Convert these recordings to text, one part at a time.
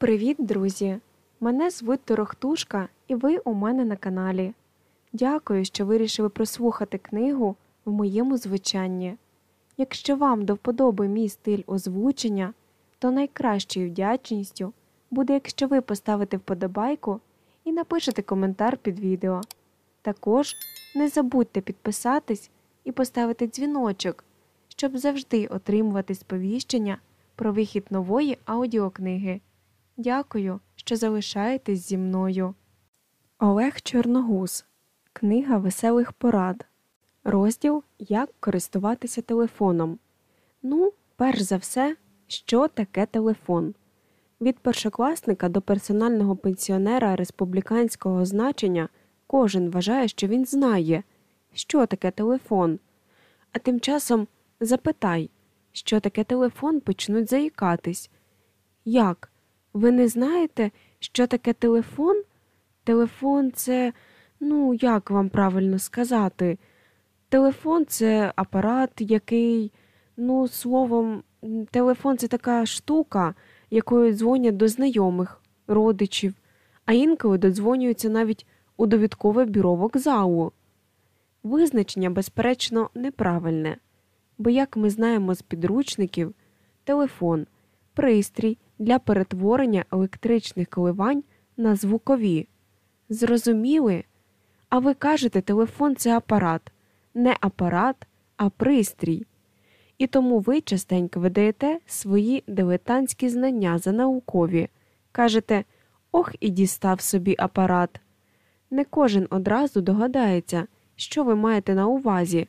Привіт, друзі! Мене звуть Торохтушка, і ви у мене на каналі. Дякую, що вирішили прослухати книгу в моєму звучанні. Якщо вам до вподоби мій стиль озвучення, то найкращою вдячністю буде, якщо ви поставите вподобайку і напишете коментар під відео. Також не забудьте підписатись і поставити дзвіночок, щоб завжди отримувати сповіщення про вихід нової аудіокниги. Дякую, що залишаєтесь зі мною. Олег Чорногуз. Книга веселих порад. Розділ Як користуватися телефоном. Ну, перш за все, що таке телефон. Від першокласника до персонального пенсіонера республіканського значення кожен вважає, що він знає, що таке телефон. А тим часом запитай, що таке телефон, почнуть заїкатись. Як? Ви не знаєте, що таке телефон? Телефон це, ну, як вам правильно сказати? Телефон це апарат, який, ну, словом, телефон це така штука, якою дзвонять до знайомих, родичів, а інколи додзвонюються навіть у довідкове бюро вокзалу. Визначення, безперечно, неправильне, бо, як ми знаємо з підручників, телефон пристрій для перетворення електричних коливань на звукові. Зрозуміли? А ви кажете, телефон це апарат, не апарат, а пристрій. І тому ви частенько видаєте свої дилетантські знання за наукові. Кажете, ох і дістав собі апарат. Не кожен одразу догадається, що ви маєте на увазі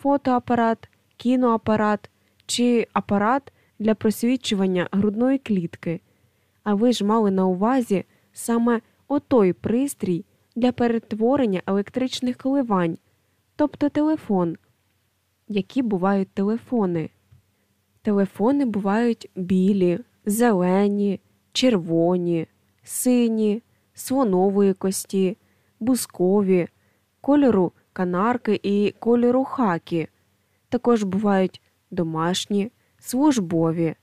фотоапарат, кіноапарат чи апарат для просвічування грудної клітки. А ви ж мали на увазі саме отой пристрій для перетворення електричних коливань, тобто телефон. Які бувають телефони? Телефони бувають білі, зелені, червоні, сині, слонової кості, бускові, кольору канарки і кольору хакі. Також бувають домашні, службові,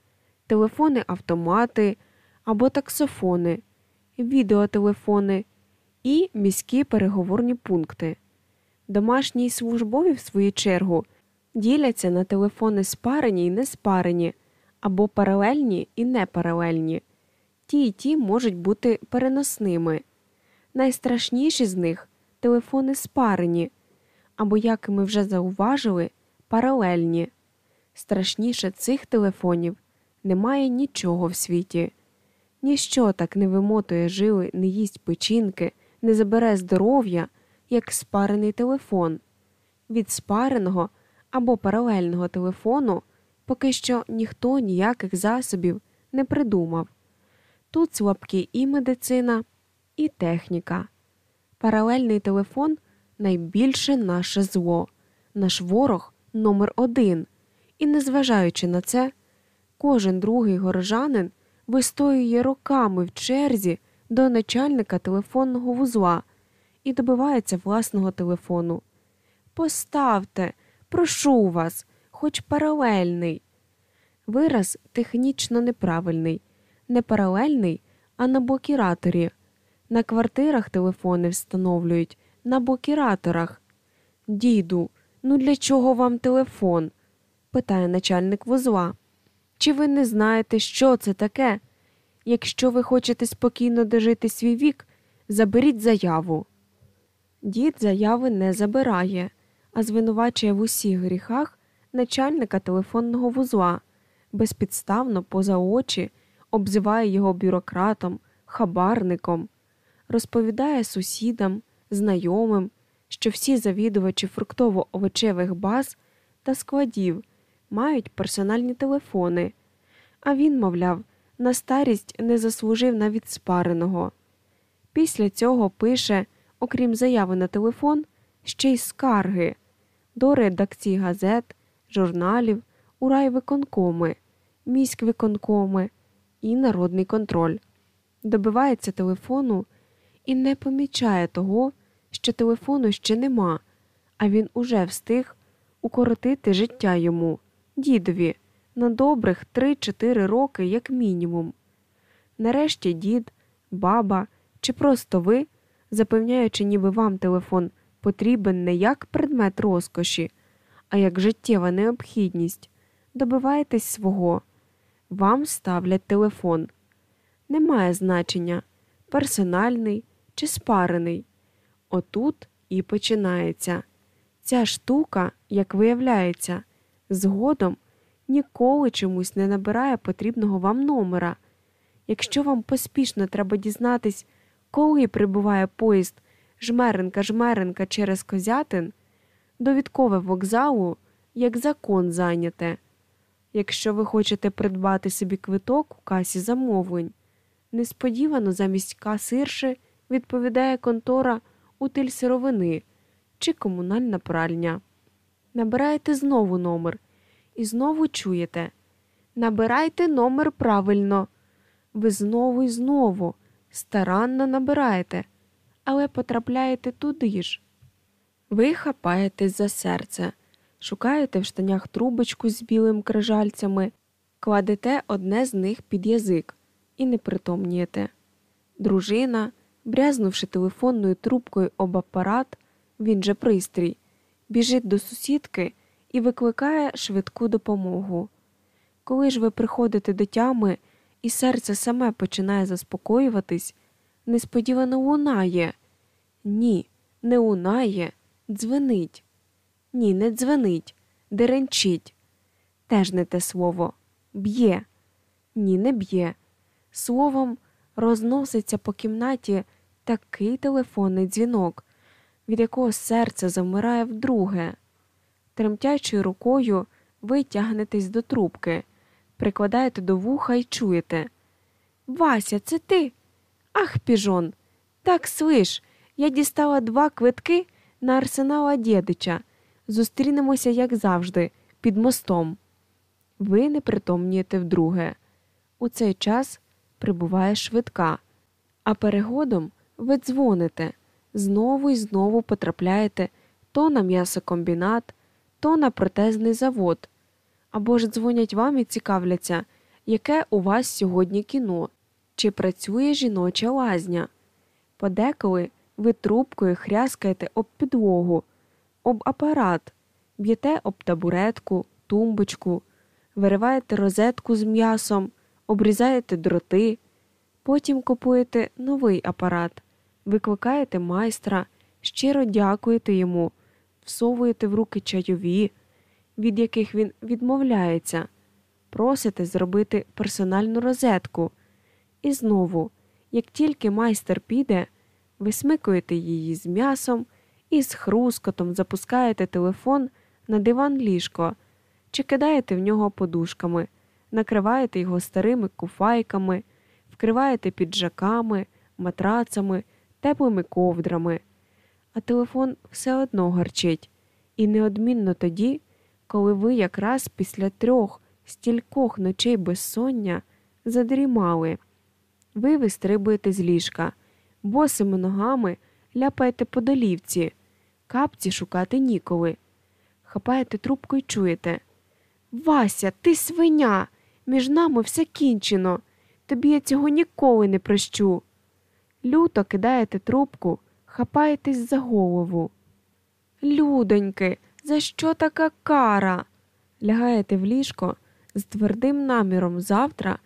телефони автомати або таксофони, відеотелефони і міські переговорні пункти. Домашні й службові, в свою чергу, діляться на телефони спарені і неспарені, або паралельні і непаралельні. Ті й ті можуть бути переносними. Найстрашніші з них телефони спарені, або, як ми вже зауважили, паралельні. Страшніше цих телефонів немає нічого в світі. Ніщо так не вимотує жили, не їсть печінки, не забере здоров'я, як спарений телефон. Від спареного або паралельного телефону поки що ніхто ніяких засобів не придумав. Тут слабкі і медицина, і техніка. Паралельний телефон найбільше наше зло, наш ворог номер один. І, незважаючи на це, кожен другий горожанин вистоює роками в черзі до начальника телефонного вузла і добивається власного телефону. Поставте, прошу вас, хоч паралельний. Вираз технічно неправильний, не паралельний, а на блокіраторі. На квартирах телефони встановлюють на блокіраторах. Діду, ну для чого вам телефон? Питає начальник вузла. Чи ви не знаєте, що це таке? Якщо ви хочете спокійно дожити свій вік, заберіть заяву. Дід заяви не забирає, а звинувачує в усіх гріхах начальника телефонного вузла, безпідставно поза очі, обзиває його бюрократом, хабарником, розповідає сусідам, знайомим, що всі завідувачі фруктово-овочевих баз та складів мають персональні телефони, а він, мовляв, на старість не заслужив навіть спареного. Після цього пише, окрім заяви на телефон, ще й скарги до редакції газет, журналів, у райвиконкоми, міськвиконкоми і народний контроль. Добивається телефону і не помічає того, що телефону ще нема, а він уже встиг укоротити життя йому, дідові, на добрих 3-4 роки, як мінімум. Нарешті дід, баба чи просто ви, запевняючи, ніби вам телефон потрібен не як предмет розкоші, а як життєва необхідність, добиваєтесь свого. Вам ставлять телефон. Немає значення персональний чи спарений. Отут і починається. Ця штука, як виявляється, згодом ніколи чомусь не набирає потрібного вам номера. Якщо вам поспішно треба дізнатись, коли прибуває поїзд жмеренка жмеренка через козятин, довідкове вокзалу, як закон зайняте. Якщо ви хочете придбати собі квиток у касі замовлень, несподівано замість касирши відповідає контора утиль сировини чи комунальна пральня. Набираєте знову номер і знову чуєте. Набирайте номер правильно. Ви знову і знову старанно набираєте, але потрапляєте туди ж. Ви хапаєтесь за серце, шукаєте в штанях трубочку з білим крижальцями, кладете одне з них під язик і не притомнієте. Дружина, брязнувши телефонною трубкою об апарат, він же пристрій, біжить до сусідки і викликає швидку допомогу. Коли ж ви приходите до тями і серце саме починає заспокоюватись, несподівано лунає. Ні, не лунає, дзвенить. Ні, не дзвенить, деренчить. Теж не те слово. Б'є. Ні, не б'є. Словом, розноситься по кімнаті такий телефонний дзвінок, від якого серце завмирає вдруге. Тремтячою рукою ви тягнетесь до трубки, прикладаєте до вуха і чуєте. Вася, це ти? Ах, піжон, так слиш, я дістала два квитки на арсенала дєдича. Зустрінемося, як завжди, під мостом. Ви не притомнієте вдруге. У цей час прибуває швидка, а перегодом ви дзвоните, знову і знову потрапляєте то на м'ясокомбінат, то на протезний завод. Або ж дзвонять вам і цікавляться, яке у вас сьогодні кіно, чи працює жіноча лазня. Подеколи ви трубкою хряскаєте об підлогу, об апарат, б'єте об табуретку, тумбочку, вириваєте розетку з м'ясом, обрізаєте дроти, потім купуєте новий апарат, викликаєте майстра, щиро дякуєте йому, всовуєте в руки чайові, від яких він відмовляється, просите зробити персональну розетку. І знову, як тільки майстер піде, ви смикуєте її з м'ясом і з хрускотом запускаєте телефон на диван ліжко чи кидаєте в нього подушками, накриваєте його старими куфайками, вкриваєте піджаками, матрацами, теплими ковдрами. А телефон все одно гарчить, і неодмінно тоді, коли ви якраз після трьох стількох ночей безсоння задрімали. Ви вистрибуєте з ліжка, босими ногами ляпаєте по долівці, капці шукати ніколи. Хапаєте трубку і чуєте. Вася, ти свиня, між нами все кінчено. Тобі я цього ніколи не прощу. Люто кидаєте трубку, хапаєтесь за голову. Людоньки, за що така кара? Лягаєте в ліжко з твердим наміром завтра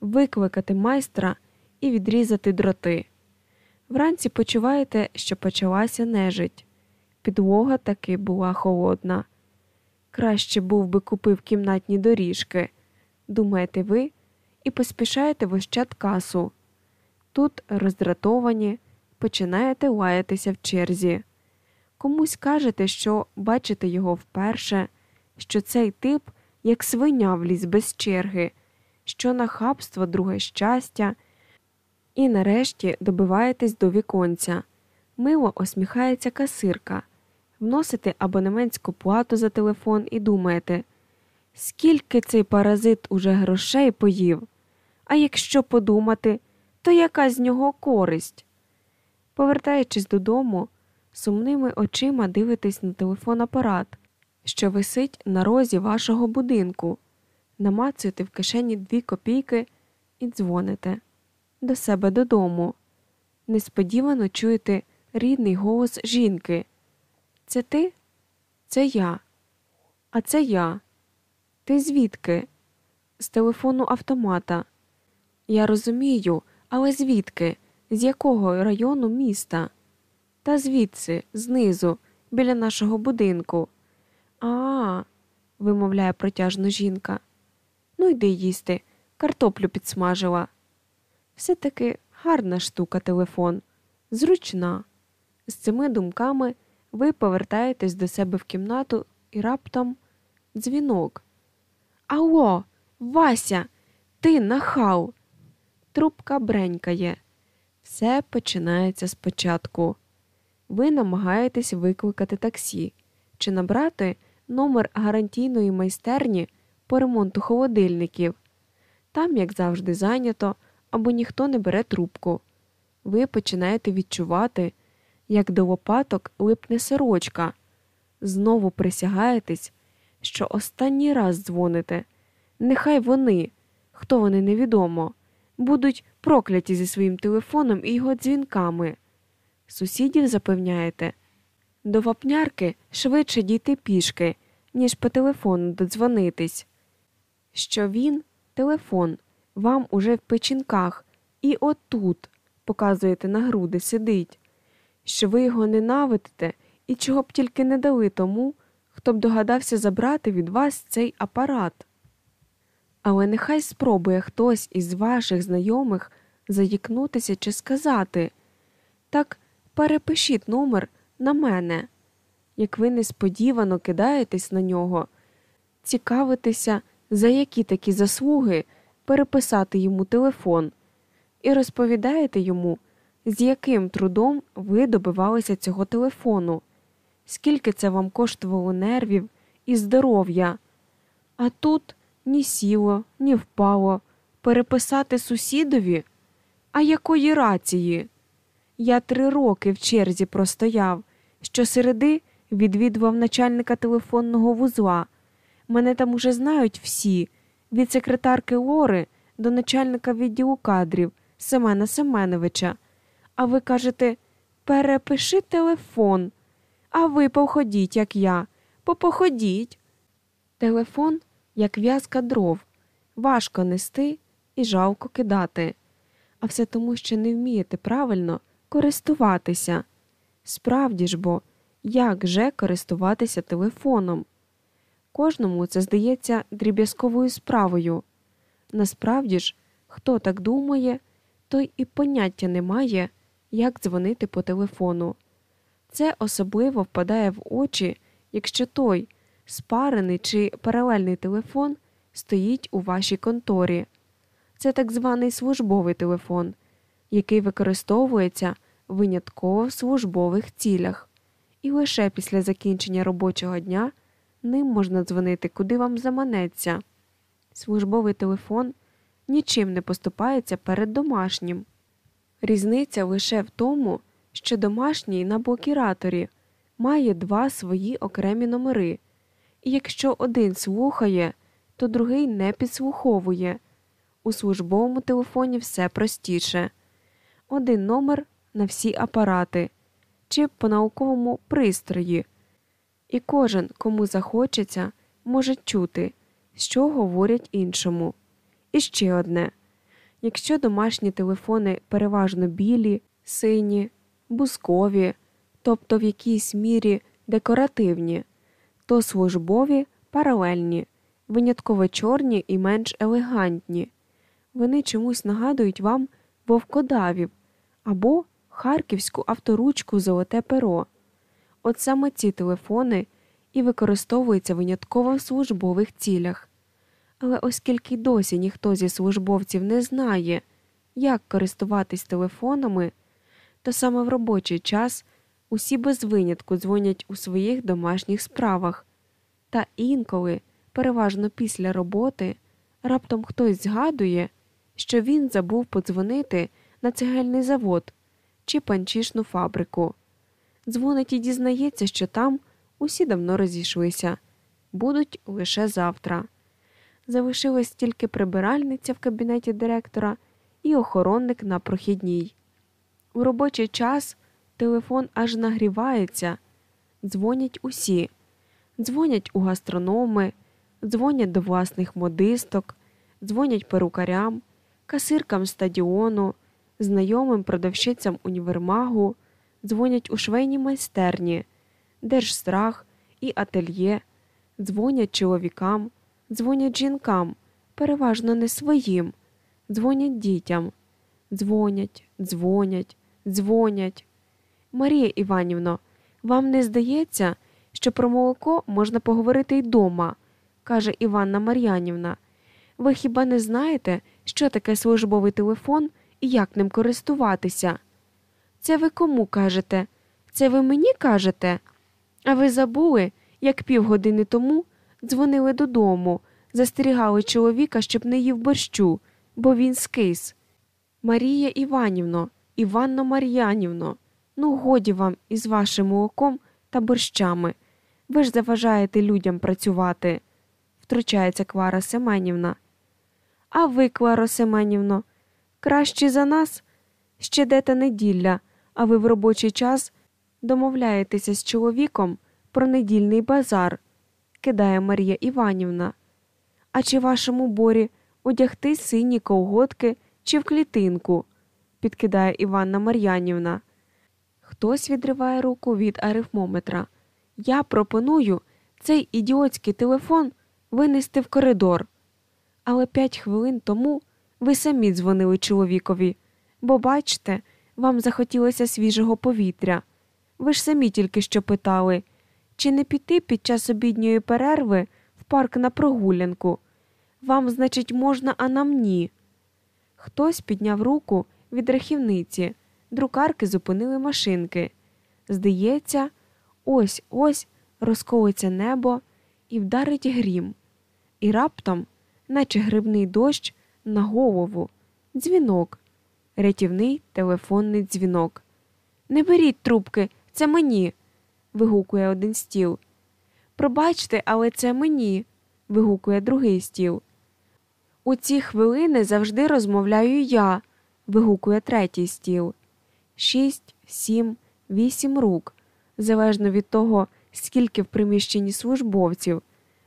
викликати майстра і відрізати дроти. Вранці почуваєте, що почалася нежить. Підлога таки була холодна. Краще був би купив кімнатні доріжки, думаєте ви, і поспішаєте в Ощадкасу. Тут роздратовані, починаєте лаятися в черзі. Комусь кажете, що бачите його вперше, що цей тип, як свиня вліз без черги, що нахабство друге щастя, і нарешті добиваєтесь до віконця. Мило осміхається касирка, вносите абонементську плату за телефон і думаєте, скільки цей паразит уже грошей поїв, а якщо подумати, то яка з нього користь? Повертаючись додому, сумними очима дивитесь на телефон апарат, що висить на розі вашого будинку, намацуєте в кишені дві копійки і дзвоните. до себе додому. Несподівано чуєте рідний голос жінки. Це ти? Це я. А це я. Ти звідки? З телефону автомата. Я розумію, але звідки? З якого району міста? Та звідси, знизу, біля нашого будинку. А, вимовляє протяжно жінка. Ну, йди їсти, картоплю підсмажила. Все таки гарна штука телефон, зручна. З цими думками ви повертаєтесь до себе в кімнату і раптом дзвінок. Алло, Вася, ти нахал. Трубка бренькає. Все починається спочатку. Ви намагаєтесь викликати таксі чи набрати номер гарантійної майстерні по ремонту холодильників. Там, як завжди, зайнято або ніхто не бере трубку. Ви починаєте відчувати, як до лопаток липне сорочка. Знову присягаєтесь, що останній раз дзвоните. Нехай вони, хто вони невідомо, будуть прокляті зі своїм телефоном і його дзвінками. Сусідів запевняєте, до вапнярки швидше дійти пішки, ніж по телефону додзвонитись. Що він, телефон, вам уже в печінках, і отут, показуєте на груди, сидить, що ви його ненавидите і чого б тільки не дали тому, хто б догадався забрати від вас цей апарат. Але нехай спробує хтось із ваших знайомих заїкнутися чи сказати так перепишіть номер на мене. Як ви несподівано кидаєтесь на нього, цікавитеся, за які такі заслуги переписати йому телефон, і розповідаєте йому, з яким трудом ви добивалися цього телефону, скільки це вам коштувало нервів і здоров'я. А тут ні сіло, ні впало. Переписати сусідові? А якої рації? Я три роки в черзі простояв, щосереди відвідував начальника телефонного вузла. Мене там уже знають всі, від секретарки Лори до начальника відділу кадрів Семена Семеновича. А ви кажете перепиши телефон, а ви походіть, як я, попоходіть. Телефон, як в'язка дров, важко нести і жалко кидати, а все тому, що не вмієте правильно користуватися. Справді ж бо, як же користуватися телефоном? Кожному це здається дріб'язковою справою. Насправді ж, хто так думає, той і поняття не має, як дзвонити по телефону. Це особливо впадає в очі, якщо той спарений чи паралельний телефон стоїть у вашій конторі. Це так званий службовий телефон, який використовується винятково в службових цілях, і лише після закінчення робочого дня ним можна дзвонити, куди вам заманеться. Службовий телефон нічим не поступається перед домашнім. Різниця лише в тому, що домашній на блокіраторі має два свої окремі номери, якщо один слухає, то другий не підслуховує. У службовому телефоні все простіше один номер на всі апарати чи по науковому пристрої, і кожен, кому захочеться, може чути, що говорять іншому. І ще одне якщо домашні телефони переважно білі, сині, бускові, тобто в якійсь мірі декоративні, то службові паралельні, винятково чорні і менш елегантні. Вони чомусь нагадують вам вовкодавів або харківську авторучку Золоте перо. От саме ці телефони і використовуються винятково в службових цілях. Але оскільки досі ніхто зі службовців не знає, як користуватись телефонами, то саме в робочий час усі без винятку дзвонять у своїх домашніх справах, та інколи, переважно після роботи, раптом хтось згадує, що він забув подзвонити на цегельний завод чи панчішну фабрику. Дзвонить і дізнається, що там усі давно розійшлися, будуть лише завтра. Залишилась тільки прибиральниця в кабінеті директора і охоронник на прохідній. У робочий час телефон аж нагрівається, дзвонять усі, дзвонять у гастрономи, дзвонять до власних модисток, дзвонять перукарям, касиркам стадіону, знайомим продавщицям універмагу, дзвонять у швейні майстерні, держстрах і ательє, дзвонять чоловікам, дзвонять жінкам, переважно не своїм, дзвонять дітям, дзвонять, дзвонять, дзвонять. Марія Іванівно, вам не здається, що про молоко можна поговорити й дома, каже Іванна Мар'янівна. Ви хіба не знаєте, що таке службовий телефон і як ним користуватися? Це ви кому кажете? Це ви мені кажете? А ви забули, як півгодини тому дзвонили додому, застерігали чоловіка, щоб не їв борщу, бо він скис. Марія Іванівно, Іванно Мар'янівно, ну годі вам із вашим молоком та борщами. Ви ж заважаєте людям працювати, втручається Клара Семенівна. А ви, Кларо Семенівно, краще за нас? Ще дета неділя, а ви в робочий час домовляєтеся з чоловіком про недільний базар, кидає Марія Іванівна. А чи вашому борі одягти сині колготки чи в клітинку? підкидає Іванна Мар'янівна. Хтось відриває руку від арифмометра. Я пропоную цей ідіотський телефон винести в коридор. Але п'ять хвилин тому ви самі дзвонили чоловікові, бо, бачте, вам захотілося свіжого повітря. Ви ж самі тільки що питали, чи не піти під час обідньої перерви в парк на прогулянку. Вам, значить, можна, а нам ні. Хтось підняв руку від рахівниці, друкарки зупинили машинки. Здається, ось ось розколиться небо і вдарить грім. І раптом, наче грибний дощ, на голову, дзвінок, рятівний телефонний дзвінок. Не беріть трубки, це мені. вигукує один стіл. Пробачте, але це мені. вигукує другий стіл. У ці хвилини завжди розмовляю я, вигукує третій стіл. Шість, сім, вісім рук, залежно від того, скільки в приміщенні службовців,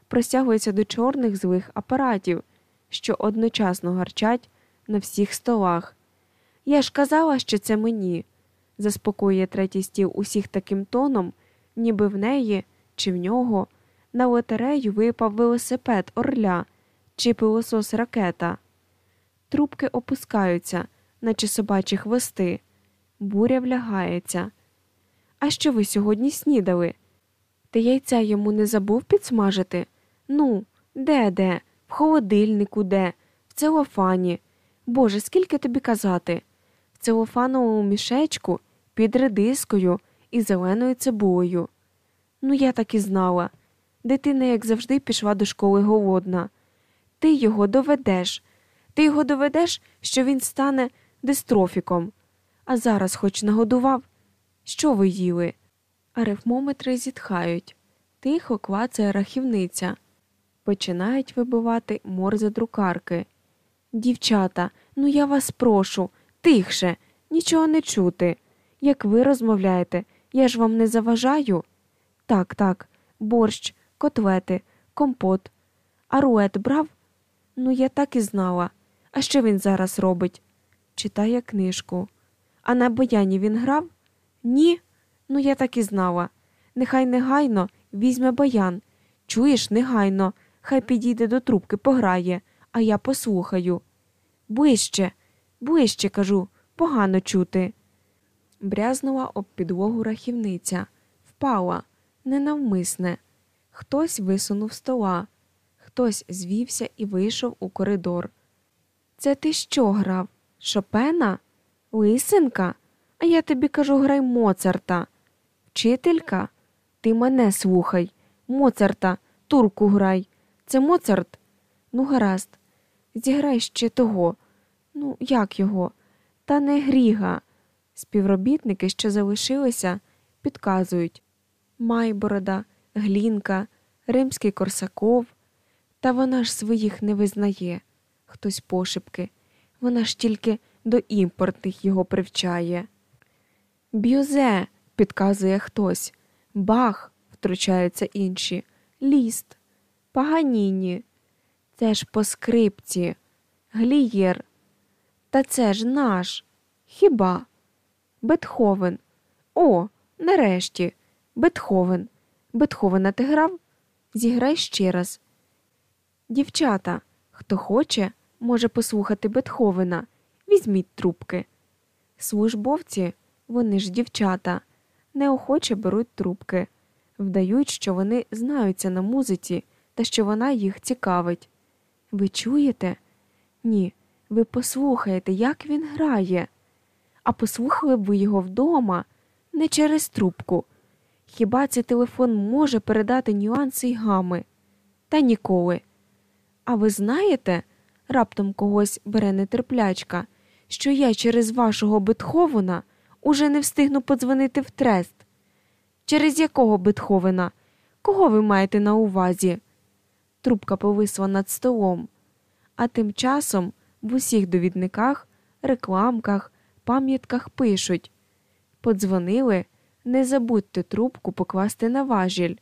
простягується до чорних злих апаратів, що одночасно гарчать на всіх столах. Я ж казала, що це мені, заспокоює третій стіл усіх таким тоном, ніби в неї чи в нього на лотерею випав велосипед орля чи пилосос ракета. Трубки опускаються, наче собачі хвости. Буря влягається. А що ви сьогодні снідали? Ти яйця йому не забув підсмажити? Ну, де, де? В холодильнику де, в целофані. Боже, скільки тобі казати? В целофановому мішечку під редискою і зеленою цибулею. Ну, я так і знала. Дитина, як завжди, пішла до школи голодна. Ти його доведеш. Ти його доведеш, що він стане дистрофіком. А зараз хоч нагодував. Що ви їли? Арифмометри зітхають. Тихо клацає рахівниця. Починають вибивати морзи друкарки. Дівчата, ну я вас прошу, тихше, нічого не чути. Як ви розмовляєте, я ж вам не заважаю. Так, так, борщ, котлети, компот. А рует брав? Ну, я так і знала. А що він зараз робить? Читає книжку. А на баяні він грав? Ні. Ну, я так і знала. Нехай негайно візьме баян. Чуєш, негайно, хай підійде до трубки, пограє, а я послухаю. Ближче, ближче, кажу, погано чути. Брязнула об підлогу рахівниця, впала, ненавмисне. Хтось висунув стола, хтось звівся і вийшов у коридор. Це ти що грав? Шопена? Лисенка? А я тобі кажу, грай Моцарта. Вчителька? Ти мене слухай. Моцарта, турку грай. Це Моцарт? Ну, гаразд. Зіграй ще того. Ну, як його? Та не гріга. Співробітники, що залишилися, підказують Майборода, Глінка, Римський Корсаков. Та вона ж своїх не визнає. Хтось пошепки. Вона ж тільки до імпортних його привчає. Б'юзе, підказує хтось, бах, втручаються інші, ліст, паганіні. Це ж по скрипці, глієр. Та це ж наш. Хіба? Бетховен. О, нарешті. Бетховен. Бетховена ти грав? Зіграй ще раз. Дівчата, хто хоче, може послухати Бетховена. Візьміть трубки. Службовці, вони ж дівчата, неохоче беруть трубки, вдають, що вони знаються на музиці та що вона їх цікавить. Ви чуєте? Ні, ви послухаєте, як він грає. А послухали б ви його вдома, не через трубку. Хіба цей телефон може передати нюанси й гами? Та ніколи. А ви знаєте, раптом когось бере нетерплячка, що я через вашого Бетховена уже не встигну подзвонити в трест. Через якого Бетховена? Кого ви маєте на увазі? Трубка повисла над столом, а тим часом в усіх довідниках, рекламках, пам'ятках пишуть Подзвонили, не забудьте трубку покласти на важіль,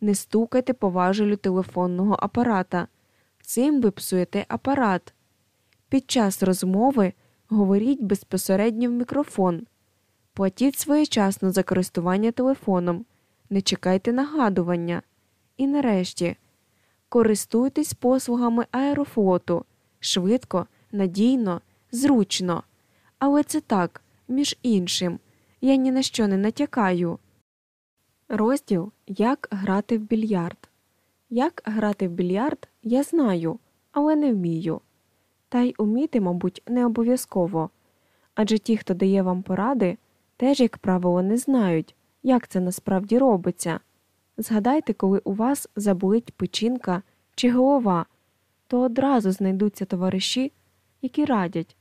не стукайте по важелю телефонного апарата. Цим ви псуєте апарат. Під час розмови говоріть безпосередньо в мікрофон. Платіть своєчасно за користування телефоном, не чекайте нагадування. І нарешті користуйтесь послугами аерофлоту швидко, надійно, зручно. Але це так, між іншим, я ні на що не натякаю. Розділ Як грати в більярд. Як грати в більярд, я знаю, але не вмію. Та й уміти, мабуть, не обов'язково. Адже ті, хто дає вам поради, теж, як правило, не знають, як це насправді робиться. Згадайте, коли у вас заболить печінка чи голова, то одразу знайдуться товариші, які радять.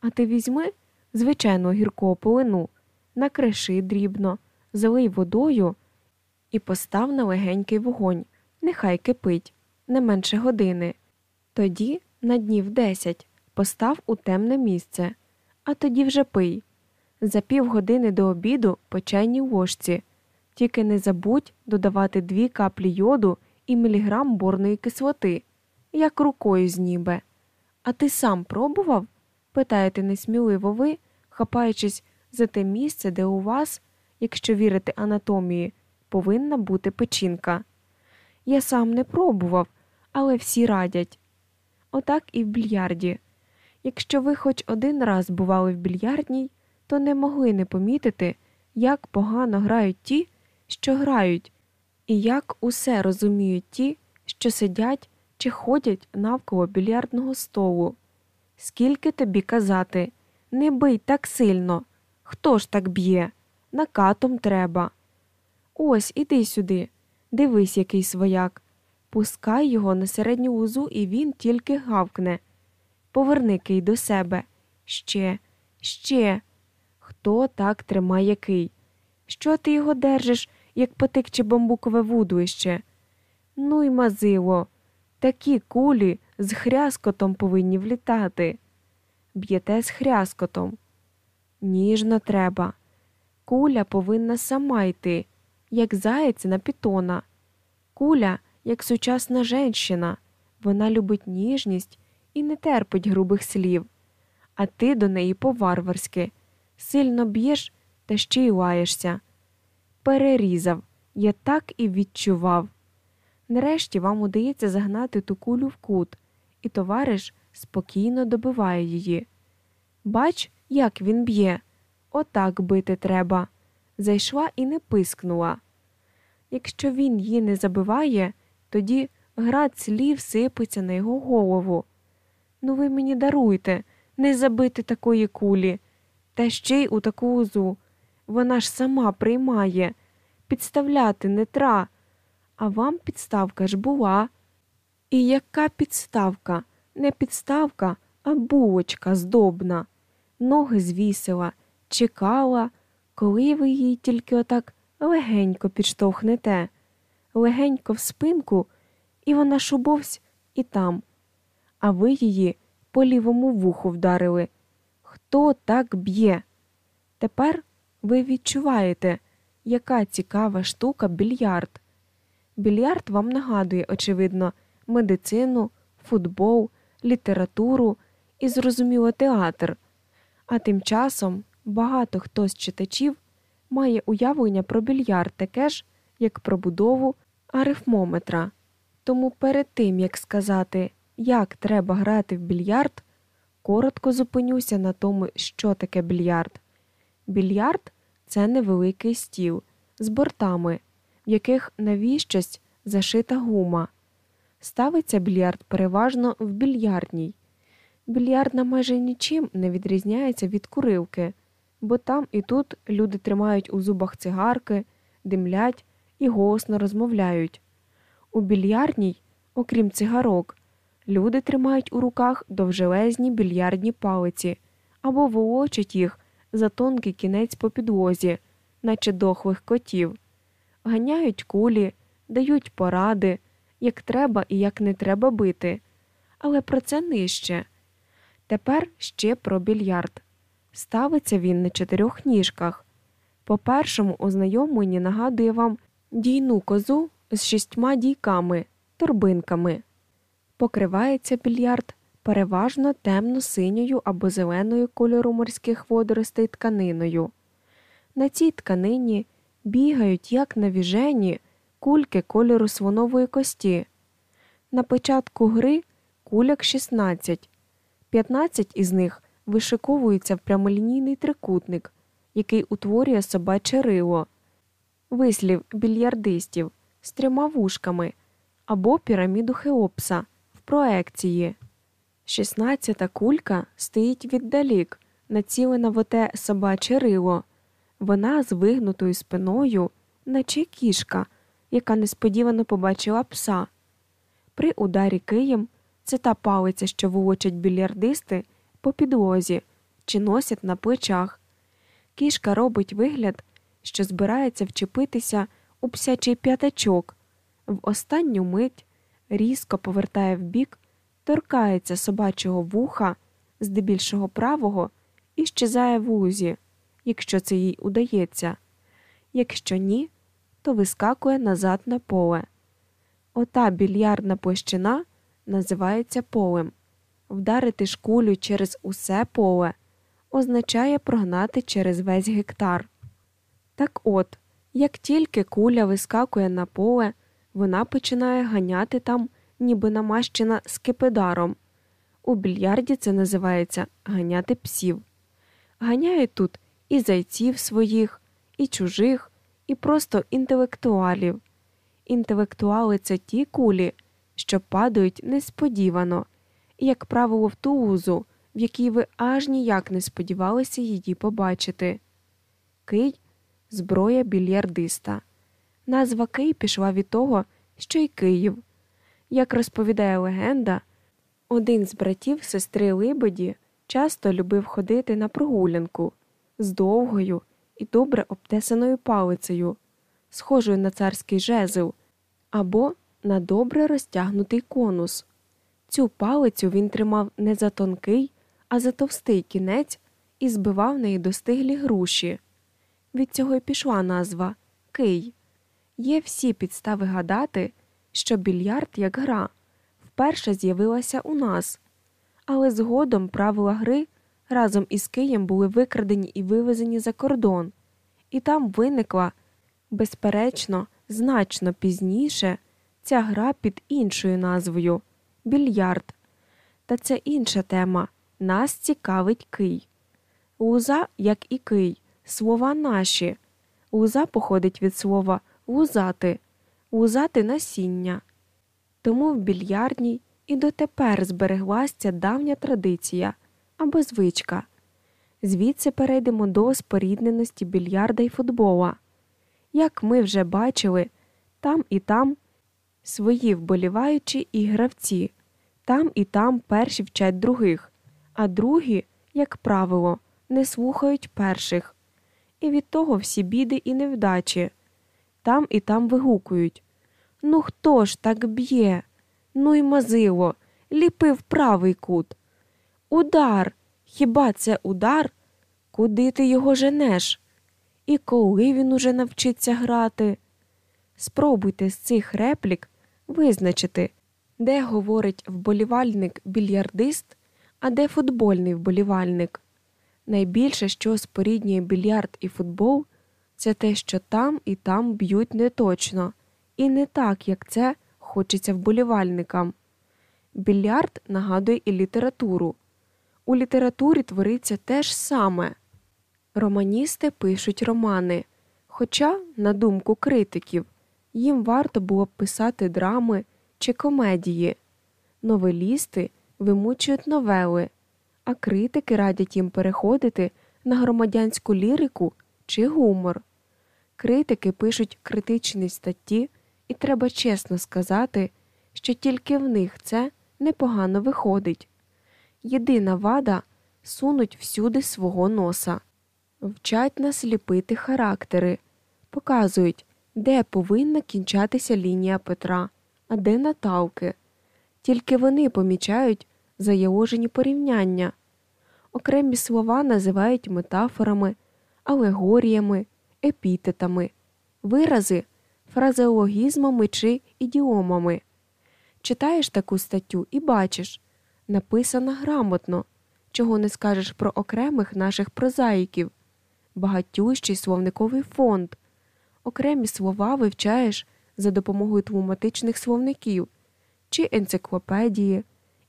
А ти візьми звичайну гіркого полину, накриши дрібно, залий водою і постав на легенький вогонь, нехай кипить, не менше години. Тоді, на днів десять, постав у темне місце, а тоді вже пий. За півгодини до обіду по чайній. Тільки не забудь додавати дві каплі йоду і міліграм борної кислоти, як рукою знібе. А ти сам пробував? питаєте несміливо ви, хапаючись за те місце, де у вас, якщо вірити анатомії, повинна бути печінка. Я сам не пробував, але всі радять. Отак і в більярді. Якщо ви хоч один раз бували в більярдній, то не могли не помітити, як погано грають ті, що грають, і як усе розуміють ті, що сидять чи ходять навколо більярдного столу. Скільки тобі казати, не бий так сильно. Хто ж так б'є? Накатом треба. Ось іди сюди, дивись, який свояк. Пускай його на середню лузу, і він тільки гавкне. Поверни кий до себе. Ще, ще. Хто так тримає кий? Що ти його держиш, як потикче бамбукове вудлище? Ну й мазило, такі кулі з хряскотом повинні влітати. Б'єте з хряскотом. Ніжно треба. Куля повинна сама йти, як заєць на пітона. Куля, як сучасна женщина, вона любить ніжність і не терпить грубих слів, а ти до неї по-варварськи, сильно б'єш та ще й лаєшся. Перерізав, я так і відчував. Нарешті вам удається загнати ту кулю в кут, і товариш спокійно добиває її. Бач, як він б'є. Отак бити треба. Зайшла і не пискнула. Якщо він її не забиває, тоді град слів сипеться на його голову. Ну, ви мені даруйте, не забити такої кулі, та ще й у таку узу. Вона ж сама приймає, підставляти не тра. А вам підставка ж була. І яка підставка? Не підставка, а булочка здобна. Ноги звісила, чекала, коли ви її тільки отак легенько підштовхнете, легенько в спинку, і вона шубовсь і там, а ви її по лівому вуху вдарили. Хто так б'є? Тепер ви відчуваєте, яка цікава штука більярд. Більярд вам нагадує, очевидно, медицину, футбол, літературу і, зрозуміло, театр. А тим часом багато хто з читачів має уявлення про більярд таке ж, як про будову арифмометра. Тому перед тим як сказати, як треба грати в більярд, коротко зупинюся на тому, що таке більярд. Більярд це невеликий стіл з бортами, в яких навіщось зашита гума. Ставиться більярд переважно в більярдній. Більярдна майже нічим не відрізняється від курилки, бо там і тут люди тримають у зубах цигарки, димлять і голосно розмовляють. У більярдній, окрім цигарок, люди тримають у руках довжелезні більярдні палиці або волочать їх за тонкий кінець по підлозі, наче дохлих котів, ганяють кулі, дають поради, як треба і як не треба бити. Але про це нижче. Тепер ще про більярд. Ставиться він на чотирьох ніжках. По першому ознайомленні нагадує вам дійну козу з шістьма дійками, торбинками. Покривається більярд переважно темно-синьою або зеленою кольору морських водоростей тканиною. На цій тканині бігають, як на віжені, кульки кольору слонової кості. На початку гри куляк 16. 15 із них вишиковуються в прямолінійний трикутник, який утворює собаче рило, вислів більярдистів з трьома вушками або піраміду Хеопса в проекції. Шістнадцята кулька стоїть віддалік, націлена в оте собаче рило. Вона з вигнутою спиною, наче кішка, яка несподівано побачила пса. При ударі києм це та палиця, що волочать більярдисти по підлозі чи носять на плечах. Кішка робить вигляд, що збирається вчепитися у псячий п'ятачок. В останню мить різко повертає вбік, торкається собачого вуха, здебільшого правого, і щезає в лузі, якщо це їй удається. Якщо ні, то вискакує назад на поле. Ота більярдна площина називається полем. Вдарити шкулю через усе поле означає прогнати через весь гектар. Так от, як тільки куля вискакує на поле, вона починає ганяти там, ніби намащена скипидаром. У більярді це називається ганяти псів. Ганяють тут і зайців своїх, і чужих, і просто інтелектуалів. Інтелектуали це ті кулі, що падають несподівано, і, як правило, в ту узу, в якій ви аж ніяк не сподівалися її побачити. Кий зброя більярдиста. Назва Кий пішла від того, що й Київ. Як розповідає легенда, один з братів сестри Либеді часто любив ходити на прогулянку з довгою і добре обтесаною палицею, схожою на царський жезл, або на добре розтягнутий конус. Цю палицю він тримав не за тонкий, а за товстий кінець і збивав неї достиглі груші. Від цього й пішла назва Кий. Є всі підстави гадати, що більярд як гра вперше з'явилася у нас, але згодом правила гри разом із Києм були викрадені і вивезені за кордон, і там виникла, безперечно, значно пізніше ця гра під іншою назвою більярд. Та це інша тема. Нас цікавить кий. Луза, як і кий, слова наші. Луза походить від слова лузати, лузати насіння. Тому в більярдній і дотепер збереглася давня традиція або звичка. Звідси перейдемо до спорідненості більярда й футбола. Як ми вже бачили, там і там свої вболіваючі і гравці, там і там перші вчать других, а другі, як правило, не слухають перших. І від того всі біди і невдачі. Там і там вигукують Ну, хто ж так б'є? Ну й мазило, ліпив правий кут. Удар, Хіба це удар? Куди ти його женеш? І коли він уже навчиться грати? Спробуйте з цих реплік визначити, де говорить вболівальник більярдист, а де футбольний вболівальник. Найбільше, що споріднює більярд і футбол, це те, що там і там б'ють неточно, і не так, як це хочеться вболівальникам. Більярд нагадує і літературу. У літературі твориться те ж саме. Романісти пишуть романи, хоча, на думку критиків, їм варто було б писати драми чи комедії. Новелісти вимучують новели, а критики радять їм переходити на громадянську лірику чи гумор. Критики пишуть критичні статті, і треба чесно сказати, що тільки в них це непогано виходить. Єдина вада сунуть всюди свого носа, вчать нас ліпити характери, показують, де повинна кінчатися лінія Петра, а де Наталки. Тільки вони помічають заяложені порівняння. Окремі слова називають метафорами, алегоріями, епітетами, вирази фразеологізмами чи ідіомами. Читаєш таку статтю і бачиш написана грамотно, чого не скажеш про окремих наших прозаїків, багатющий словниковий фонд, окремі слова вивчаєш за допомогою тлуматичних словників чи енциклопедії,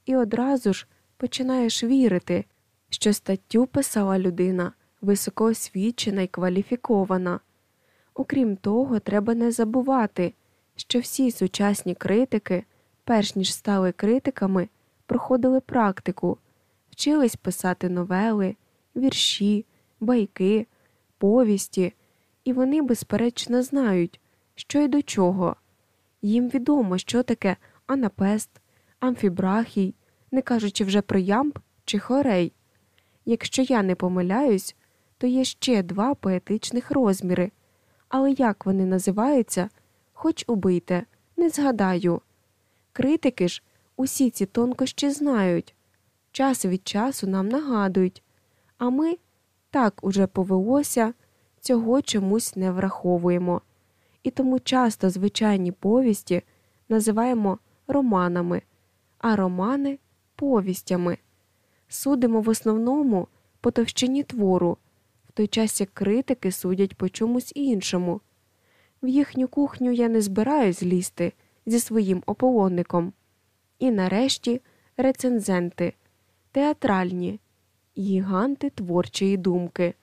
і одразу ж починаєш вірити, що статтю писала людина високоосвічена і кваліфікована. Окрім того, треба не забувати, що всі сучасні критики, перш ніж стали критиками, проходили практику, вчились писати новели, вірші, байки, повісті, і вони, безперечно, знають, що й до чого. Їм відомо, що таке анапест, амфібрахій, не кажучи вже про ямб чи хорей. Якщо я не помиляюсь, то є ще два поетичних розміри, але як вони називаються, хоч убийте, не згадаю. Критики ж усі ці тонкощі знають, час від часу нам нагадують, а ми так уже повелося, цього чомусь не враховуємо, і тому часто звичайні повісті називаємо романами, а романи повістями. Судимо в основному по товщині твору, в той час як критики судять по чомусь іншому. В їхню кухню я не збираюсь лізти зі своїм ополонником. І нарешті рецензенти, театральні, гіганти творчої думки.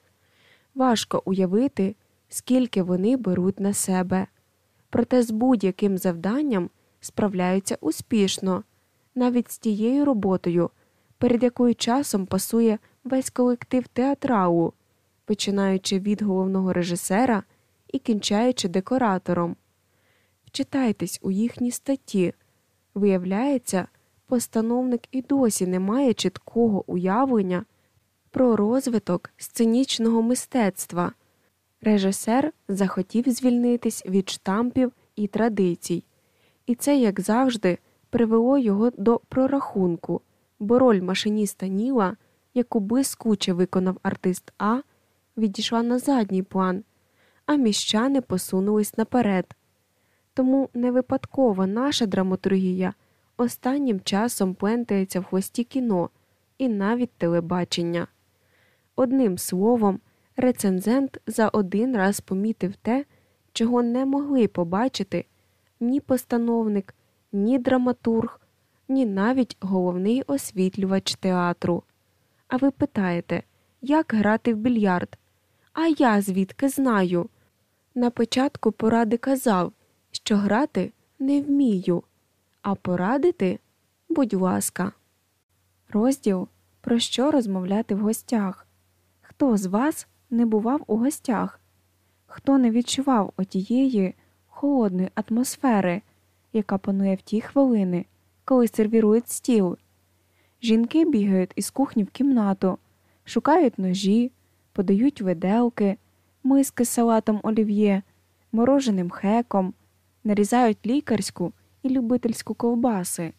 Важко уявити, скільки вони беруть на себе, проте з будь-яким завданням справляються успішно, навіть з тією роботою, перед якою часом пасує весь колектив театралу, починаючи від головного режисера і кінчаючи декоратором. Вчитайтесь у їхні статті. Виявляється, постановник і досі не має чіткого уявлення про розвиток сценічного мистецтва. Режисер захотів звільнитись від штампів і традицій, і це, як завжди, привело його до прорахунку, бо роль машиніста Ніла, яку блискуче виконав артист А, відійшла на задній план, а міщани посунулись наперед. Тому не випадково наша драматургія останнім часом плентається в хвості кіно і навіть телебачення. Одним словом, рецензент за один раз помітив те, чого не могли побачити ні постановник, ні драматург, ні навіть головний освітлювач театру. А ви питаєте, як грати в більярд? А я звідки знаю? На початку поради казав, що грати не вмію, а порадити, будь ласка. Розділ про що розмовляти в гостях. Хто з вас не бував у гостях? Хто не відчував отієї холодної атмосфери, яка панує в ті хвилини, коли сервірують стіл? Жінки бігають із кухні в кімнату, шукають ножі, подають виделки, миски з салатом олів'є, мороженим хеком, нарізають лікарську і любительську ковбаси,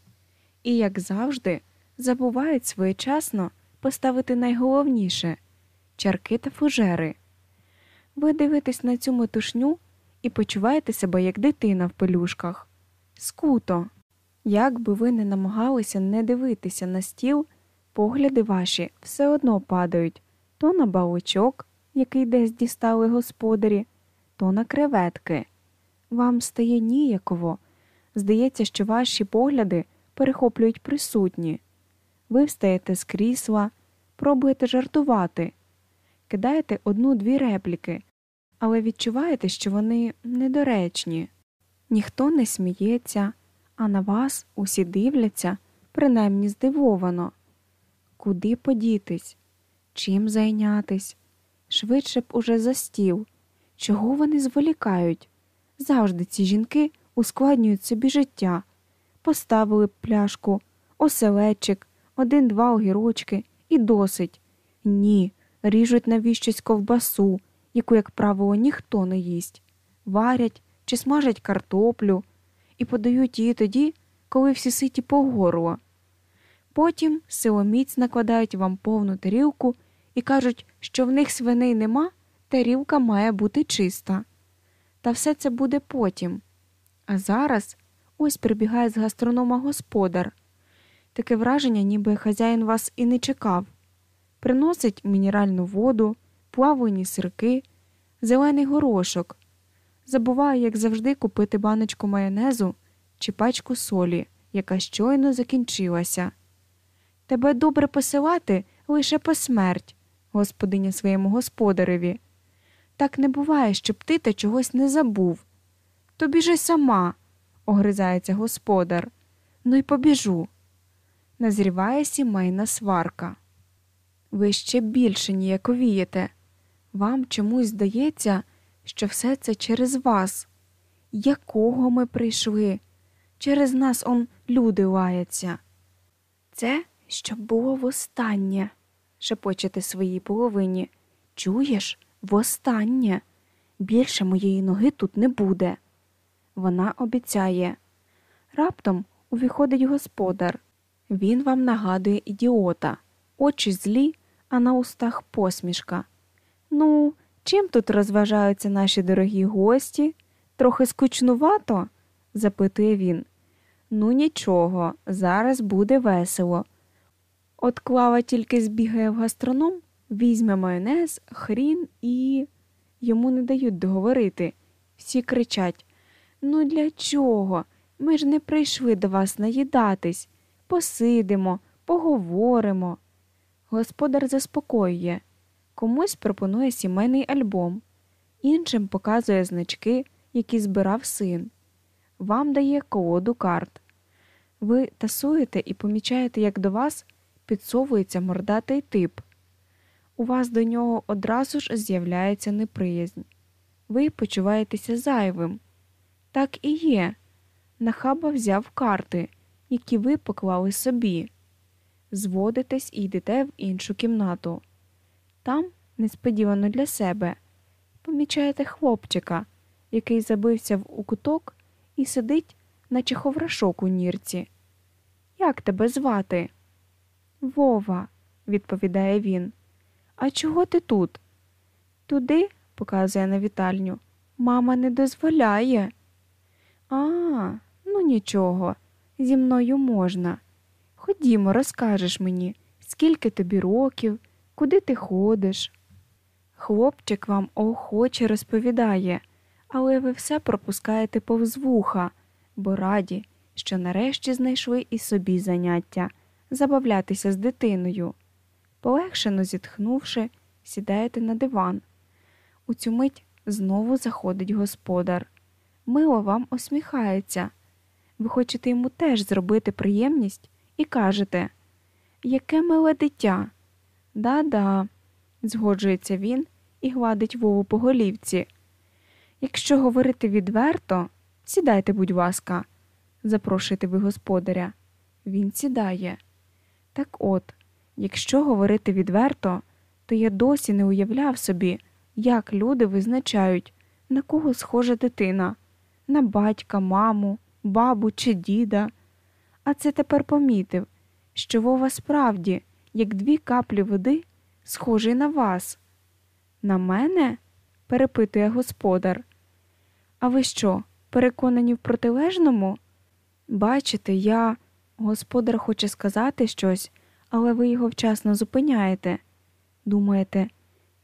і, як завжди, забувають своєчасно поставити найголовніше чарки та фужери. Ви дивитесь на цю метушню і почуваєте себе як дитина в пелюшках. Скуто. Як би ви не намагалися не дивитися на стіл, погляди ваші все одно падають то на баличок, який десь дістали господарі, то на креветки. Вам стає ніяково. Здається, що ваші погляди перехоплюють присутні. Ви встаєте з крісла, пробуєте жартувати, кидаєте одну-дві репліки, але відчуваєте, що вони недоречні. Ніхто не сміється, а на вас усі дивляться, принаймні здивовано. Куди подітись? Чим зайнятись? Швидше б уже за стіл. Чого вони зволікають? Завжди ці жінки ускладнюють собі життя. Поставили б пляшку, оселечик, один-два огірочки і досить. Ні, ріжуть навіщось ковбасу, яку, як правило, ніхто не їсть, варять чи смажать картоплю і подають її тоді, коли всі ситі по горло. Потім силоміць накладають вам повну тарілку і кажуть, що в них свиней нема, тарілка має бути чиста. Та все це буде потім. А зараз ось прибігає з гастронома господар. Таке враження, ніби хазяїн вас і не чекав. Приносить мінеральну воду, плавлені сирки, зелений горошок. Забуває, як завжди, купити баночку майонезу чи пачку солі, яка щойно закінчилася. Тебе добре посилати лише по смерть, господиня своєму господареві. Так не буває, щоб ти та чогось не забув. То біжи сама, огризається господар. Ну й побіжу. Назріває сімейна сварка. Ви ще більше ніяковієте. Вам чомусь здається, що все це через вас. Якого ми прийшли? Через нас он люди лаяться. Це щоб було востаннє, шепочете своїй половині. Чуєш? Востаннє. Більше моєї ноги тут не буде. Вона обіцяє. Раптом увіходить господар. Він вам нагадує ідіота, очі злі, а на устах посмішка. Ну, чим тут розважаються наші дорогі гості? Трохи скучнувато? запитує він. Ну, нічого, зараз буде весело. От клава тільки збігає в гастроном, візьме майонез, хрін і. Йому не дають договорити. Всі кричать Ну, для чого? Ми ж не прийшли до вас наїдатись. Посидимо, поговоримо. Господар заспокоює, комусь пропонує сімейний альбом, іншим показує значки, які збирав син. Вам дає колоду карт. Ви тасуєте і помічаєте, як до вас підсовується мордатий тип. У вас до нього одразу ж з'являється неприязнь. Ви почуваєтеся зайвим. Так і є. Нахаба взяв карти, які ви поклали собі. Зводитесь і йдете в іншу кімнату. Там, несподівано для себе, помічаєте хлопчика, який забився в у куток і сидить, наче ховрашок у нірці. Як тебе звати? Вова, відповідає він. А чого ти тут? Туди, показує на вітальню, мама не дозволяє. А, ну нічого, зі мною можна. Ходімо, розкажеш мені, скільки тобі років, куди ти ходиш. Хлопчик вам охоче розповідає, але ви все пропускаєте повз вуха, бо раді, що нарешті знайшли і собі заняття забавлятися з дитиною. Полегшено зітхнувши, сідаєте на диван. У цю мить знову заходить господар. Мило вам усміхається. Ви хочете йому теж зробити приємність і кажете, яке миле дитя? Да-да, згоджується він і гладить Вову по голівці. Якщо говорити відверто, сідайте, будь ласка, запрошуєте ви господаря. Він сідає. Так от, якщо говорити відверто, то я досі не уявляв собі, як люди визначають, на кого схожа дитина, на батька, маму, бабу чи діда. А це тепер помітив, що Вова справді як дві каплі води, схожий на вас. На мене? перепитує господар. А ви що, переконані в протилежному? Бачите, я. Господар хоче сказати щось, але ви його вчасно зупиняєте. Думаєте,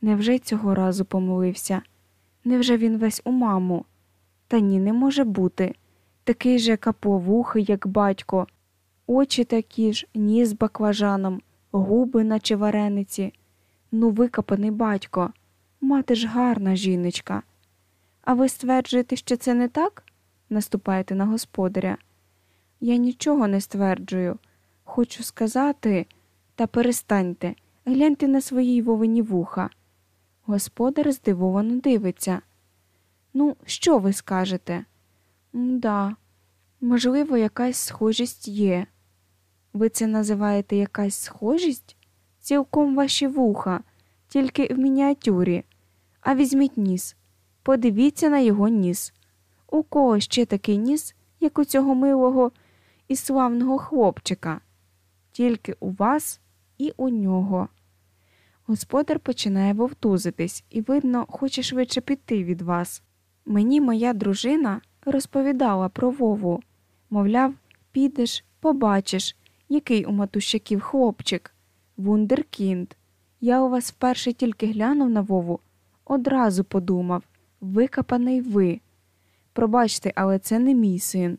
невже цього разу помилився? Невже він весь у маму? Та ні, не може бути. Такий же каповухий, як батько, очі такі ж, ніс баклажаном, губи, наче варениці. Ну, викопаний батько, мати ж гарна жіночка. А ви стверджуєте, що це не так? наступаєте на господаря. Я нічого не стверджую. Хочу сказати, та перестаньте, гляньте на свої вовині вуха. Господар здивовано дивиться. Ну, що ви скажете? Да, можливо, якась схожість є. Ви це називаєте якась схожість? Цілком ваші вуха, тільки в мініатюрі. А візьміть ніс. Подивіться на його ніс. У кого ще такий ніс, як у цього милого і славного хлопчика? Тільки у вас і у нього. Господар починає вовтузитись і, видно, хоче швидше піти від вас. Мені моя дружина розповідала про Вову. Мовляв, підеш, побачиш, який у матущаків хлопчик. Вундеркінд. Я у вас вперше тільки глянув на Вову, одразу подумав викопаний ви. Пробачте, але це не мій син.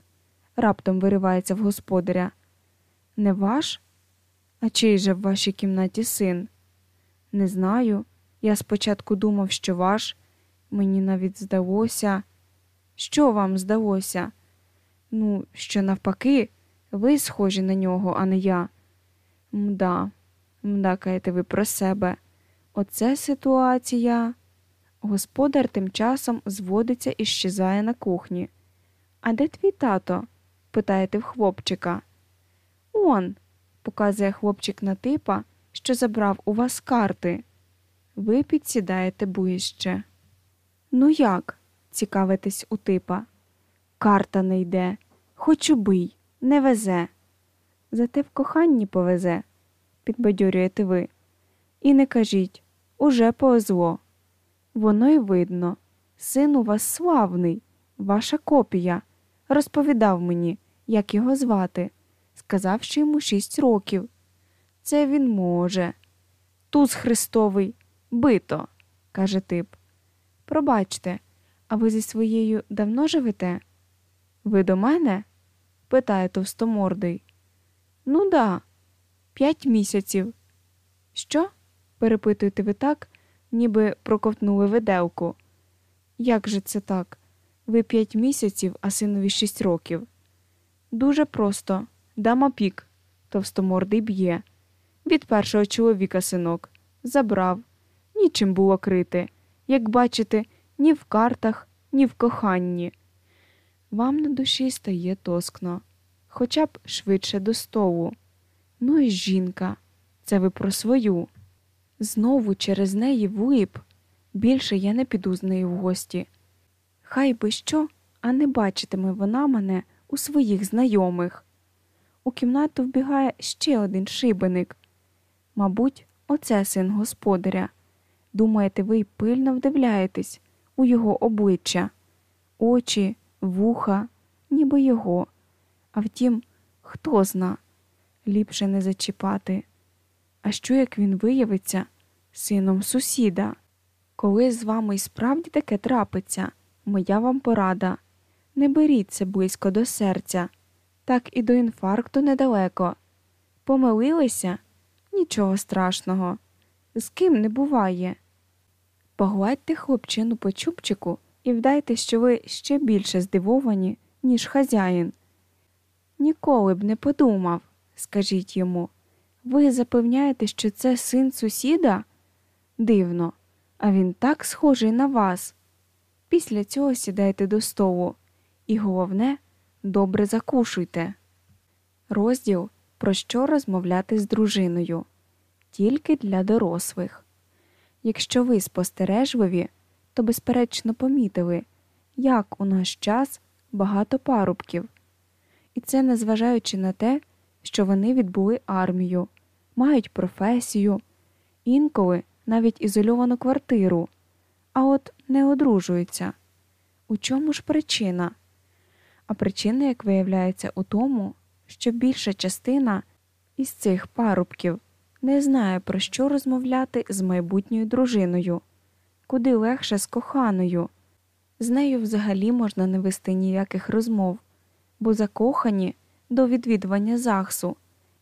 Раптом виривається в господаря. Не ваш? А чий же в вашій кімнаті син? Не знаю. Я спочатку думав, що ваш. Мені навіть здалося. Що вам здалося? Ну, що навпаки, ви схожі на нього, а не я. Мда, мдакаєте ви про себе. Оце ситуація. Господар тим часом зводиться і щезає на кухні. А де твій тато? питаєте в хлопчика. Он, показує хлопчик на типа, що забрав у вас карти. Ви підсідаєте ближче. Ну як? цікавитесь у типа. Карта не йде, хоч убий, не везе. Зате в коханні повезе, підбадьорюєте ви. І не кажіть уже повезло. Воно й видно. Син у вас славний, ваша копія. Розповідав мені, як його звати. Сказав, що йому шість років. Це він може. Туз Христовий, бито, каже тип. Пробачте, а ви зі своєю давно живете? Ви до мене? Питає товстомордий. Ну да, п'ять місяців. Що? перепитуєте ви так, ніби проковтнули виделку. Як же це так? Ви п'ять місяців, а синові шість років. Дуже просто дам опік, товстомордий б'є. Від першого чоловіка синок забрав, нічим було крити, як бачите, ні в картах, ні в коханні. Вам на душі стає тоскно, хоча б швидше до столу. Ну і жінка, це ви про свою. Знову через неї влип. Більше я не піду з нею в гості. Хай би що, а не бачитиме вона мене у своїх знайомих. У кімнату вбігає ще один шибеник. Мабуть, оце син господаря. Думаєте, ви пильно вдивляєтесь у його обличчя, очі, вуха, ніби його. А втім, хто зна, ліпше не зачіпати. А що як він виявиться сином сусіда? Коли з вами і справді таке трапиться, моя вам порада. Не беріть це близько до серця, так і до інфаркту недалеко. Помилилися? Нічого страшного. З ким не буває. Погладьте хлопчину по чубчику і вдайте, що ви ще більше здивовані, ніж хазяїн. Ніколи б не подумав, скажіть йому. Ви запевняєте, що це син сусіда? Дивно, а він так схожий на вас. Після цього сідайте до столу і, головне, добре закушуйте. Розділ про що розмовляти з дружиною тільки для дорослих. Якщо ви спостережливі, то безперечно помітили, як у наш час багато парубків, і це незважаючи на те, що вони відбули армію, мають професію, інколи навіть ізольовану квартиру, а от не одружуються. У чому ж причина? А причина, як виявляється, у тому, що більша частина із цих парубків не знає, про що розмовляти з майбутньою дружиною, куди легше з коханою. З нею взагалі можна не вести ніяких розмов, бо закохані до відвідування ЗАГСу,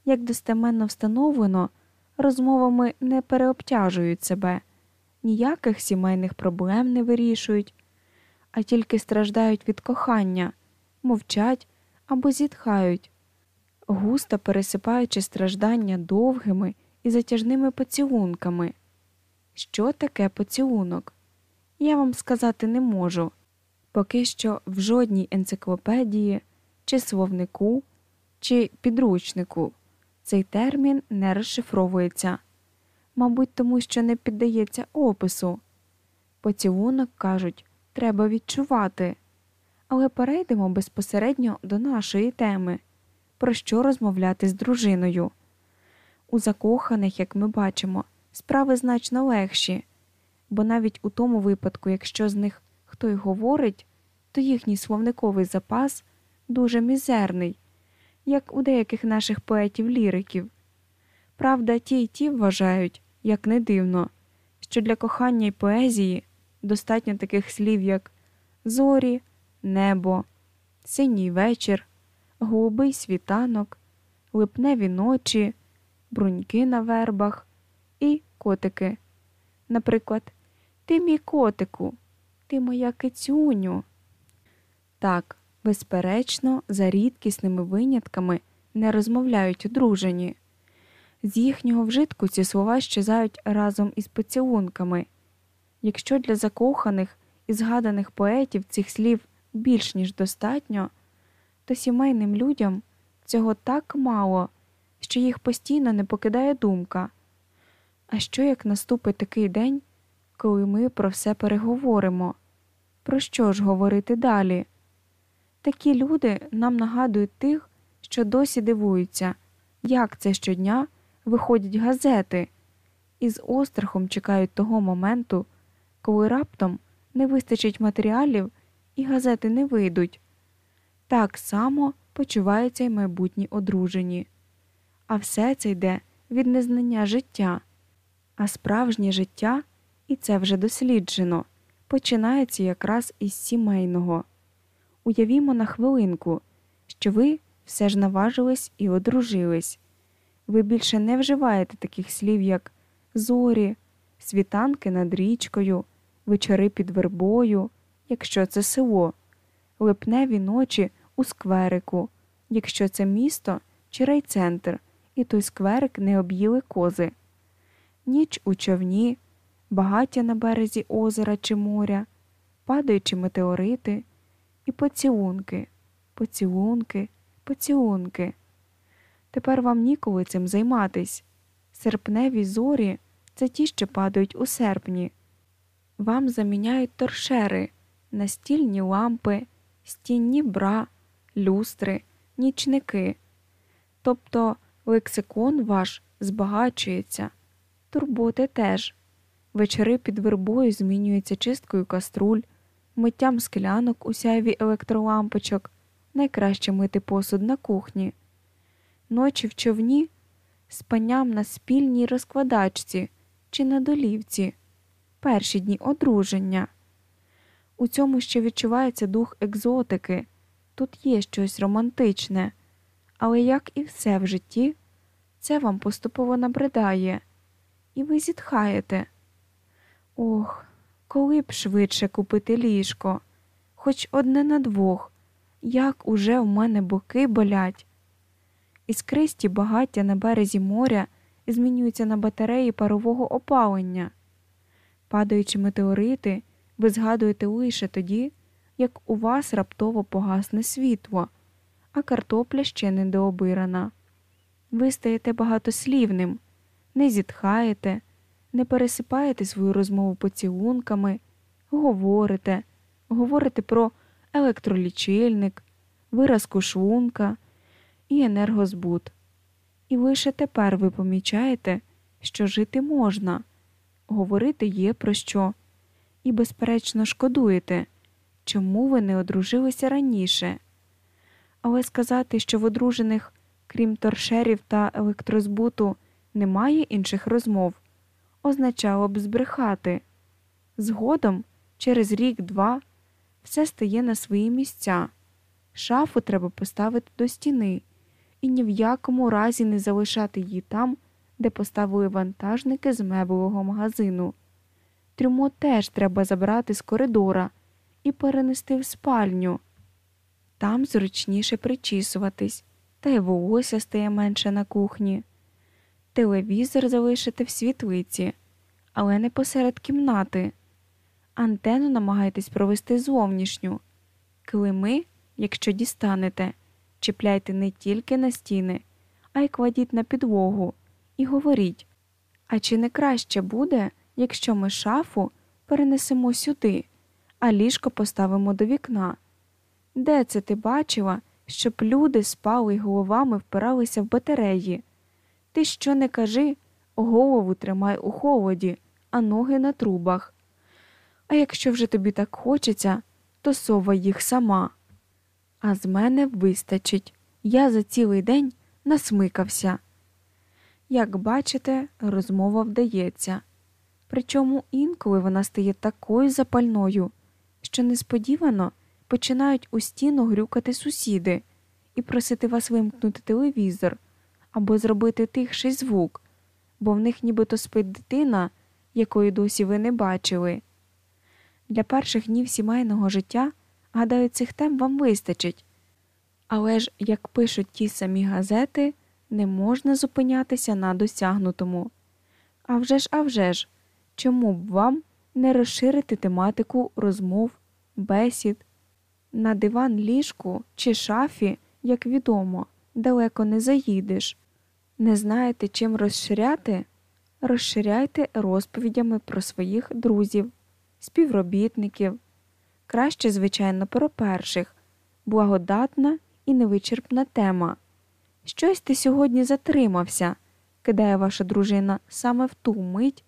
як достеменно встановлено, розмовами не переобтяжують себе, ніяких сімейних проблем не вирішують, а тільки страждають від кохання, мовчать або зітхають, густо пересипаючи страждання довгими і затяжними поцілунками. Що таке поцілунок? Я вам сказати не можу. Поки що в жодній енциклопедії, чи словнику, чи підручнику цей термін не розшифровується, мабуть, тому що не піддається опису. Поцілунок, кажуть, треба відчувати. Але перейдемо безпосередньо до нашої теми, про що розмовляти з дружиною. У закоханих, як ми бачимо, справи значно легші, бо навіть у тому випадку, якщо з них хто й говорить, то їхній словниковий запас дуже мізерний, як у деяких наших поетів-ліриків. Правда, ті й ті вважають, як не дивно, що для кохання й поезії достатньо таких слів, як зорі, небо, синій вечір, голубий світанок, липневі ночі, бруньки на вербах і котики. Наприклад, ти мій котику, ти моя кицюню. Так, безперечно, за рідкісними винятками не розмовляють одружені. З їхнього вжитку ці слова щезають разом із поцілунками. Якщо для закоханих і згаданих поетів цих слів більш ніж достатньо, то сімейним людям цього так мало, що їх постійно не покидає думка. А що як наступить такий день, коли ми про все переговоримо? Про що ж говорити далі? Такі люди нам нагадують тих, що досі дивуються, як це щодня виходять газети, і з острахом чекають того моменту, коли раптом не вистачить матеріалів і газети не вийдуть. Так само почуваються й майбутні одружені. А все це йде від незнання життя, а справжнє життя, і це вже досліджено, починається якраз із сімейного. Уявімо на хвилинку, що ви все ж наважились і одружились. Ви більше не вживаєте таких слів, як зорі, світанки над річкою, вечори під вербою, якщо це село, липневі ночі у скверику, якщо це місто чи райцентр, і той скверик не об'їли кози, ніч у човні, багаття на березі озера чи моря, падаючи метеорити і поцілунки, поцілунки, поцілунки. Тепер вам ніколи цим займатись. Серпневі зорі це ті, що падають у серпні. Вам заміняють торшери, настільні лампи, стінні бра, люстри, нічники. Тобто лексикон ваш збагачується, турботи теж. Вечори під вербою змінюються чисткою каструль, миттям склянок у сяйві електролампочок, найкраще мити посуд на кухні, ночі в човні, спанням на спільній розкладачці чи на долівці, перші дні одруження. У цьому ще відчувається дух екзотики, тут є щось романтичне, але як і все в житті, це вам поступово набридає, і ви зітхаєте. Ох, коли б швидше купити ліжко, хоч одне на двох, як уже в мене боки болять. Іскристі багаття на березі моря змінюються на батареї парового опалення. Падаючи метеорити, ви згадуєте лише тоді, як у вас раптово погасне світло, а картопля ще не дообирана. Ви стаєте багатослівним, не зітхаєте не пересипаєте свою розмову поцілунками, говорите, говорите про електролічильник, виразку шлунка і енергозбут. І лише тепер ви помічаєте, що жити можна, говорити є про що, і, безперечно, шкодуєте, чому ви не одружилися раніше. Але сказати, що в одружених, крім торшерів та електрозбуту, немає інших розмов, означало б збрехати. Згодом, через рік-два, все стає на свої місця. Шафу треба поставити до стіни і ні в якому разі не залишати її там, де поставили вантажники з меблевого магазину. Трюмо теж треба забрати з коридора і перенести в спальню. Там зручніше причісуватись, та й волосся стає менше на кухні. Телевізор залишите в світлиці, але не посеред кімнати. Антенну намагайтесь провести зовнішню. Килими, якщо дістанете, чіпляйте не тільки на стіни, а й кладіть на підлогу і говоріть а чи не краще буде, якщо ми шафу перенесемо сюди, а ліжко поставимо до вікна? Де це ти бачила, щоб люди спали й головами впиралися в батареї? Ти що не кажи, голову тримай у холоді, а ноги на трубах. А якщо вже тобі так хочеться, то сова їх сама. А з мене вистачить. Я за цілий день насмикався. Як бачите, розмова вдається. Причому інколи вона стає такою запальною, що несподівано починають у стіну грюкати сусіди і просити вас вимкнути телевізор або зробити тихший звук, бо в них нібито спить дитина, якої досі ви не бачили. Для перших днів сімейного життя, гадаю, цих тем вам вистачить. Але ж, як пишуть ті самі газети, не можна зупинятися на досягнутому. А вже ж, а вже ж, чому б вам не розширити тематику розмов, бесід? На диван ліжку чи шафі, як відомо, далеко не заїдеш. Не знаєте, чим розширяти? Розширяйте розповідями про своїх друзів, співробітників. Краще, звичайно, про перших, благодатна і невичерпна тема. Щось ти сьогодні затримався, кидає ваша дружина саме в ту мить,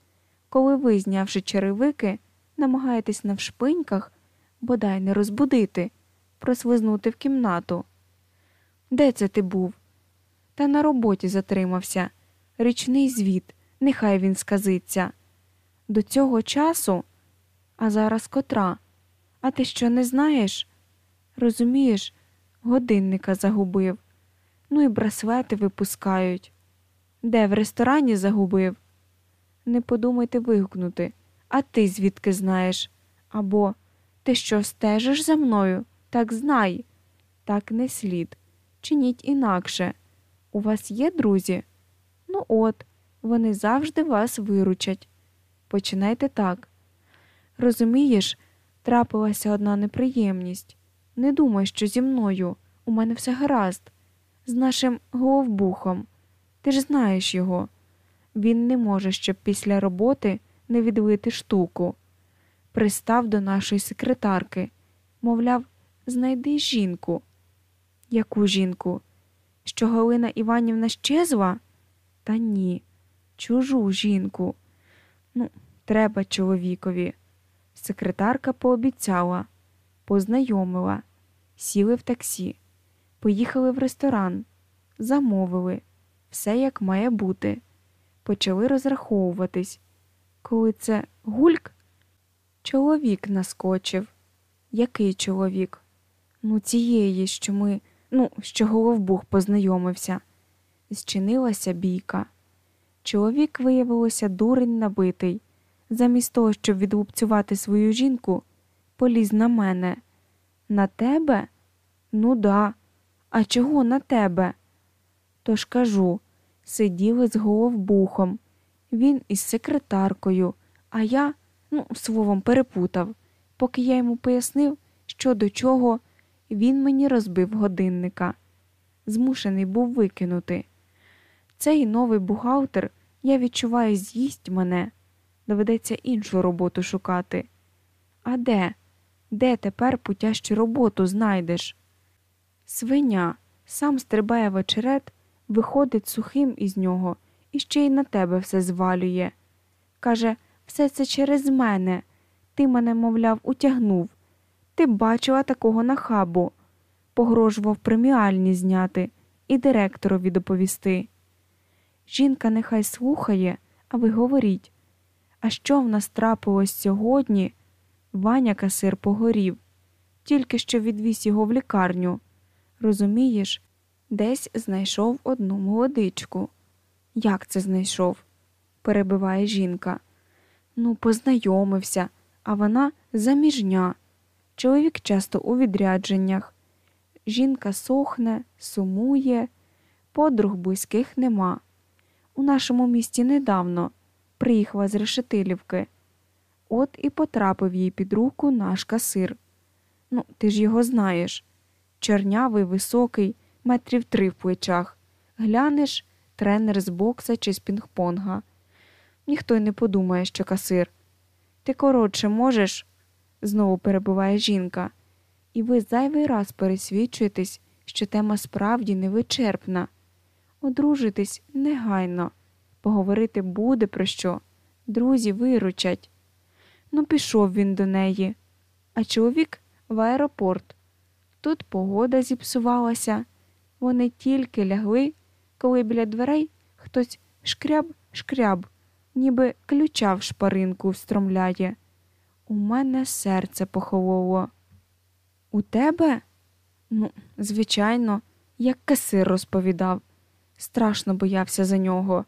коли ви, знявши черевики, намагаєтесь на вшпиньках, бодай не розбудити, прослизнути в кімнату. Де це ти був? Та на роботі затримався. Річний звіт, нехай він сказиться. До цього часу, а зараз котра. А ти що не знаєш? Розумієш, годинника загубив. Ну і браслети випускають. Де в ресторані загубив? Не подумайте вигукнути, а ти звідки знаєш? Або ти що стежиш за мною? Так знай. Так не слід. Чиніть інакше. У вас є друзі? Ну от, вони завжди вас виручать. Починайте так. Розумієш, трапилася одна неприємність. Не думай, що зі мною. У мене все гаразд з нашим головбухом. Ти ж знаєш його. Він не може, щоб після роботи не відлити штуку. Пристав до нашої секретарки, мовляв, знайди жінку. Яку жінку? Що Галина Іванівна щезла? Та ні, чужу жінку. Ну, треба чоловікові. Секретарка пообіцяла, познайомила, сіли в таксі. Поїхали в ресторан, замовили, все як має бути. Почали розраховуватись. Коли це гульк, чоловік наскочив. Який чоловік? Ну, цієї, що ми, ну, що Головбух познайомився. Зчинилася бійка. Чоловік, виявилося, дурень набитий. Замість того, щоб відлупцювати свою жінку, поліз на мене. На тебе? Ну да. А чого на тебе? Тож кажу, сиділи з головбухом, він із секретаркою, а я, ну, словом, перепутав. Поки я йому пояснив, що до чого, він мені розбив годинника. Змушений був викинути. Цей новий бухгалтер, я відчуваю, з'їсть мене. Доведеться іншу роботу шукати. А де? Де тепер путящу роботу знайдеш? Свиня сам стрибає в очерет, виходить сухим із нього і ще й на тебе все звалює. Каже, все це через мене. Ти мене, мовляв, утягнув. Ти б бачила такого нахабу. Погрожував преміальні зняти і директорові доповісти. Жінка нехай слухає, а ви говоріть. А що в нас трапилось сьогодні? Ваня касир погорів, тільки що відвіз його в лікарню. Розумієш, десь знайшов одну молодичку. Як це знайшов? перебиває жінка. Ну, познайомився, а вона заміжня. Чоловік часто у відрядженнях. Жінка сохне, сумує, подруг близьких нема. У нашому місті недавно приїхала з Решетилівки. От і потрапив їй під руку наш касир. Ну, ти ж його знаєш. Чорнявий, високий, метрів три в плечах. Глянеш тренер з бокса чи з пінг-понга. Ніхто й не подумає, що касир. Ти коротше можеш, знову перебуває жінка, і ви зайвий раз пересвідчуєтесь, що тема справді невичерпна. Одружитись негайно, поговорити буде про що. Друзі виручать. Ну, пішов він до неї, а чоловік в аеропорт. Тут погода зіпсувалася. Вони тільки лягли, коли біля дверей хтось шкряб-шкряб, ніби ключа в шпаринку встромляє. У мене серце похололо. У тебе? Ну, звичайно, як касир розповідав. Страшно боявся за нього.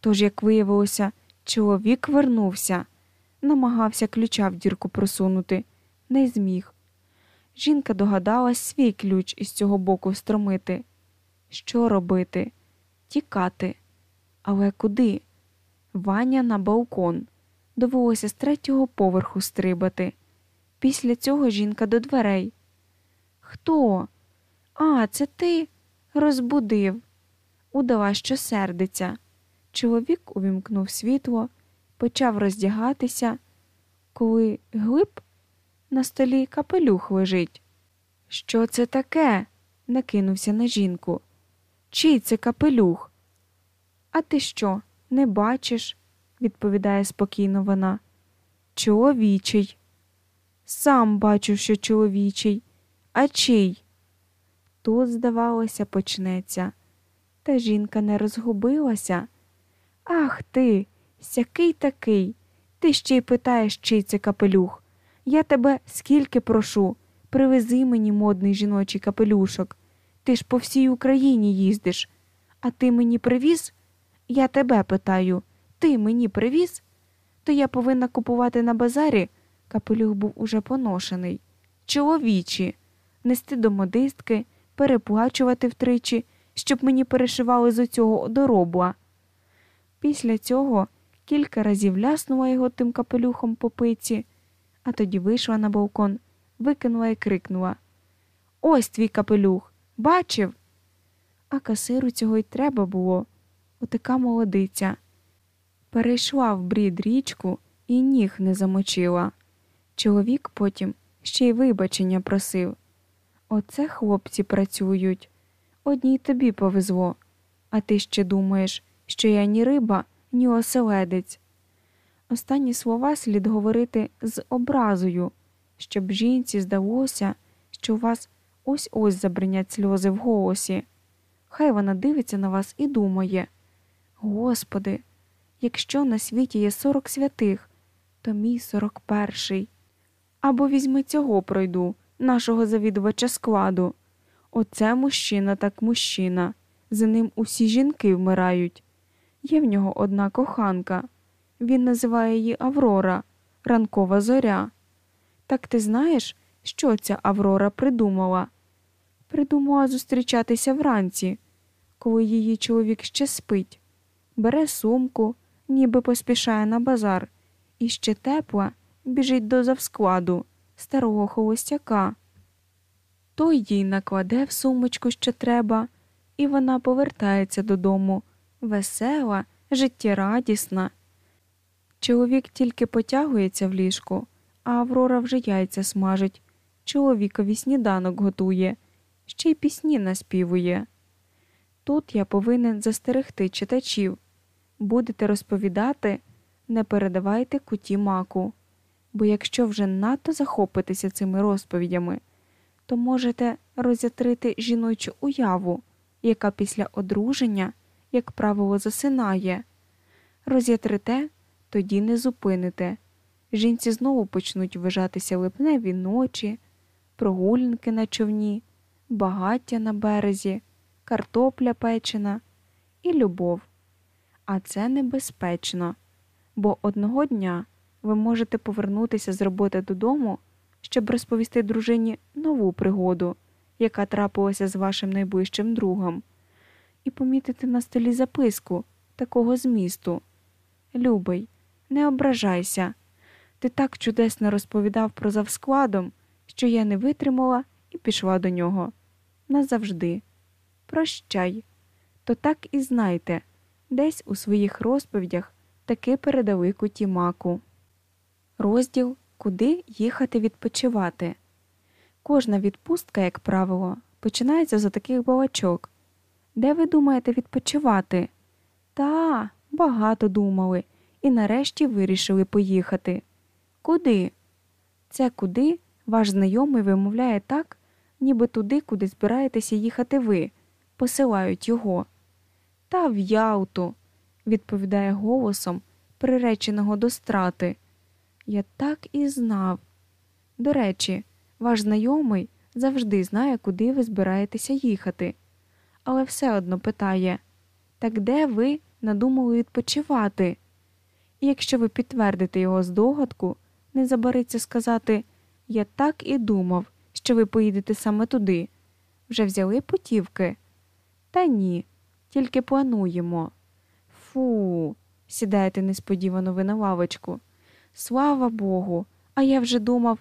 Тож, як виявилося, чоловік вернувся, намагався ключа в дірку просунути, не зміг. Жінка догадалась свій ключ із цього боку встромити. Що робити? Тікати. Але куди? Ваня на балкон. Довелося з третього поверху стрибати. Після цього жінка до дверей. Хто? А, це ти розбудив. Удала, що сердиться. Чоловік увімкнув світло, почав роздягатися, коли глиб на столі капелюх лежить. Що це таке? накинувся на жінку. Чий це капелюх? А ти що, не бачиш? Відповідає спокійно вона. Чоловічий. Сам бачу, що чоловічий. А чий? Тут, здавалося, почнеться. Та жінка не розгубилася. Ах ти, сякий такий. Ти ще й питаєш, чий це капелюх. Я тебе скільки прошу, привези мені модний жіночий капелюшок. Ти ж по всій Україні їздиш. А ти мені привіз? Я тебе питаю, ти мені привіз? То я повинна купувати на базарі. Капелюх був уже поношений. Чоловічі, нести до модистки, переплачувати втричі, щоб мені перешивали з оцього доробла. Після цього кілька разів ляснула його тим капелюхом по пиці, а тоді вийшла на балкон, викинула і крикнула Ось твій капелюх, бачив? А касиру цього й треба було. Отака молодиця. Перейшла в брід річку і ніг не замочила. Чоловік потім ще й вибачення просив. Оце хлопці працюють. Одній тобі повезло, а ти ще думаєш, що я ні риба, ні оселедець. Останні слова слід говорити з образою, щоб жінці здалося, що у вас ось ось забринять сльози в голосі. Хай вона дивиться на вас і думає Господи, якщо на світі є сорок святих, то мій сорок перший. Або візьми цього пройду, нашого завідувача складу. Оце мужчина так мужчина, за ним усі жінки вмирають. Є в нього одна коханка. Він називає її Аврора, ранкова зоря. Так ти знаєш, що ця Аврора придумала? Придумала зустрічатися вранці, коли її чоловік ще спить, бере сумку, ніби поспішає на базар, і ще тепла біжить до завскладу старого холостяка. Той їй накладе в сумочку, що треба, і вона повертається додому, весела, життєрадісна. Чоловік тільки потягується в ліжку, а Аврора вже яйця смажить, чоловікові сніданок готує, ще й пісні наспівує. Тут я повинен застерегти читачів будете розповідати, не передавайте куті маку, бо якщо вже надто захопитеся цими розповідями, то можете розятрити жіночу уяву, яка після одруження, як правило, засинає. Роз'ятрите, тоді не зупините. Жінці знову почнуть вважатися липневі ночі, прогулянки на човні, багаття на березі, картопля печена і любов. А це небезпечно, бо одного дня ви можете повернутися з роботи додому, щоб розповісти дружині нову пригоду, яка трапилася з вашим найближчим другом, і помітити на столі записку такого змісту. Любий, не ображайся. Ти так чудесно розповідав про завскладом, що я не витримала і пішла до нього. Назавжди. Прощай. То так і знайте, десь у своїх розповідях таки передали куті маку. Розділ Куди їхати відпочивати. Кожна відпустка, як правило, починається за таких балачок. Де ви думаєте відпочивати? Та, багато думали, і нарешті вирішили поїхати. Куди? Це куди ваш знайомий вимовляє так, ніби туди, куди збираєтеся їхати ви, посилають його. Та в Яуту, відповідає голосом, приреченого до страти. Я так і знав. До речі, ваш знайомий завжди знає, куди ви збираєтеся їхати, але все одно питає так де ви надумали відпочивати? І якщо ви підтвердите його здогадку, не забариться сказати Я так і думав, що ви поїдете саме туди. Вже взяли путівки? Та ні, тільки плануємо. Фу, сідаєте несподівано ви на лавочку. Слава Богу, а я вже думав,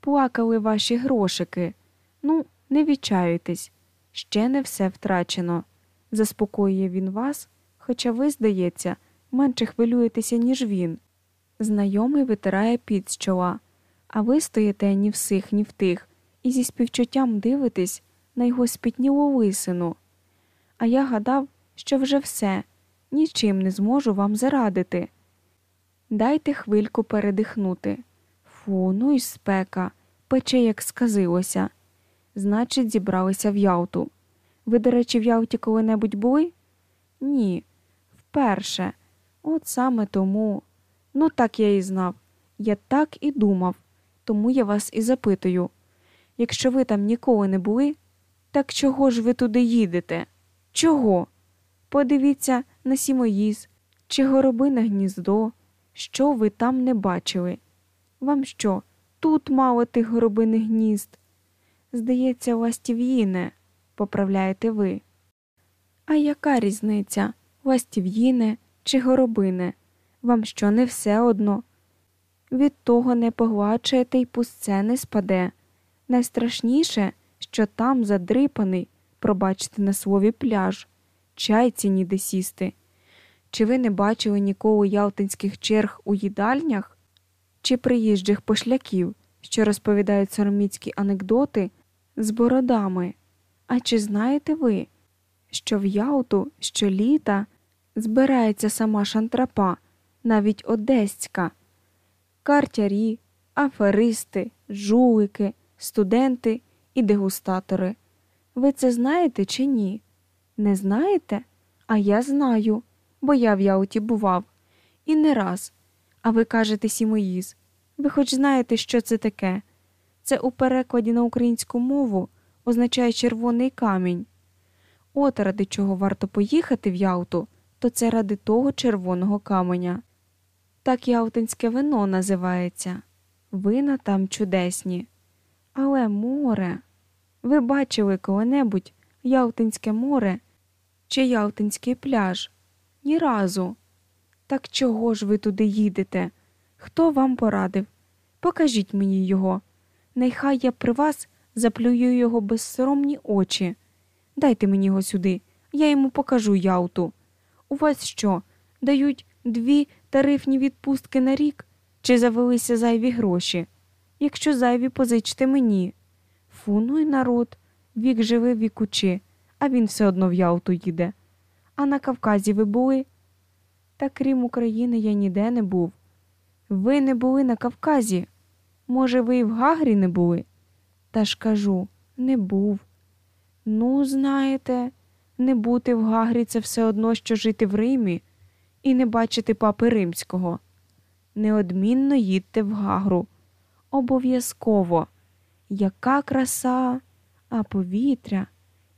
плакали ваші грошики. Ну, не відчаюйтесь, ще не все втрачено. Заспокоює він вас, хоча ви, здається, менше хвилюєтеся, ніж він. Знайомий витирає під з чола, а ви стоїте ні в сих, ні в тих, і зі співчуттям дивитесь на його спітнілу лисину. А я гадав, що вже все, нічим не зможу вам зарадити. Дайте хвильку передихнути. Фу, ну й спека, пече, як сказилося. Значить, зібралися в Ялту. Ви, до речі, в Ялті коли-небудь були? Ні, вперше. От саме тому. Ну, так я і знав. Я так і думав, тому я вас і запитую. Якщо ви там ніколи не були, так чого ж ви туди їдете? Чого? Подивіться на сімоїз чи горобине гніздо, що ви там не бачили. Вам що, тут мало тих горобиних гнізд? Здається, ластів'їне, поправляєте ви. А яка різниця? Ластів'їне чи горобине? Вам що не все одно? Від того не погладшаєте й пустце не спаде. Найстрашніше, що там задрипаний, пробачте на слові пляж, чайці ніде сісти. Чи ви не бачили ніколи ялтинських черг у їдальнях чи приїжджих пошляків, що розповідають сороміцькі анекдоти з бородами? А чи знаєте ви, що в Ялту щоліта збирається сама шантрапа, навіть одеська, картярі, аферисти, жулики, студенти і дегустатори? Ви це знаєте чи ні? Не знаєте? А я знаю, бо я в Яуті бував. І не раз. А ви кажете Сімоїз. Ви хоч знаєте, що це таке? Це у перекладі на українську мову означає червоний камінь. От ради чого варто поїхати в Яуту, то це ради того червоного каменя. Так яутинське вино називається. Вина там чудесні. Але море. Ви бачили коли-небудь Ялтинське море чи Ялтинський пляж? Ні разу. Так чого ж ви туди їдете? Хто вам порадив? Покажіть мені його. Нехай я при вас заплюю його безсоромні очі. Дайте мені його сюди, я йому покажу Ялту. У вас що? Дають дві тарифні відпустки на рік чи завелися зайві гроші? Якщо зайві, позичте мені. Фу, ну й народ, вік живи вікучи, а він все одно в Ялту їде. А на Кавказі ви були? Та крім України, я ніде не був. Ви не були на Кавказі? Може, ви і в Гагрі не були? Та ж кажу, не був. Ну, знаєте, не бути в Гагрі це все одно, що жити в Римі і не бачити папи римського. Неодмінно їдьте в Гагру. Обов'язково. Яка краса, а повітря,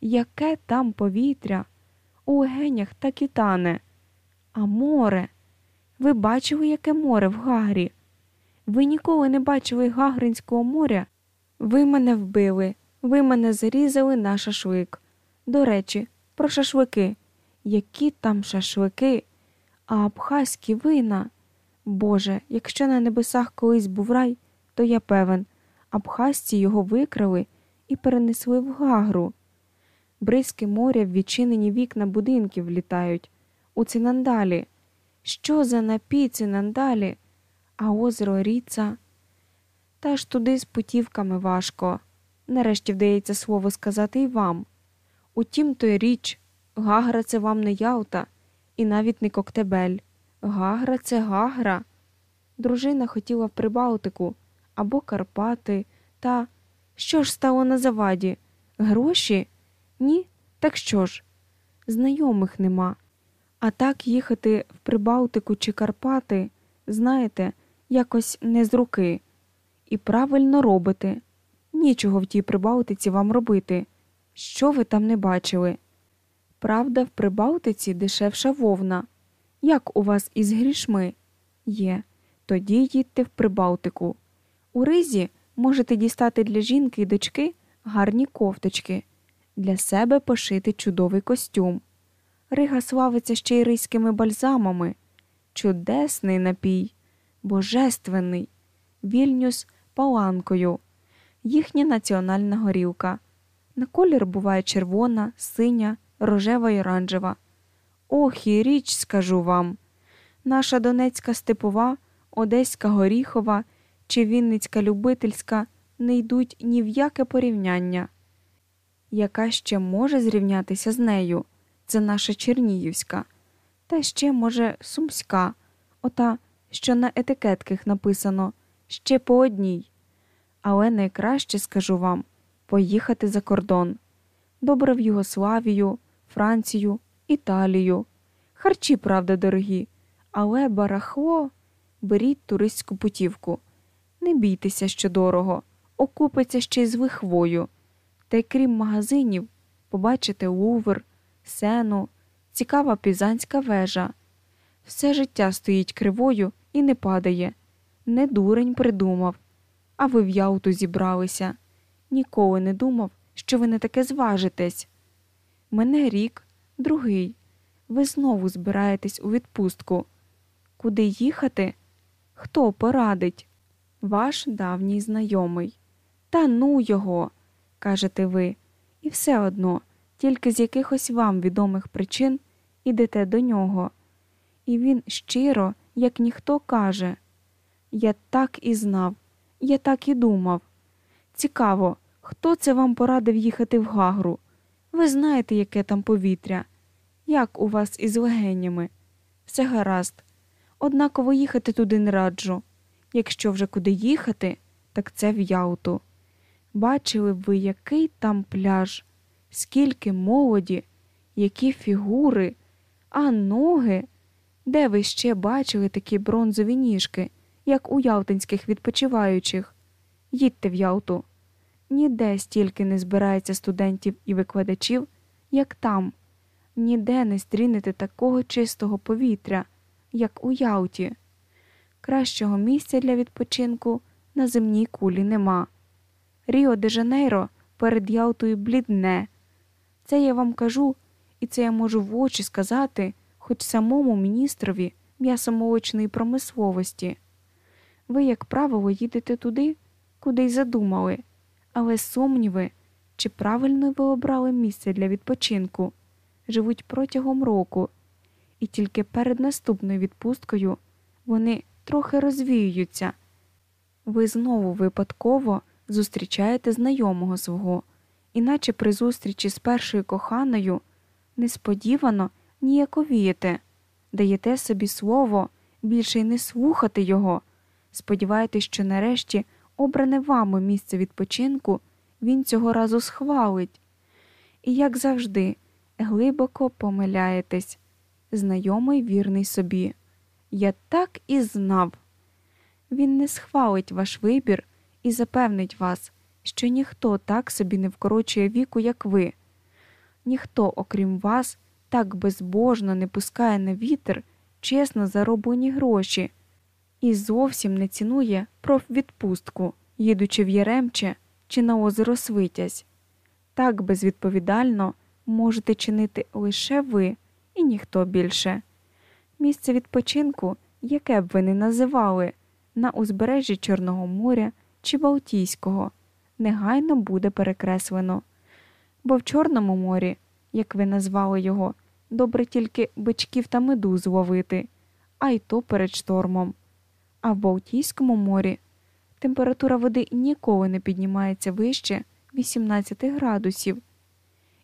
яке там повітря? У генях так і тане. А море. Ви бачили, яке море в Гагрі? Ви ніколи не бачили Гагринського моря? Ви мене вбили, ви мене зарізали на шашлик. До речі, про шашлики. Які там шашлики, а абхазькі вина. Боже, якщо на небесах колись був рай, то я певен, абхазці його викрали і перенесли в Гагру. Бризки моря в відчинені вікна будинків літають. У цинандалі. Що за напій цинандалі? А озеро Ріца. Та ж туди з путівками важко. Нарешті вдається слово сказати і вам. Утім, то й річ, Гагра це вам не Ялта, і навіть не Коктебель. Гагра це Гагра. Дружина хотіла в Прибалтику або Карпати, та що ж стало на заваді? Гроші? Ні? Так що ж? Знайомих нема. А так їхати в Прибалтику чи Карпати, знаєте, якось не з руки. І правильно робите. Нічого в тій Прибалтиці вам робити. Що ви там не бачили? Правда, в Прибалтиці дешевша вовна. Як у вас із грішми? Є. Тоді їдьте в Прибалтику. У ризі можете дістати для жінки і дочки гарні кофточки, для себе пошити чудовий костюм. Рига славиться ще й ризькими бальзамами. Чудесний напій, божественний, вільнюс паланкою, їхня національна горілка. На колір буває червона, синя, рожева й оранжева. Ох і річ, скажу вам. Наша Донецька степова, Одеська горіхова чи Вінницька любительська не йдуть ні в яке порівняння. Яка ще може зрівнятися з нею? Це наша Чернігівська, та ще, може, Сумська, ота, що на етикетках написано ще по одній. Але найкраще скажу вам поїхати за кордон. Добре в Югославію, Францію, Італію. Харчі, правда, дорогі, але барахло беріть туристську путівку. Не бійтеся, що дорого, окупиться ще й з лихвою. Та й крім магазинів, побачите Лувр, сену, цікава пізанська вежа. Все життя стоїть кривою і не падає. Не дурень придумав. А ви в Яуту зібралися. Ніколи не думав, що ви не таке зважитесь. Мене рік, другий. Ви знову збираєтесь у відпустку. Куди їхати? Хто порадить? Ваш давній знайомий. Та ну його, кажете ви, і все одно, тільки з якихось вам відомих причин ідете до нього. І він щиро, як ніхто каже. Я так і знав, я так і думав. Цікаво, хто це вам порадив їхати в Гагру? Ви знаєте, яке там повітря, як у вас із легенями? Все гаразд. Однаково їхати туди не раджу. Якщо вже куди їхати, так це в Яуту. Бачили б ви, який там пляж, скільки молоді, які фігури, а ноги. Де ви ще бачили такі бронзові ніжки, як у ялтинських відпочиваючих? Їдьте в Ялту. Ніде стільки не збирається студентів і викладачів, як там, ніде не стрінете такого чистого повітря, як у Ялті. Кращого місця для відпочинку на земній кулі нема. Ріо де Жанейро перед Ялтою блідне. Це я вам кажу, і це я можу в очі сказати, хоч самому міністрові м'ясомолочної промисловості. Ви, як правило, їдете туди, куди й задумали, але сумніви, чи правильно ви обрали місце для відпочинку, живуть протягом року, і тільки перед наступною відпусткою вони трохи розвіюються. Ви знову випадково зустрічаєте знайомого свого, іначе при зустрічі з першою коханою несподівано ніяковієте, даєте собі слово більше й не слухати його, сподіваєтесь, що нарешті обране вами місце відпочинку він цього разу схвалить. І, як завжди, глибоко помиляєтесь, знайомий вірний собі. Я так і знав. Він не схвалить ваш вибір і запевнить вас, що ніхто так собі не вкорочує віку, як ви. Ніхто, окрім вас, так безбожно не пускає на вітер чесно зароблені гроші і зовсім не цінує профвідпустку, їдучи в Яремче чи на озеро Свитязь. Так безвідповідально можете чинити лише ви і ніхто більше. Місце відпочинку, яке б ви не називали, на узбережжі Чорного моря чи Балтійського, негайно буде перекреслено. Бо в Чорному морі, як ви назвали його, добре тільки бичків та медуз ловити, а й то перед штормом. А в Балтійському морі температура води ніколи не піднімається вище 18 градусів.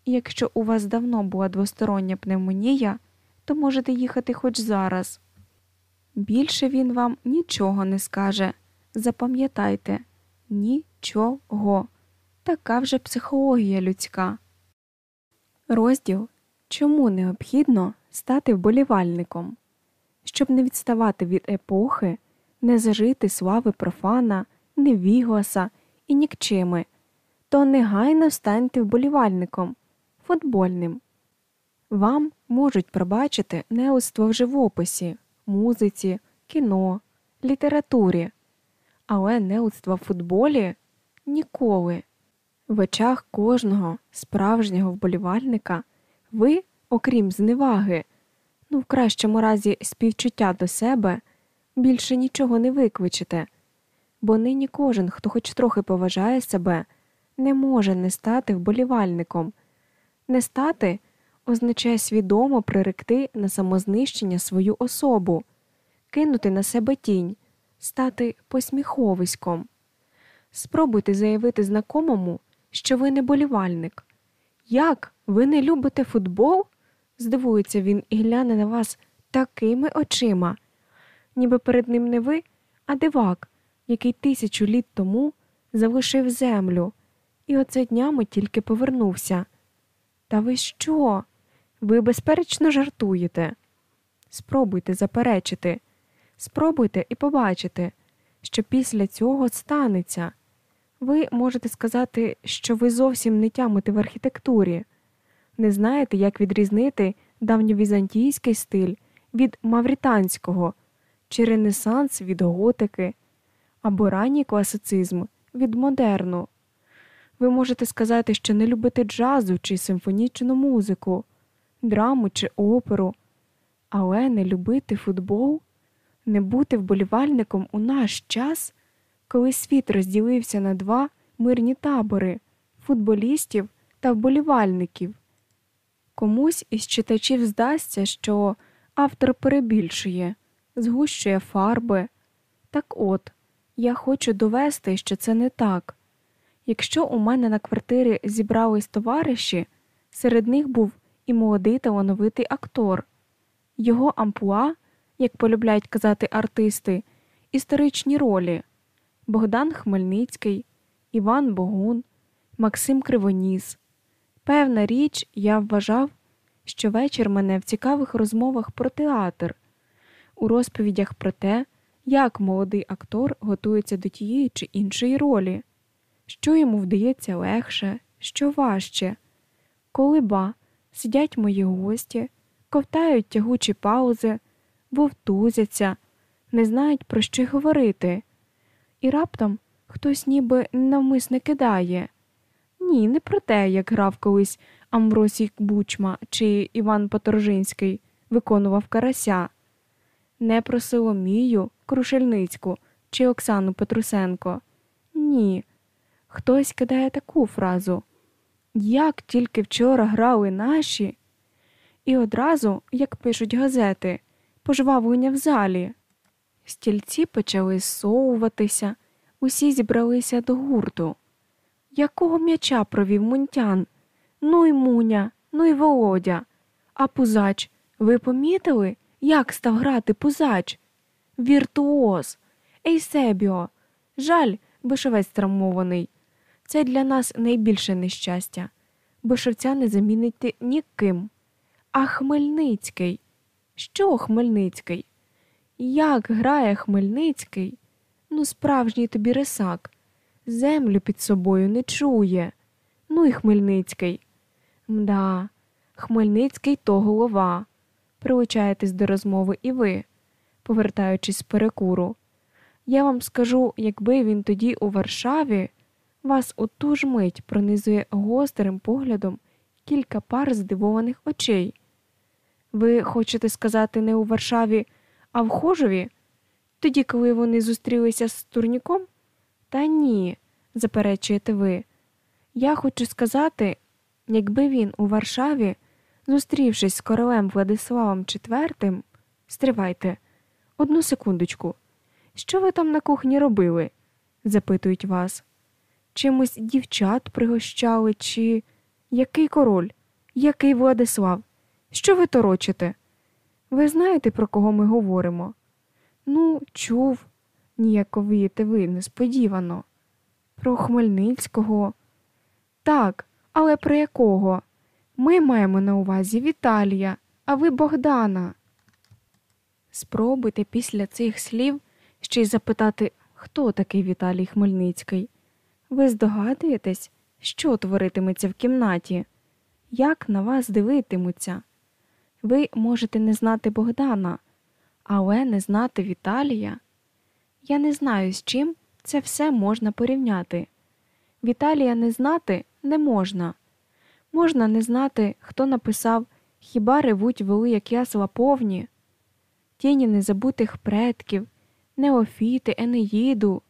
І якщо у вас давно була двостороння пневмонія, то можете їхати хоч зараз. Більше він вам нічого не скаже. Запам'ятайте нічого. Така вже психологія людська. Розділ Чому необхідно стати вболівальником? Щоб не відставати від епохи, не зажити слави профана, невігласа і нікчими, то негайно станьте вболівальником футбольним. Вам можуть пробачити неудство в живописі, музиці, кіно, літературі, але неудство в футболі ніколи. В очах кожного справжнього вболівальника ви, окрім зневаги, ну в кращому разі співчуття до себе, більше нічого не викличете, бо нині кожен, хто хоч трохи поважає себе, не може не стати вболівальником. Не стати означає свідомо приректи на самознищення свою особу, кинути на себе тінь, стати посміховиськом. Спробуйте заявити знакомому, що ви не болівальник. Як ви не любите футбол? здивується він і гляне на вас такими очима, ніби перед ним не ви, а дивак, який тисячу літ тому залишив землю, і оце днями тільки повернувся. Та ви що? Ви, безперечно, жартуєте. Спробуйте заперечити, спробуйте і побачите, що після цього станеться. Ви можете сказати, що ви зовсім не тямите в архітектурі, не знаєте, як відрізнити давньовізантійський стиль від мавританського, чи ренесанс від готики, або ранній класицизм від модерну. Ви можете сказати, що не любите джазу чи симфонічну музику, драму чи оперу, але не любити футбол, не бути вболівальником у наш час, коли світ розділився на два мирні табори футболістів та вболівальників. Комусь із читачів здасться, що автор перебільшує, згущує фарби. Так от, я хочу довести, що це не так. Якщо у мене на квартирі зібрались товариші, серед них був і молодий талановитий актор, його ампуа, як полюбляють казати артисти, історичні ролі. Богдан Хмельницький, Іван Богун, Максим Кривоніс. Певна річ, я вважав, що вечір мене в цікавих розмовах про театр, у розповідях про те, як молодий актор готується до тієї чи іншої ролі, що йому вдається легше, що важче, коли ба сидять мої гості, ковтають тягучі паузи, вовтузяться, не знають, про що говорити, і раптом хтось ніби навмисне кидає. Ні, не про те, як грав колись Амбросій Бучма чи Іван Поторжинський виконував карася, не про Соломію, Крушельницьку чи Оксану Петрусенко. Ні. Хтось кидає таку фразу Як тільки вчора грали наші, і одразу, як пишуть газети, пожвавлення в залі. Стільці почали зсовуватися, усі зібралися до гурту. Якого м'яча провів мунтян? Ну й муня, ну й володя. А пузач, ви помітили, як став грати пузач? Віртуоз, Ейсебіо. Жаль, бишовець травмований. Це для нас найбільше нещастя. Бишовця не замінити ніким. А Хмельницький. Що Хмельницький? Як грає Хмельницький? Ну, справжній тобі рисак. Землю під собою не чує. Ну і Хмельницький. Мда, Хмельницький то голова. Прилучаєтесь до розмови і ви, повертаючись з перекуру. Я вам скажу, якби він тоді у Варшаві, вас у ту ж мить пронизує гострим поглядом кілька пар здивованих очей. Ви хочете сказати не у Варшаві, а в Хожові? Тоді, коли вони зустрілися з турніком? Та ні, заперечуєте ви. Я хочу сказати, якби він у Варшаві, зустрівшись з королем Владиславом IV, стривайте, одну секундочку. Що ви там на кухні робили? запитують вас. Чимось дівчат пригощали, чи який король, який Владислав? Що ви торочите? Ви знаєте, про кого ми говоримо? Ну, чув, ніяковієте ви несподівано. Про Хмельницького. Так, але про якого? Ми маємо на увазі Віталія, а ви Богдана. Спробуйте після цих слів ще й запитати, хто такий Віталій Хмельницький. Ви здогадуєтесь, що творитиметься в кімнаті, як на вас дивитимуться. Ви можете не знати Богдана, але не знати Віталія. Я не знаю, з чим це все можна порівняти. Віталія не знати не можна. Можна не знати, хто написав Хіба ревуть воли, як ясла повні, тіні незабутих предків, Неофіти, Енеїду,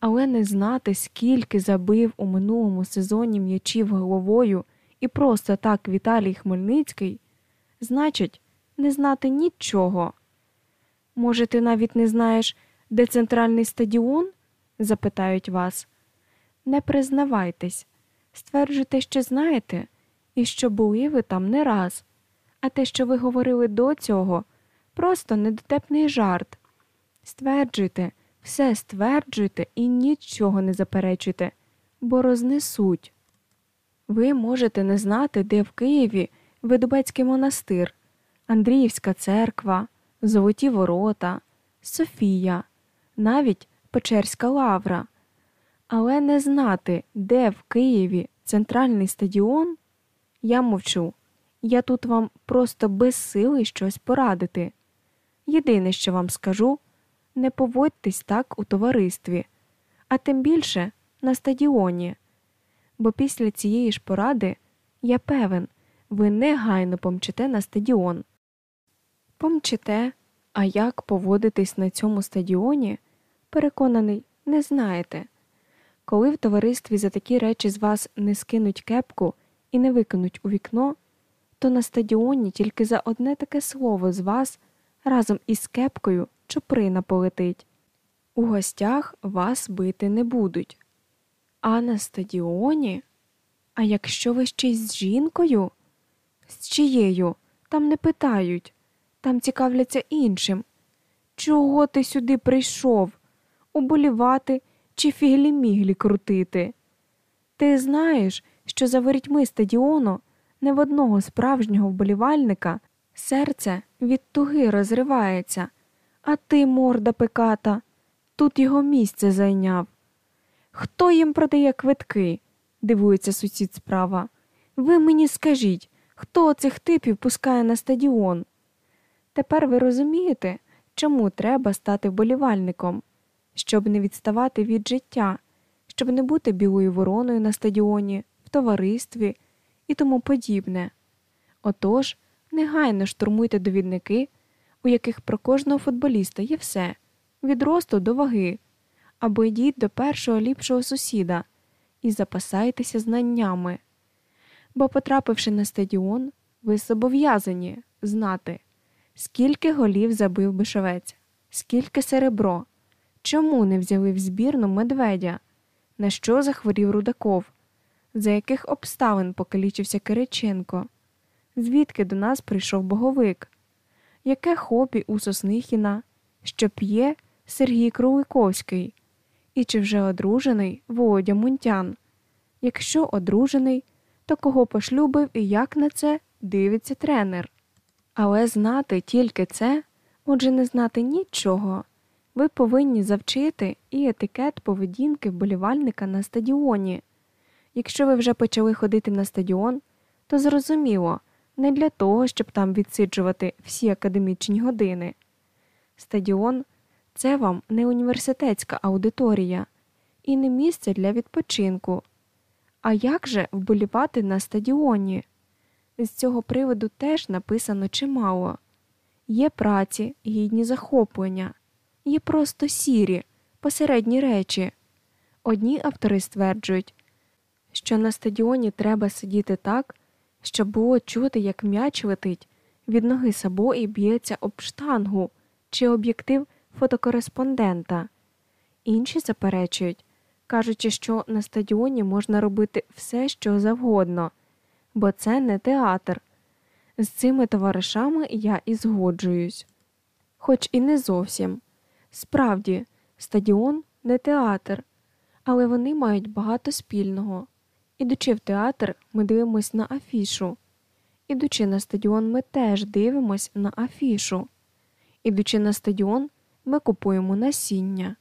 але не знати, скільки забив у минулому сезоні м'ячів головою і просто так Віталій Хмельницький, значить, не знати нічого. Може, ти навіть не знаєш, де центральний стадіон? запитають вас. Не признавайтесь, стверджуйте, що знаєте, і що були ви там не раз, а те, що ви говорили до цього, просто недотепний жарт. Стверджуйте, все стверджуйте і нічого не заперечуйте, бо рознесуть. Ви можете не знати, де в Києві Видубецький монастир, Андріївська церква, Золоті Ворота, Софія, навіть Печерська лавра, але не знати, де в Києві центральний стадіон, я мовчу. Я тут вам просто без сили щось порадити. Єдине, що вам скажу, не поводьтесь так у товаристві, а тим більше на стадіоні. Бо після цієї ж поради, я певен, ви негайно помчите на стадіон. Помчите, а як поводитись на цьому стадіоні, переконаний, не знаєте. Коли в товаристві за такі речі з вас не скинуть кепку і не викинуть у вікно, то на стадіоні тільки за одне таке слово з вас разом із кепкою чуприна полетить. У гостях вас бити не будуть. А на стадіоні? А якщо ви ще й з жінкою? З чиєю? Там не питають, там цікавляться іншим. Чого ти сюди прийшов? Уболівати чи фіглі-міглі крутити? Ти знаєш, що за ворітьми стадіону не в одного справжнього вболівальника серце від туги розривається, а ти, морда пеката, тут його місце зайняв. Хто їм продає квитки? дивується сусід справа. Ви мені скажіть, хто цих типів пускає на стадіон? Тепер ви розумієте, чому треба стати вболівальником, щоб не відставати від життя, щоб не бути білою вороною на стадіоні, в товаристві і тому подібне. Отож, негайно штурмуйте довідники, у яких про кожного футболіста є все від росту до ваги, або йдіть до першого ліпшого сусіда і запасайтеся знаннями. Бо, потрапивши на стадіон, ви зобов'язані знати, скільки голів забив Бишовець, скільки серебро, чому не взяли в збірну медведя, на що захворів Рудаков, за яких обставин покалічився Кириченко, звідки до нас прийшов боговик, яке хобі у Соснихіна, що п'є Сергій Кроликовський, і чи вже одружений Володя Мунтян. Якщо одружений, то кого пошлюбив і як на це дивиться тренер. Але знати тільки це, отже, не знати нічого. Ви повинні завчити і етикет поведінки вболівальника на стадіоні. Якщо ви вже почали ходити на стадіон, то зрозуміло, не для того, щоб там відсиджувати всі академічні години. Стадіон це вам не університетська аудиторія і не місце для відпочинку. А як же вболівати на стадіоні? З цього приводу теж написано чимало. Є праці, гідні захоплення, є просто сірі, посередні речі. Одні автори стверджують, що на стадіоні треба сидіти так, щоб було чути, як м'яч летить від ноги сабо і б'ється об штангу чи об'єктив фотокореспондента. Інші заперечують, кажучи, що на стадіоні можна робити все, що завгодно, бо це не театр. З цими товаришами я і згоджуюсь. Хоч і не зовсім. Справді, стадіон не театр, але вони мають багато спільного. Ідучи в театр, ми дивимось на афішу. Ідучи на стадіон, ми теж дивимось на афішу. Ідучи на стадіон, ми купуємо насіння.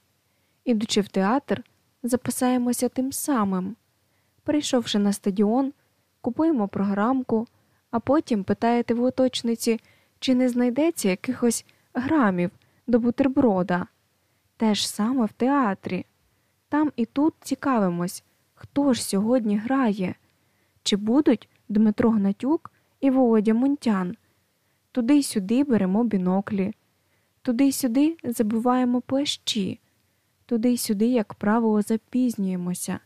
Ідучи в театр, записаємося тим самим. Прийшовши на стадіон, купуємо програмку, а потім питаєте в уточниці, чи не знайдеться якихось грамів до бутерброда. Те ж саме в театрі. Там і тут цікавимось, хто ж сьогодні грає, чи будуть Дмитро Гнатюк і Володя Мунтян. Туди й сюди беремо біноклі, туди й сюди забуваємо плащі, туди й сюди, як правило, запізнюємося.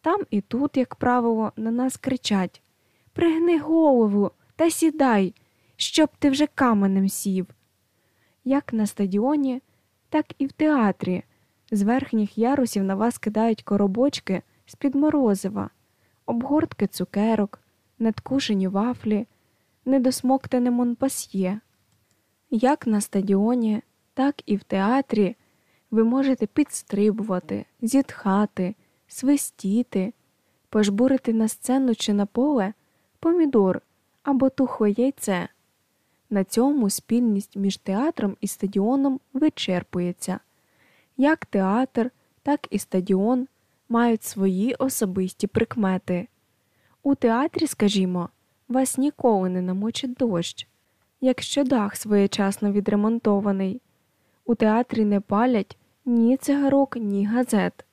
Там і тут, як правило, на нас кричать Пригни голову та сідай, щоб ти вже каменем сів. Як на стадіоні, так і в театрі. З верхніх ярусів на вас кидають коробочки з-під морозива, обгортки цукерок, надкушені вафлі, недосмоктане монпасьє. Як на стадіоні, так і в театрі ви можете підстрибувати, зітхати, свистіти, пожбурити на сцену чи на поле помідор або тухле яйце. На цьому спільність між театром і стадіоном вичерпується. Як театр, так і стадіон мають свої особисті прикмети. У театрі, скажімо, вас ніколи не намочить дощ, якщо дах своєчасно відремонтований. У театрі не палять ні цигарок, ні газет.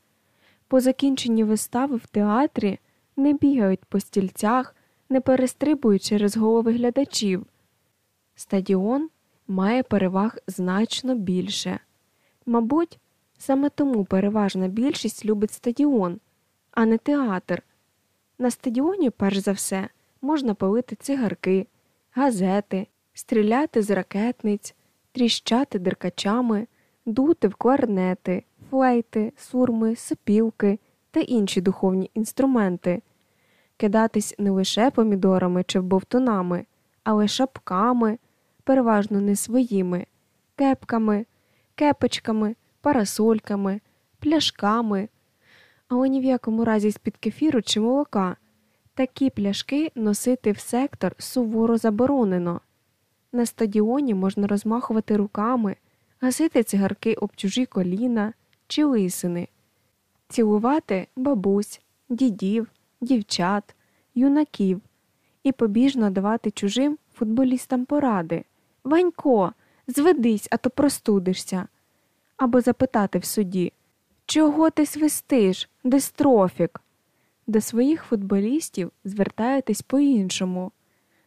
По закінченні вистави в театрі не бігають по стільцях, не перестрибують через голови глядачів. Стадіон має переваг значно більше. Мабуть, саме тому переважна більшість любить стадіон, а не театр. На стадіоні, перш за все, можна палити цигарки, газети, стріляти з ракетниць, тріщати деркачами, дути в кларнети, флейти, сурми, сопілки та інші духовні інструменти, кидатись не лише помідорами чи бовтунами, але шапками, переважно не своїми, кепками, кепочками, парасольками, пляшками, але ні в якому разі з-під кефіру чи молока. Такі пляшки носити в сектор суворо заборонено. На стадіоні можна розмахувати руками, гасити цигарки об чужі коліна чи лисини, цілувати бабусь, дідів, дівчат, юнаків і побіжно давати чужим футболістам поради Ванько, зведись, а то простудишся. Або запитати в суді Чого ти свистиш, дистрофік? До своїх футболістів звертаєтесь по-іншому.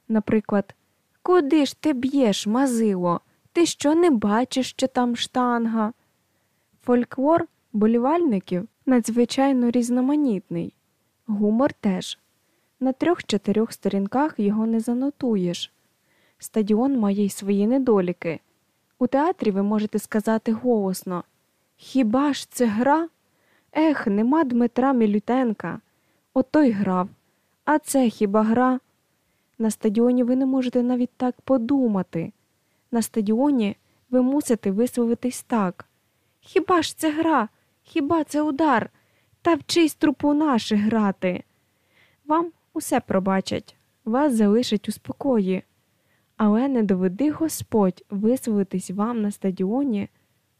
Наприклад, Куди ж ти б'єш, мазило? Ти що не бачиш, що там штанга? Фольклор болівальників надзвичайно різноманітний, гумор теж. На трьох-чотирьох сторінках його не занотуєш. Стадіон має й свої недоліки. У театрі ви можете сказати голосно Хіба ж це гра? Ех, нема Дмитра Мілютенка. Ото й грав. А це хіба гра? На стадіоні ви не можете навіть так подумати. На стадіоні ви мусите висловитись так. Хіба ж це гра? Хіба це удар? Та вчись трупу наших грати. Вам усе пробачать, вас залишать у спокої. Але не доведи Господь висловитись вам на стадіоні,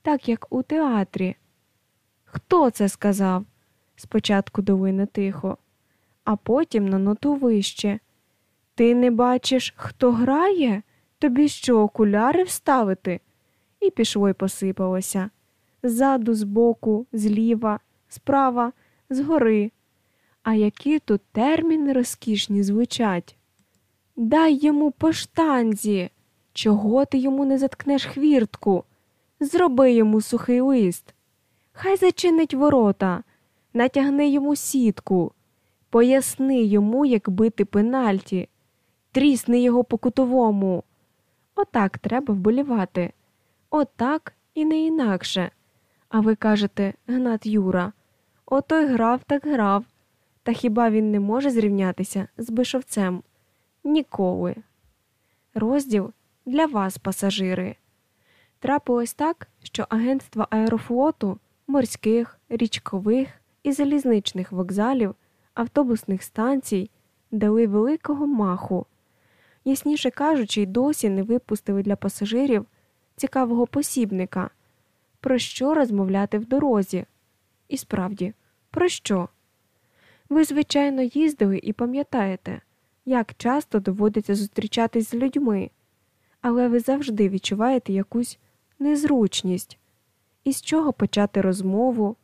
так як у театрі. Хто це сказав? Спочатку долине тихо, а потім на ноту вище. Ти не бачиш, хто грає? Тобі що, окуляри вставити? І пішло й посипалося. Ззаду, збоку, зліва, справа, згори. А які тут терміни розкішні звучать. Дай йому по штанзі. Чого ти йому не заткнеш хвіртку? Зроби йому сухий лист. Хай зачинить ворота, натягни йому сітку, поясни йому, як бити пенальті, трісни його по кутовому. Отак треба вболівати. Отак і не інакше. А ви кажете, Гнат Юра, ото й грав, так грав. Та хіба він не може зрівнятися з бишовцем? Ніколи. Розділ для вас, пасажири. Трапилось так, що агентства аерофлоту, морських, річкових і залізничних вокзалів, автобусних станцій дали великого маху. Ясніше кажучи, й досі не випустили для пасажирів цікавого посібника, про що розмовляти в дорозі. І справді, про що? Ви, звичайно, їздили і пам'ятаєте, як часто доводиться зустрічатись з людьми, але ви завжди відчуваєте якусь незручність. І з чого почати розмову?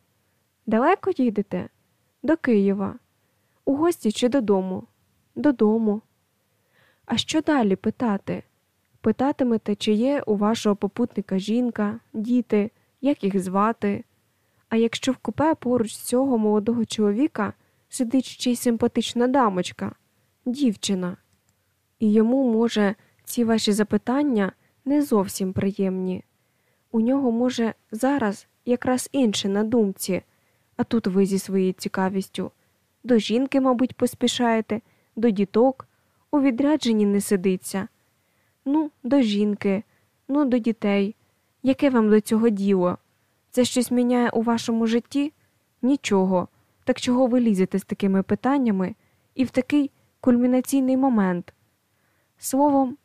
Далеко їдете? До Києва, у гості чи додому? Додому. А що далі питати? Питатимете, чи є у вашого попутника жінка, діти, як їх звати? А якщо в купе поруч цього молодого чоловіка сидить ще й симпатична дамочка, дівчина, і йому, може, ці ваші запитання не зовсім приємні. У нього, може, зараз якраз інше на думці, а тут ви зі своєю цікавістю. До жінки, мабуть, поспішаєте, до діток, у відрядженні не сидиться. Ну, до жінки, ну, до дітей. Яке вам до цього діло? Це щось міняє у вашому житті? Нічого. Так чого ви лізете з такими питаннями і в такий кульмінаційний момент? Словом,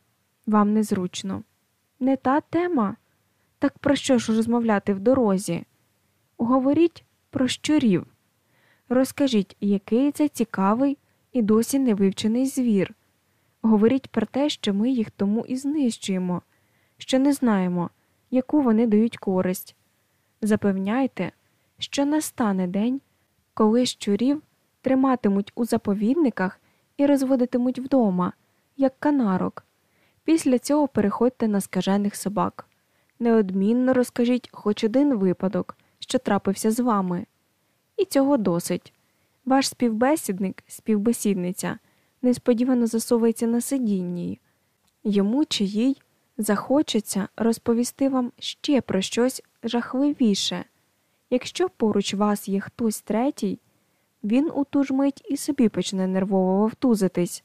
вам незручно. Не та тема. Так про що ж розмовляти в дорозі? Говоріть про щурів. Розкажіть, який це цікавий і досі невивчений звір. Говоріть про те, що ми їх тому і знищуємо, що не знаємо, яку вони дають користь. Запевняйте, що настане день, коли щурів триматимуть у заповідниках і розводитимуть вдома, як канарок. Після цього переходьте на скажених собак. Неодмінно розкажіть хоч один випадок, що трапився з вами. І цього досить. Ваш співбесідник, співбесідниця, несподівано засовується на сидінні. Йому чи їй захочеться розповісти вам ще про щось жахливіше. Якщо поруч вас є хтось третій, він у ту ж мить і собі почне нервово вовтузитись.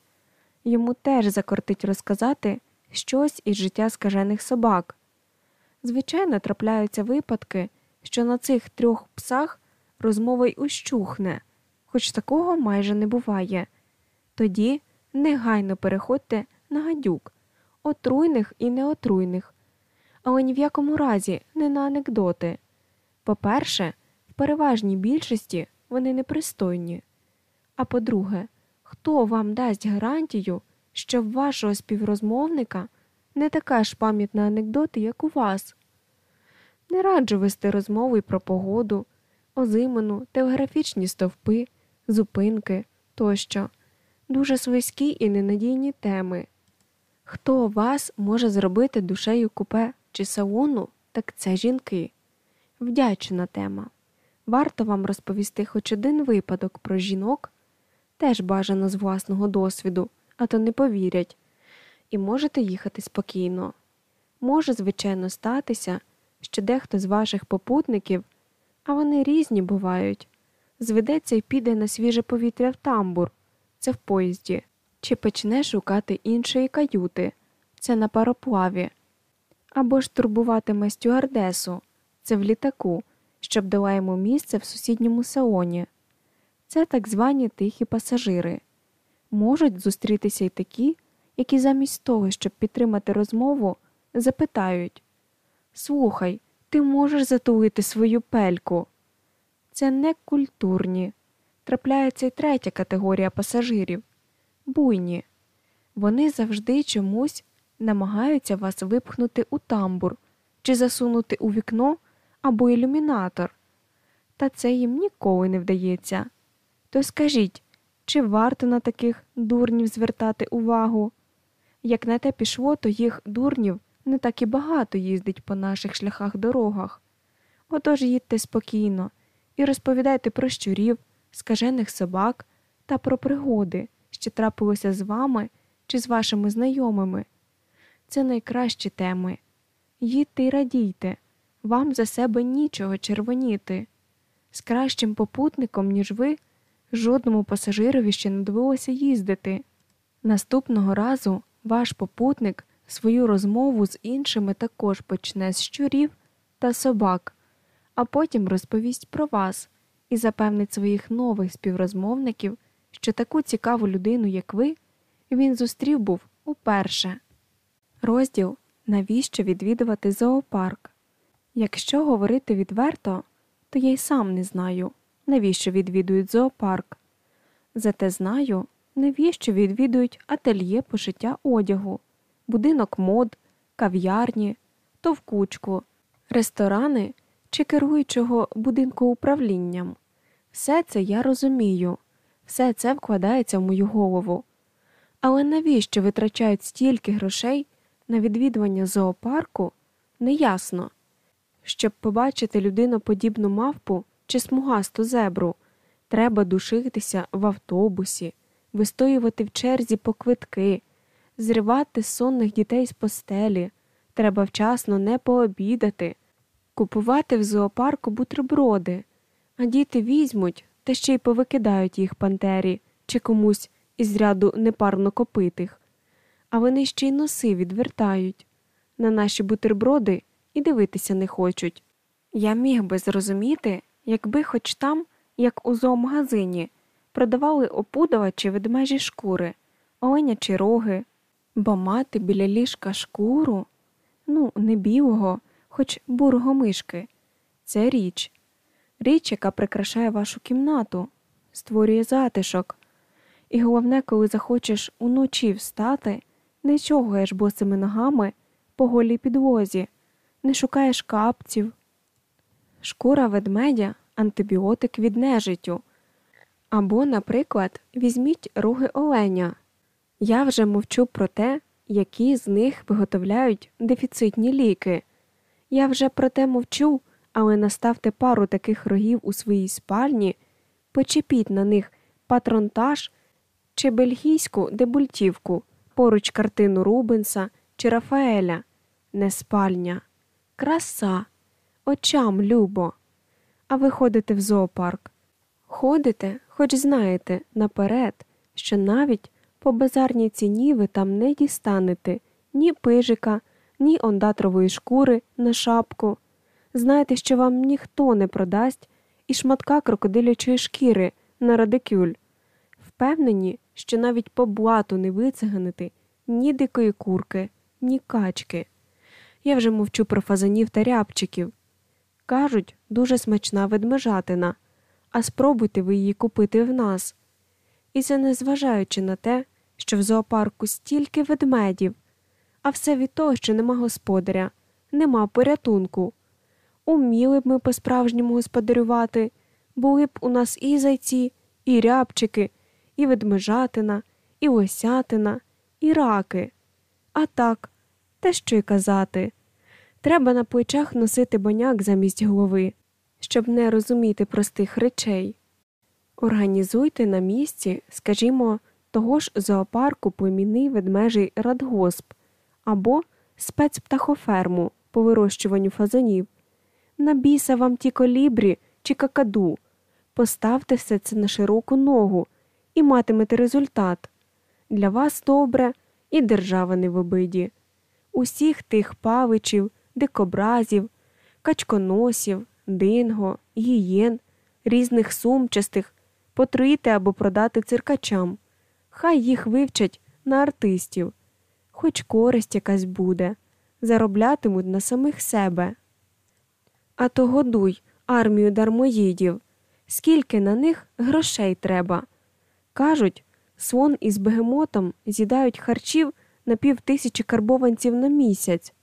Йому теж закортить розказати щось із життя скажених собак. Звичайно, трапляються випадки, що на цих трьох псах розмова й ущухне, хоч такого майже не буває. Тоді негайно переходьте на гадюк, отруйних і неотруйних, але ні в якому разі не на анекдоти. По-перше, в переважній більшості вони непристойні. А по-друге, хто вам дасть гарантію, що в вашого співрозмовника не така ж пам'ятна анекдоти, як у вас? Не раджу вести розмови про погоду, озимину, теографічні стовпи, зупинки тощо, дуже свиські і ненадійні теми. Хто вас може зробити душею купе чи салону, так це жінки. Вдячна тема. Варто вам розповісти хоч один випадок про жінок, теж бажано з власного досвіду, а то не повірять, і можете їхати спокійно. Може, звичайно, статися, що дехто з ваших попутників А вони різні бувають. Зведеться і піде на свіже повітря в тамбур, це в поїзді, чи почне шукати іншої каюти, це на пароплаві, або ж турбуватиме стюардесу, це в літаку, щоб дала йому місце в сусідньому салоні. Це так звані тихі пасажири. Можуть зустрітися й такі, які замість того, щоб підтримати розмову, запитають Слухай, ти можеш затулити свою пельку. Це не культурні. Трапляється й третя категорія пасажирів буйні. Вони завжди чомусь намагаються вас випхнути у тамбур чи засунути у вікно або ілюмінатор. Та це їм ніколи не вдається. То скажіть, чи варто на таких дурнів звертати увагу? Як на те пішло, то їх дурнів не так і багато їздить по наших шляхах дорогах. Отож їдьте спокійно і розповідайте про щурів, скажених собак та про пригоди, що трапилося з вами чи з вашими знайомими. Це найкращі теми. Їдьте й радійте, вам за себе нічого червоніти. З кращим попутником, ніж ви, жодному пасажирові ще не довелося їздити. Наступного разу ваш попутник свою розмову з іншими також почне з щурів та собак, а потім розповість про вас і запевнить своїх нових співрозмовників, що таку цікаву людину, як ви, він зустрів був уперше. Розділ навіщо відвідувати зоопарк? Якщо говорити відверто, то я й сам не знаю, навіщо відвідують зоопарк. Зате знаю, навіщо відвідують ательє пошиття одягу, будинок мод, кав'ярні, товкучку, ресторани чи керуючого будинку управлінням. Все це я розумію, все це вкладається в мою голову. Але навіщо витрачають стільки грошей на відвідування зоопарку, неясно. Щоб побачити людиноподібну мавпу чи смугасту зебру, треба душитися в автобусі, вистоювати в черзі по квитки, зривати сонних дітей з постелі, треба вчасно не пообідати, купувати в зоопарку бутерброди, а діти візьмуть та ще й повикидають їх пантері чи комусь із ряду непарно копитих, а вони ще й носи відвертають. На наші бутерброди і дивитися не хочуть. Я міг би зрозуміти, якби хоч там, як у зоомагазині, продавали опудувачі ведмежі шкури, оленячі роги, бо мати біля ліжка шкуру, ну, не білого, хоч бурого мишки. Це річ, річ, яка прикрашає вашу кімнату, створює затишок. І головне, коли захочеш уночі встати, не чогаєш босими ногами по голій підлозі, не шукаєш капців. Шкура ведмедя антибіотик від нежиттю. Або, наприклад, візьміть роги оленя. Я вже мовчу про те, які з них виготовляють дефіцитні ліки. Я вже про те мовчу, але наставте пару таких рогів у своїй спальні, почепіть на них патронтаж чи бельгійську дебультівку, поруч картину Рубенса чи Рафаеля, не спальня, краса, очам любо. А ви ходите в зоопарк. Ходите, хоч знаєте, наперед, що навіть по базарній ціні ви там не дістанете ні пижика, ні ондатрової шкури на шапку. Знаєте, що вам ніхто не продасть і шматка крокодилячої шкіри на радикюль. Впевнені, що навіть по блату не вициганити ні дикої курки, ні качки. Я вже мовчу про фазанів та рябчиків. Кажуть, дуже смачна ведмежатина, а спробуйте ви її купити в нас. І це незважаючи на те, що в зоопарку стільки ведмедів, а все від того, що нема господаря, нема порятунку. Уміли б ми по-справжньому господарювати, були б у нас і зайці, і рябчики, і ведмежатина, і лосятина, і раки. А так, те що й казати. Треба на плечах носити баняк замість голови, щоб не розуміти простих речей. Організуйте на місці, скажімо, того ж зоопарку племінний ведмежий радгосп або спецптахоферму по вирощуванню фазанів. На біса вам ті колібрі чи какаду. Поставте все це на широку ногу і матимете результат. Для вас добре і держава не в обиді. Усіх тих павичів, дикобразів, качконосів, динго, гієн, різних сумчастих потруїти або продати циркачам. Хай їх вивчать на артистів, хоч користь якась буде, зароблятимуть на самих себе. А то годуй армію дармоїдів, скільки на них грошей треба. Кажуть, слон із бегемотом з'їдають харчів на півтисячі карбованців на місяць.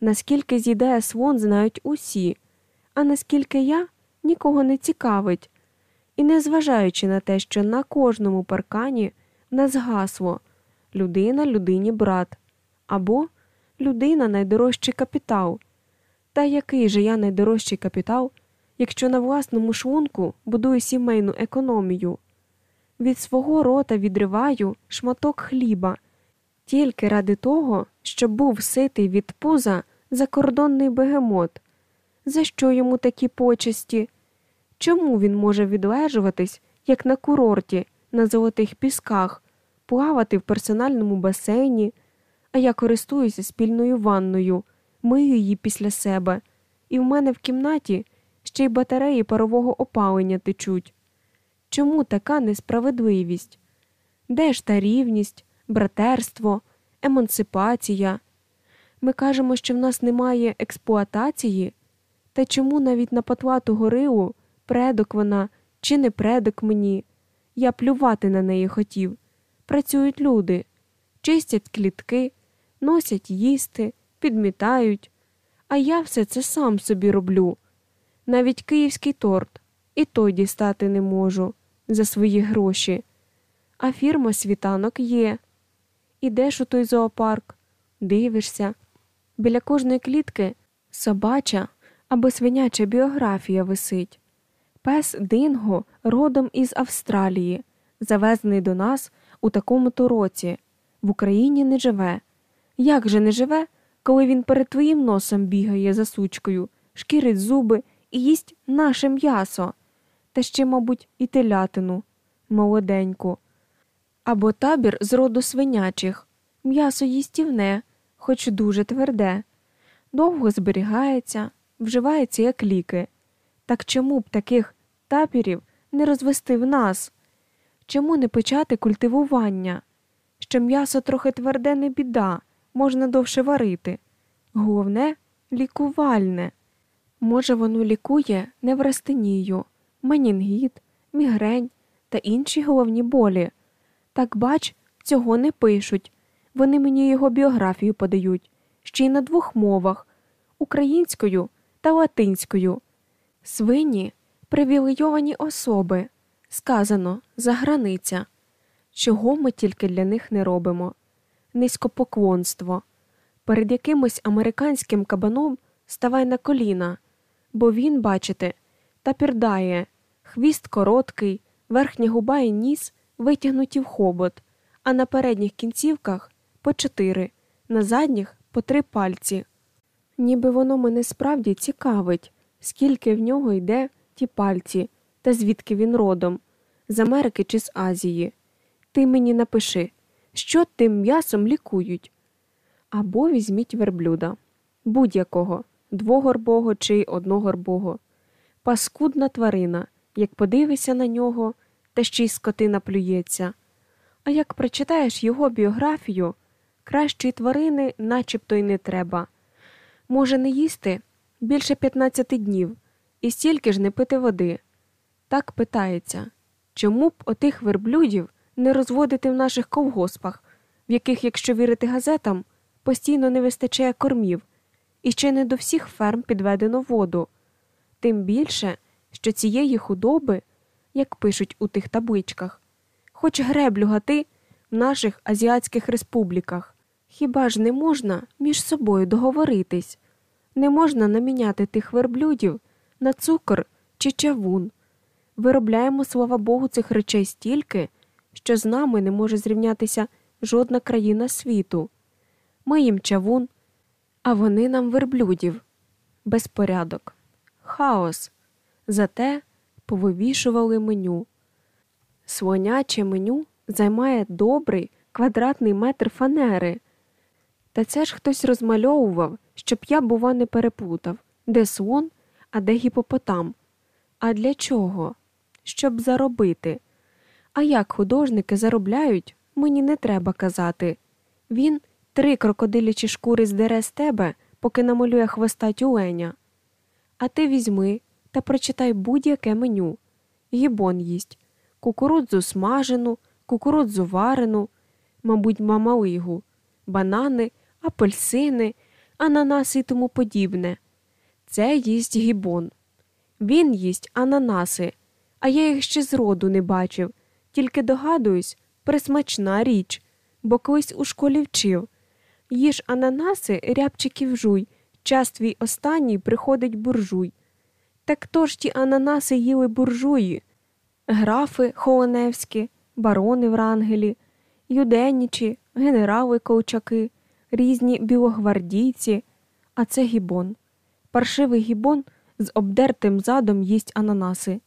Наскільки з'їдає слон, знають усі, а наскільки я нікого не цікавить. І незважаючи на те, що на кожному паркані нас гасло людина людині брат або людина найдорожчий капітал. Та який же я найдорожчий капітал, якщо на власному шлунку будую сімейну економію? Від свого рота відриваю шматок хліба тільки ради того, щоб був ситий від пуза закордонний бегемот. За що йому такі почесті? Чому він може відлежуватись, як на курорті, на золотих пісках, плавати в персональному басейні, а я користуюся спільною ванною, мию її після себе, і в мене в кімнаті ще й батареї парового опалення течуть. Чому така несправедливість? Де ж та рівність, братерство, емансипація? Ми кажемо, що в нас немає експлуатації, та чому навіть на патлату горилу предок вона чи не предок мені? Я плювати на неї хотів. Працюють люди, чистять клітки, носять їсти, підмітають, а я все це сам собі роблю. Навіть київський торт і той дістати не можу за свої гроші. А фірма світанок є. Ідеш у той зоопарк, дивишся. Біля кожної клітки собача або свиняча біографія висить. Пес Динго родом із Австралії, завезений до нас у такому то році, в Україні не живе. Як же не живе, коли він перед твоїм носом бігає за сучкою, шкірить зуби і їсть наше м'ясо, та ще, мабуть, і телятину, молоденьку. Або табір з роду свинячих, м'ясо їстівне, хоч дуже тверде, довго зберігається, вживається як ліки. Так чому б таких табірів не розвести в нас? Чому не почати культивування? Що м'ясо трохи тверде не біда, можна довше варити. Головне лікувальне. Може, воно лікує неврастенію, менінгіт, мігрень та інші головні болі. Так бач, цього не пишуть. Вони мені його біографію подають ще й на двох мовах українською та латинською. Свині привілейовані особи, сказано заграниця. Чого ми тільки для них не робимо? Низькопоклонство. Перед якимось американським кабаном ставай на коліна, бо він, бачите, тапірдає, хвіст короткий, верхня губа і ніс витягнуті в хобот, а на передніх кінцівках по чотири, на задніх по три пальці. Ніби воно мене справді цікавить, скільки в нього йде ті пальці, та звідки він родом, з Америки чи з Азії. Ти мені напиши, що тим м'ясом лікують. Або візьміть верблюда, будь-якого, двогорбого чи одногорбого. Паскудна тварина, як подивишся на нього, та ще й скотина плюється. А як прочитаєш його біографію, кращої тварини начебто й не треба. Може, не їсти більше 15 днів і стільки ж не пити води. Так питається чому б отих верблюдів не розводити в наших ковгоспах, в яких, якщо вірити газетам, постійно не вистачає кормів, і ще не до всіх ферм підведено воду, тим більше, що цієї худоби, як пишуть у тих табличках, хоч греблю гати в наших азіатських республіках. Хіба ж не можна між собою договоритись? Не можна наміняти тих верблюдів на цукор чи чавун. Виробляємо, слава Богу, цих речей стільки, що з нами не може зрівнятися жодна країна світу. Ми їм чавун, а вони нам верблюдів. Безпорядок, хаос. Зате повивішували меню. Слоняче меню займає добрий квадратний метр фанери. Та це ж хтось розмальовував, щоб я, бува, не переплутав, де слон, а де гіпопотам. А для чого? Щоб заробити. А як художники заробляють, мені не треба казати. Він три крокодилячі шкури здере з тебе, поки намалює хвоста тюленя. А ти візьми та прочитай будь-яке меню. Гібон їсть кукурудзу смажену, кукурудзу варену, мабуть, мамалигу, банани, апельсини, ананаси і тому подібне. Це їсть гібон. Він їсть ананаси, а я їх ще зроду не бачив, тільки догадуюсь, присмачна річ, бо колись у школі вчив. Їж ананаси, рябчиків жуй, час твій останній приходить буржуй. Так хто ж ті ананаси їли буржуї? Графи Холоневські, барони Врангелі, юденічі, генерали Колчаки, різні білогвардійці, а це гібон. Паршивий гібон з обдертим задом їсть ананаси.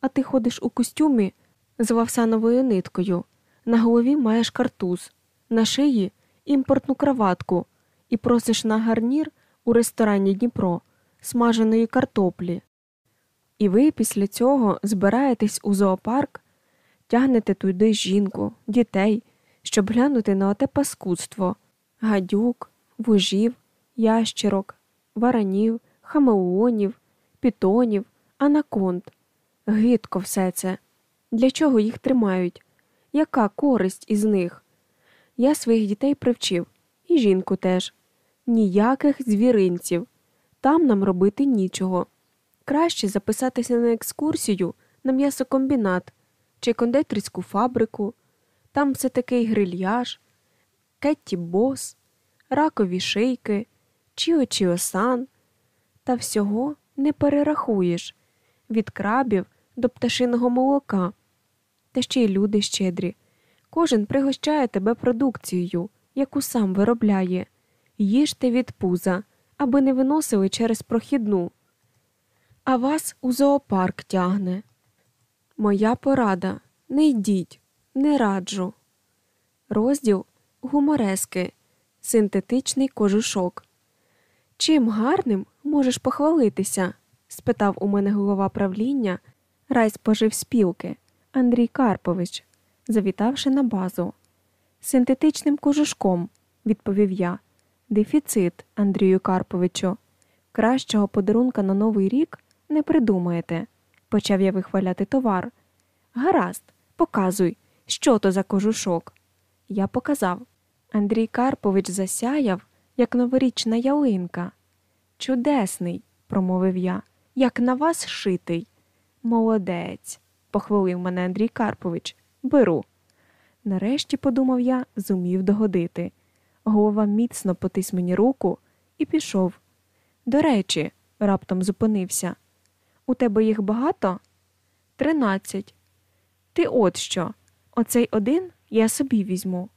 А ти ходиш у костюмі з вавсановою ниткою, на голові маєш картуз, на шиї імпортну краватку і просиш на гарнір у ресторані Дніпро смаженої картоплі. І ви після цього збираєтесь у зоопарк, тягнете туди жінку, дітей, щоб глянути на оте паскудство гадюк, вужів, ящерок, варанів, хамелеонів, пітонів, анаконд. Гидко все це. Для чого їх тримають? Яка користь із них? Я своїх дітей привчив, і жінку теж. Ніяких звіринців. Там нам робити нічого. Краще записатися на екскурсію на м'ясокомбінат чи кондитерську фабрику. Там все такий грильяж, кетті бос, ракові шийки, чіо-чіосан. Та всього не перерахуєш від крабів до пташиного молока. Та ще й люди щедрі. Кожен пригощає тебе продукцією, яку сам виробляє. Їжте від пуза, аби не виносили через прохідну. А вас у зоопарк тягне. Моя порада не йдіть, не раджу. Розділ гуморески, синтетичний кожушок. Чим гарним можеш похвалитися? спитав у мене голова правління райспоживспілки Андрій Карпович, завітавши на базу. Синтетичним кожушком, відповів я. Дефіцит, Андрію Карповичу. Кращого подарунка на Новий рік не придумаєте, почав я вихваляти товар. Гаразд, показуй, що то за кожушок. Я показав. Андрій Карпович засяяв, як новорічна ялинка. Чудесний, промовив я, як на вас шитий. Молодець, похвалив мене Андрій Карпович. Беру. Нарешті, подумав я, зумів догодити. Голова міцно потис мені руку і пішов. До речі, раптом зупинився. У тебе їх багато? Тринадцять. Ти от що. Оцей один я собі візьму,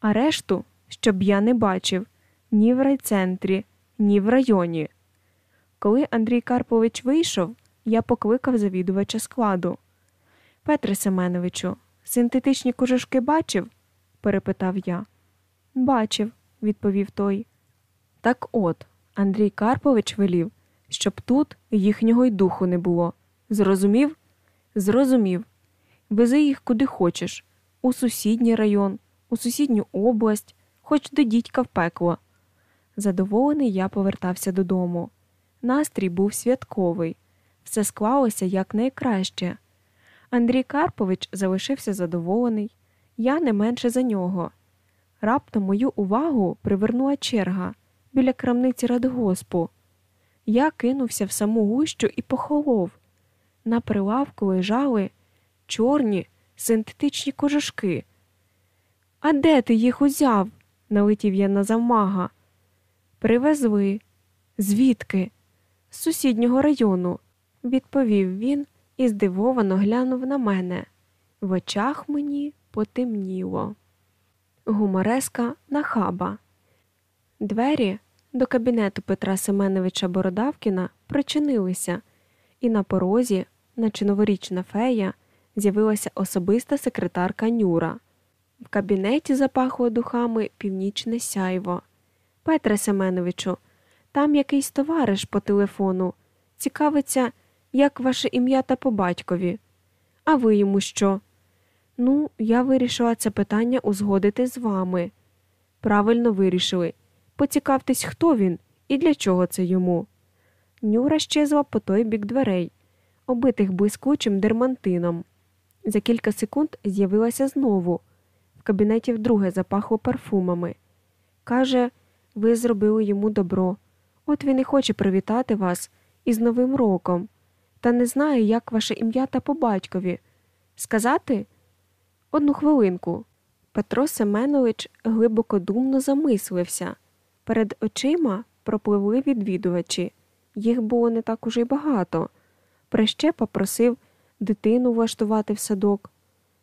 а решту, щоб я не бачив ні в райцентрі, ні в районі. Коли Андрій Карпович вийшов, я покликав завідувача складу. Петре Семеновичу, синтетичні кожушки бачив? перепитав я. Бачив, відповів той. Так от, Андрій Карпович велів, щоб тут їхнього й духу не було. Зрозумів? Зрозумів. Вези їх куди хочеш, у сусідній район, у сусідню область, хоч до дідька в пекло. Задоволений, я повертався додому. Настрій був святковий, все склалося якнайкраще. Андрій Карпович залишився задоволений, я не менше за нього. Раптом мою увагу привернула черга біля крамниці радгоспу. Я кинувся в саму гущу і похолов. На прилавку лежали чорні синтетичні кожушки. А де ти їх узяв? налетів я на завмага. Привезли. Звідки? З сусіднього району, відповів він і здивовано глянув на мене. В очах мені потемніло. Гумореска нахаба. Двері до кабінету Петра Семеновича Бородавкіна причинилися, і на порозі, наче новорічна фея, з'явилася особиста секретарка Нюра. В кабінеті запахло духами північне сяйво. Петре Семеновичу, там якийсь товариш по телефону. Цікавиться, як ваше ім'я та по батькові. А ви йому що? Ну, я вирішила це питання узгодити з вами. Правильно вирішили. Поцікавтесь, хто він і для чого це йому. Нюра щезла по той бік дверей, обитих блискучим дермантином. За кілька секунд з'явилася знову. В кабінеті вдруге запахло парфумами. Каже, ви зробили йому добро. От він і хоче привітати вас із Новим роком, та не знає, як ваше ім'я та по батькові. Сказати? Одну хвилинку. Петро Семенович глибоко думно замислився. Перед очима пропливли відвідувачі. Їх було не так уже й багато. Прищепа просив дитину влаштувати в садок.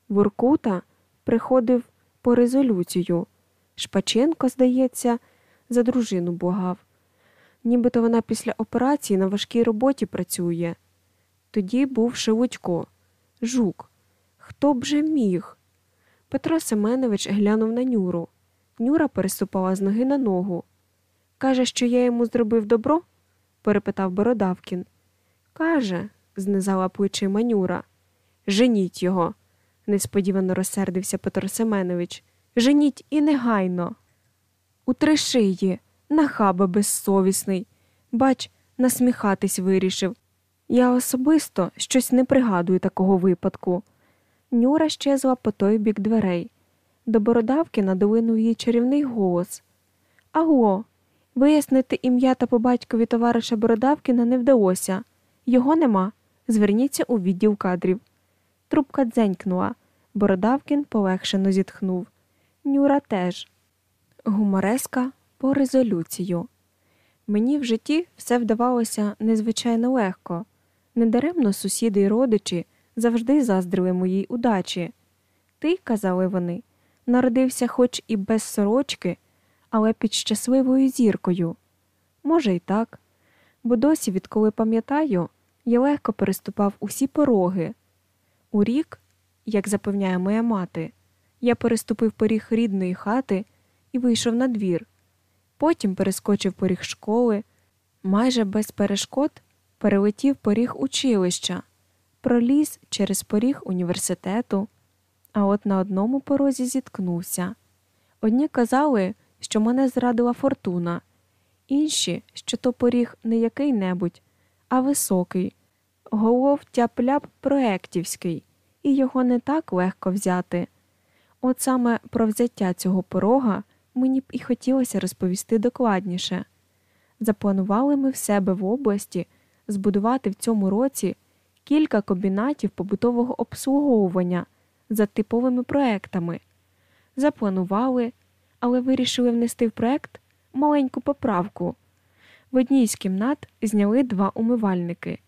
Воркута приходив по резолюцію. Шпаченко, здається, за дружину благав. Нібито вона після операції на важкій роботі працює. Тоді був Шелудько, жук. Хто б же міг? Петро Семенович глянув на Нюру. Нюра переступала з ноги на ногу. Каже, що я йому зробив добро? перепитав Бородавкін. Каже, знизала плечима Нюра. Женіть його, несподівано розсердився Петро Семенович. Женіть і негайно. У три шиї, нахаба безсовісний. Бач, насміхатись вирішив. Я особисто щось не пригадую такого випадку. Нюра щезла по той бік дверей. До Бородавкіна долинув її чарівний голос. Аго, вияснити ім'я та по батькові товариша Бородавкіна не вдалося. Його нема. Зверніться у відділ кадрів. Трубка дзенькнула. Бородавкін полегшено зітхнув. Нюра теж. Гумореска по резолюцію. Мені в житті все вдавалося незвичайно легко. Недаремно сусіди й родичі завжди заздрили моїй удачі. Ти, казали вони, народився хоч і без сорочки, але під щасливою зіркою. Може, й так, бо досі, відколи пам'ятаю, я легко переступав усі пороги. У рік, як запевняє моя мати, я переступив поріг рідної хати і вийшов на двір. Потім перескочив поріг школи, майже без перешкод перелетів поріг училища, проліз через поріг університету, а от на одному порозі зіткнувся. Одні казали, що мене зрадила фортуна, інші, що то поріг не який-небудь, а високий, голов тяп-ляп і його не так легко взяти. От саме про взяття цього порога мені б і хотілося розповісти докладніше. Запланували ми в себе в області збудувати в цьому році кілька комбінатів побутового обслуговування за типовими проектами. Запланували, але вирішили внести в проект маленьку поправку. В одній з кімнат зняли два умивальники.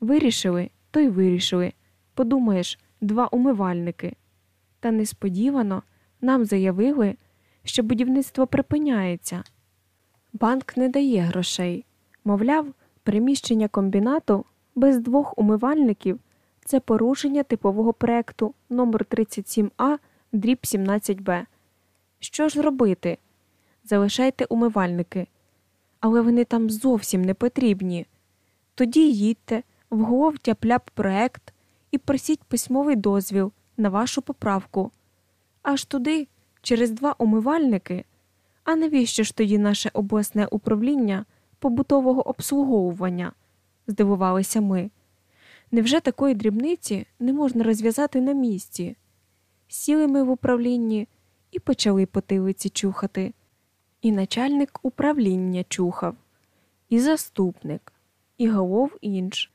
Вирішили, то й вирішили. Подумаєш, два умивальники. Та несподівано нам заявили, що будівництво припиняється. Банк не дає грошей. Мовляв, приміщення комбінату без двох умивальників це порушення типового проекту номер 37А дріб 17Б. Що ж робити? Залишайте умивальники, але вони там зовсім не потрібні. Тоді їдьте в гов проект і просіть письмовий дозвіл на вашу поправку. Аж туди, через два умивальники. А навіщо ж тоді наше обласне управління побутового обслуговування? здивувалися ми. Невже такої дрібниці не можна розв'язати на місці? Сіли ми в управлінні і почали потилиці чухати. І начальник управління чухав, і заступник, і голов інш,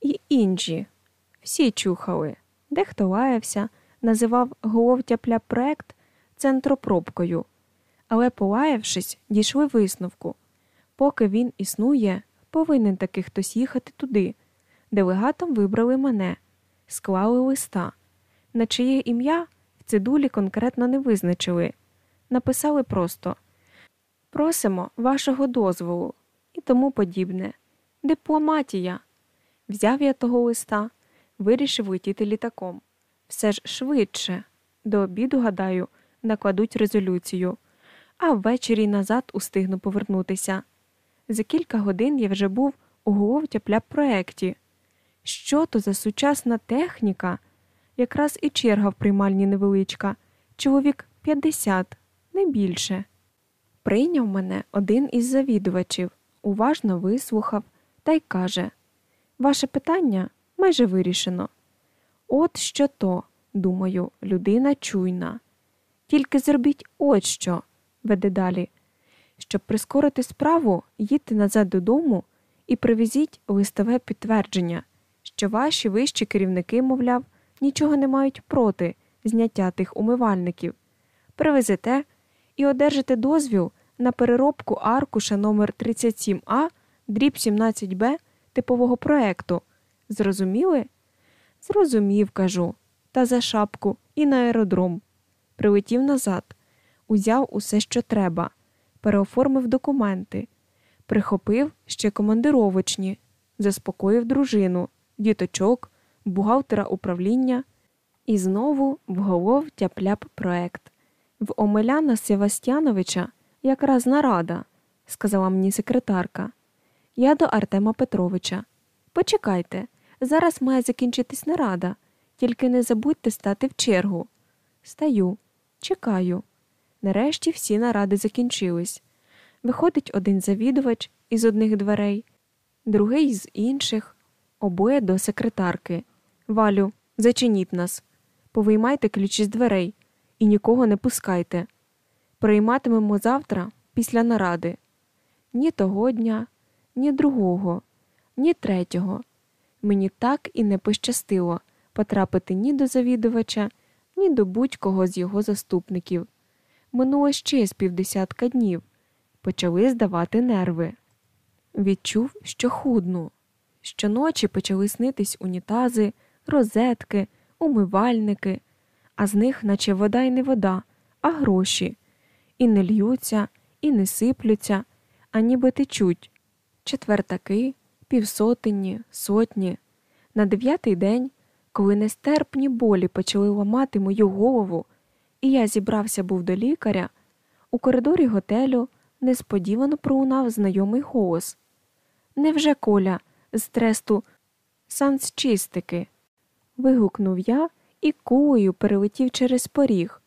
і інші. Всі чухали. Дехто лаявся, називав голов тяпля проект центропробкою, але, полаявшись, дійшли висновку поки він існує, повинен таки хтось їхати туди. Делегатом вибрали мене, склали листа, на чиє ім'я цидулі конкретно не визначили. Написали просто Просимо вашого дозволу і тому подібне. Дипломатія. Взяв я того листа, вирішив летіти літаком. Все ж швидше. До обіду, гадаю, накладуть резолюцію, а ввечері назад устигну повернутися. За кілька годин я вже був у головтяпля проєкті. Що то за сучасна техніка? Якраз і черга в приймальні невеличка, чоловік 50, не більше. Прийняв мене один із завідувачів, уважно вислухав та й каже: Ваше питання майже вирішено. От що то, думаю, людина чуйна. Тільки зробіть от що, веде далі. Щоб прискорити справу, їдьте назад додому і привезіть листове підтвердження, що ваші вищі керівники, мовляв, нічого не мають проти зняття тих умивальників. Привезете і одержите дозвіл на переробку аркуша номер 37А дріб 17Б типового проекту. Зрозуміли? Зрозумів, кажу, та за шапку і на аеродром. Прилетів назад, узяв усе, що треба, переоформив документи, прихопив ще командировочні, заспокоїв дружину, діточок, бухгалтера управління і знову вголов тяпляп проект. В Омеляна Севастяновича якраз нарада, сказала мені секретарка. Я до Артема Петровича. Почекайте, зараз має закінчитись нарада, тільки не забудьте стати в чергу. Стаю, чекаю. Нарешті всі наради закінчились. Виходить один завідувач із одних дверей, другий з інших, обоє до секретарки. Валю, зачиніть нас, повиймайте ключі з дверей і нікого не пускайте. Прийматимемо завтра після наради. Ні того дня, ні другого, ні третього. Мені так і не пощастило потрапити ні до завідувача, ні до будь-кого з його заступників. Минуло ще з півдесятка днів. Почали здавати нерви. Відчув, що худну. Щоночі почали снитись унітази, розетки, умивальники, а з них, наче вода й не вода, а гроші. І не льються, і не сиплються, а ніби течуть. Четвертаки, півсотенні, сотні. На дев'ятий день, коли нестерпні болі почали ламати мою голову, і я зібрався був до лікаря, у коридорі готелю несподівано пролунав знайомий голос. Невже Коля з тресту санчистики? Вигукнув я і кулею перелетів через поріг.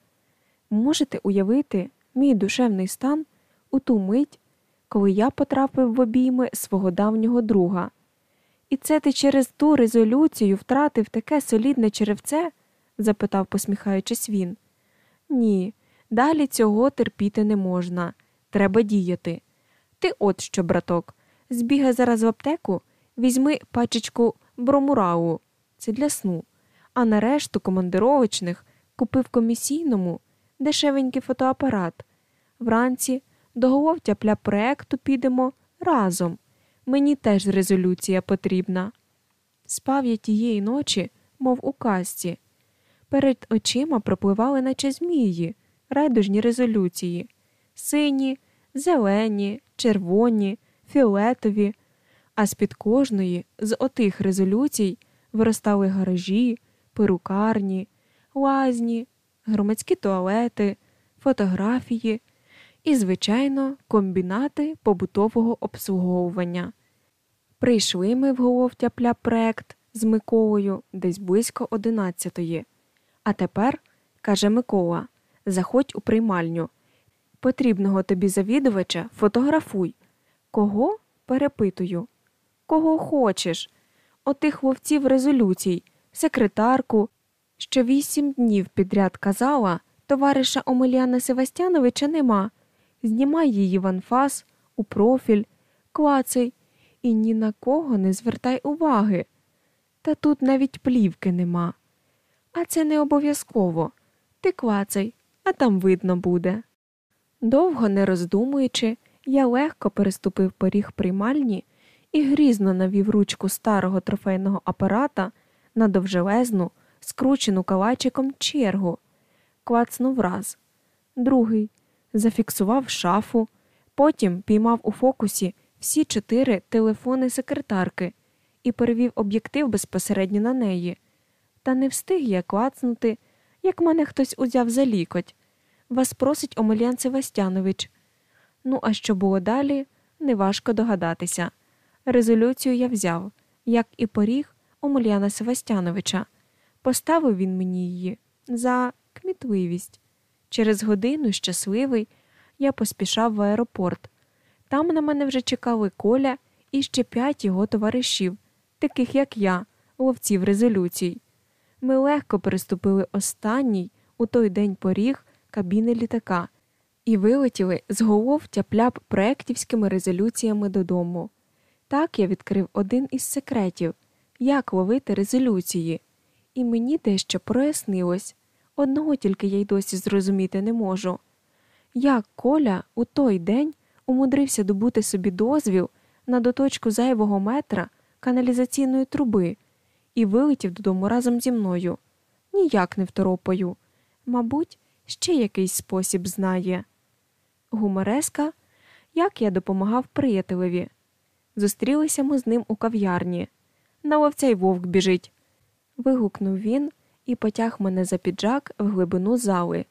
Можете уявити мій душевний стан у ту мить, коли я потрапив в обійми свого давнього друга. І це ти через ту резолюцію втратив таке солідне черевце? запитав, посміхаючись він. Ні, далі цього терпіти не можна. Треба діяти. Ти от що, браток, збігай зараз в аптеку, візьми пачечку бромурау, це для сну, а на решту командировочних купив комісійному дешевенький фотоапарат. Вранці до головтяпля проекту підемо разом. Мені теж резолюція потрібна. Спав я тієї ночі, мов у казці. Перед очима пропливали, наче змії, райдужні резолюції сині, зелені, червоні, фіолетові, а з-під кожної з отих резолюцій виростали гаражі, перукарні, лазні, громадські туалети, фотографії і, звичайно, комбінати побутового обслуговування. Прийшли ми в головтяпля проект з Миколою десь близько одинадцятої. А тепер, каже Микола, заходь у приймальню. Потрібного тобі завідувача фотографуй. Кого? перепитую. Кого хочеш? Отих вовців резолюцій, секретарку, що вісім днів підряд казала, товариша Омеляна Севастяновича нема. Знімай її в анфас, у профіль, клацай і ні на кого не звертай уваги. Та тут навіть плівки нема. А це не обов'язково. Ти клацай, а там видно буде. Довго не роздумуючи, я легко переступив поріг приймальні і грізно навів ручку старого трофейного апарата на довжелезну, скручену калачиком чергу, клацнув раз, другий, зафіксував шафу, потім піймав у фокусі всі чотири телефони секретарки і перевів об'єктив безпосередньо на неї. Та не встиг я клацнути, як мене хтось узяв за лікоть. Вас просить Омельян Севастянович. Ну, а що було далі, неважко догадатися. Резолюцію я взяв, як і поріг Омельяна Севастяновича. Поставив він мені її за кмітливість. Через годину, щасливий, я поспішав в аеропорт. Там на мене вже чекали Коля і ще п'ять його товаришів, таких як я, ловців резолюцій. Ми легко переступили останній у той день поріг кабіни літака і вилетіли з голов тяпляп проєктівськими резолюціями додому. Так я відкрив один із секретів, як ловити резолюції, і мені дещо прояснилось одного тільки я й досі зрозуміти не можу. Як Коля у той день умудрився добути собі дозвіл на доточку зайвого метра каналізаційної труби і вилетів додому разом зі мною. Ніяк не второпаю. Мабуть, ще якийсь спосіб знає. Гумореска, як я допомагав приятелеві. Зустрілися ми з ним у кав'ярні. На ловця й вовк біжить. Вигукнув він і потяг мене за піджак в глибину зали.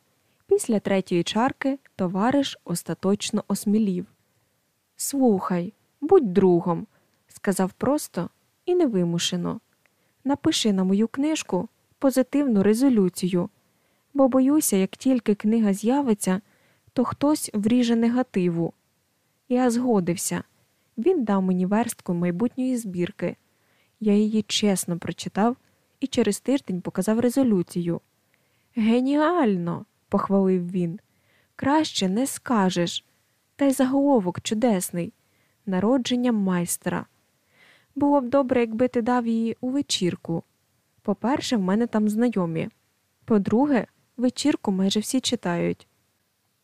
Після третьої чарки товариш остаточно осмілів. Слухай, будь другом, сказав просто і невимушено. Напиши на мою книжку позитивну резолюцію, бо боюся, як тільки книга з'явиться, то хтось вріже негативу. Я згодився. Він дав мені верстку майбутньої збірки. Я її чесно прочитав і через тиждень показав резолюцію. Геніально! похвалив він. Краще не скажеш. Та й заголовок чудесний народження майстра. Було б добре, якби ти дав її у вечірку. По-перше, в мене там знайомі. По-друге, вечірку майже всі читають.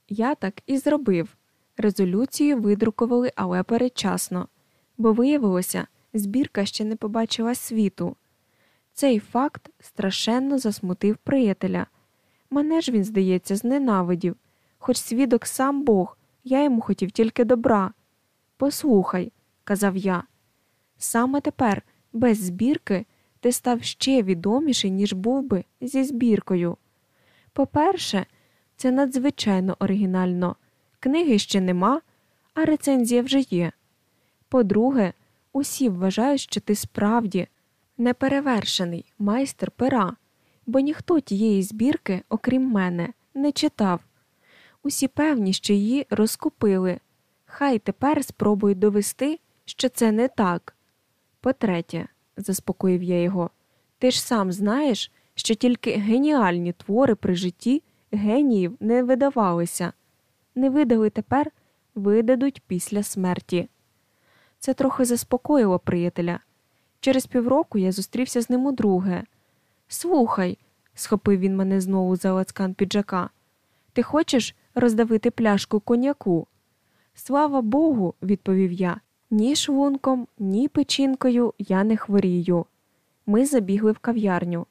Я так і зробив. Резолюцію видрукували, але передчасно, бо виявилося, збірка ще не побачила світу. Цей факт страшенно засмутив приятеля. Мене ж він, здається, зненавидів, хоч свідок сам Бог, я йому хотів тільки добра. Послухай, казав я, саме тепер, без збірки, ти став ще відоміший, ніж був би зі збіркою. По-перше, це надзвичайно оригінально. Книги ще нема, а рецензія вже є. По-друге, усі вважають, що ти справді неперевершений майстер пера, бо ніхто тієї збірки, окрім мене, не читав. Усі певні, що її розкупили. Хай тепер спробують довести, що це не так. По-третє, заспокоїв я його, ти ж сам знаєш, що тільки геніальні твори при житті геніїв не видавалися. Не видали тепер, видадуть після смерті. Це трохи заспокоїло приятеля. Через півроку я зустрівся з ним удруге. Слухай, схопив він мене знову за лацкан піджака. Ти хочеш роздавити пляшку коньяку? Слава Богу, відповів я, ні шлунком, ні печінкою я не хворію. Ми забігли в кав'ярню.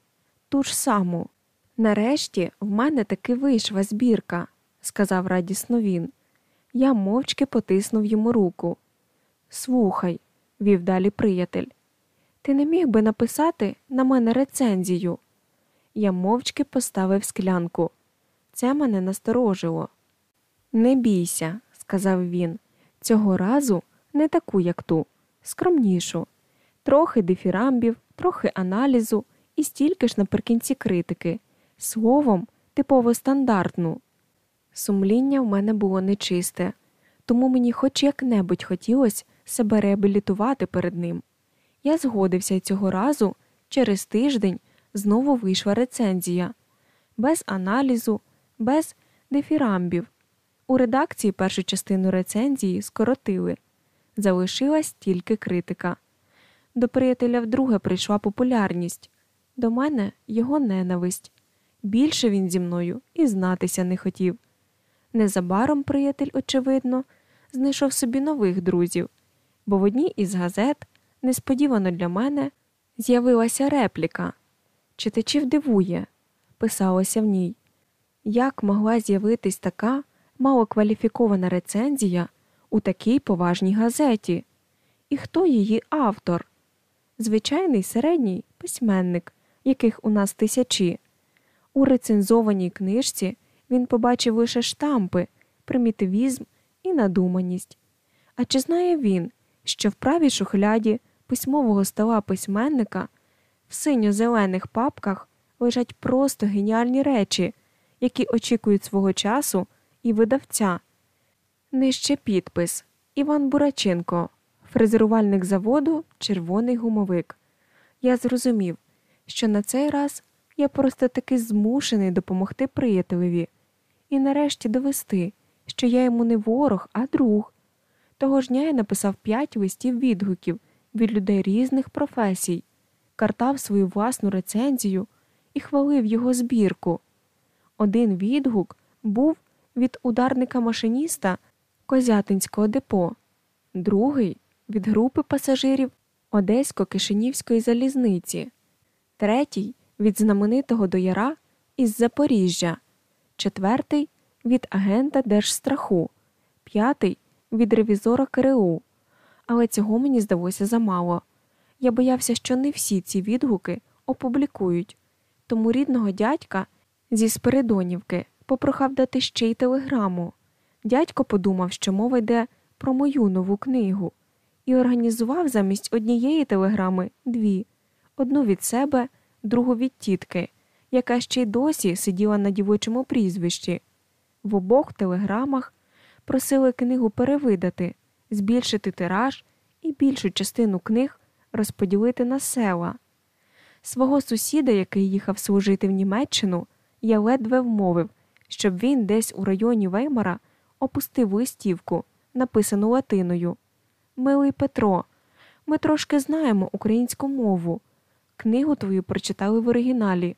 Ту ж саму. Нарешті в мене таки вийшла збірка, сказав радісно він. Я мовчки потиснув йому руку. Слухай, вів далі приятель, ти не міг би написати на мене рецензію. Я мовчки поставив склянку. Це мене насторожило. Не бійся, сказав він, цього разу не таку, як ту, скромнішу, трохи дифірамбів, трохи аналізу і стільки ж наприкінці критики, словом, типово стандартну. Сумління в мене було нечисте, тому мені хоч як-небудь хотілося себе реабілітувати перед ним. Я згодився і цього разу, через тиждень знову вийшла рецензія, без аналізу, без дифірамбів. У редакції першу частину рецензії скоротили, залишилась тільки критика. До приятеля вдруге прийшла популярність, до мене його ненависть. Більше він зі мною і знатися не хотів. Незабаром приятель, очевидно, знайшов собі нових друзів, бо в одній із газет, несподівано для мене, з'явилася репліка. Читачів дивує, писалося в ній, як могла з'явитись така малокваліфікована рецензія у такій поважній газеті, і хто її автор? звичайний середній письменник, яких у нас тисячі. У рецензованій книжці він побачив лише штампи, примітивізм і надуманість. А чи знає він, що в правій шухляді письмового стола письменника в синьо-зелених папках лежать просто геніальні речі, які очікують свого часу і видавця? Нижче підпис Іван Бураченко, фрезерувальник заводу Червоний гумовик. Я зрозумів, що на цей раз я просто таки змушений допомогти приятелеві і нарешті довести, що я йому не ворог, а друг. Того ж дня я написав п'ять листів відгуків від людей різних професій, картав свою власну рецензію і хвалив його збірку. Один відгук був від ударника машиніста Козятинського депо, другий від групи пасажирів Одесько-Кишинівської залізниці, третій від знаменитого дояра із Запоріжжя, четвертий від агента Держстраху, п'ятий від ревізора КРУ. Але цього мені здалося замало. Я боявся, що не всі ці відгуки опублікують, тому рідного дядька зі Спиридонівки попрохав дати ще й телеграму. Дядько подумав, що мова йде про мою нову книгу, і організував замість однієї телеграми дві: одну від себе, другу від тітки, яка ще й досі сиділа на дівочому прізвищі. В обох телеграмах просили книгу перевидати, збільшити тираж і більшу частину книг розподілити на села. Свого сусіда, який їхав служити в Німеччину, я ледве вмовив, щоб він десь у районі Веймара опустив листівку, написану латиною. Милий Петро, ми трошки знаємо українську мову. Книгу твою прочитали в оригіналі.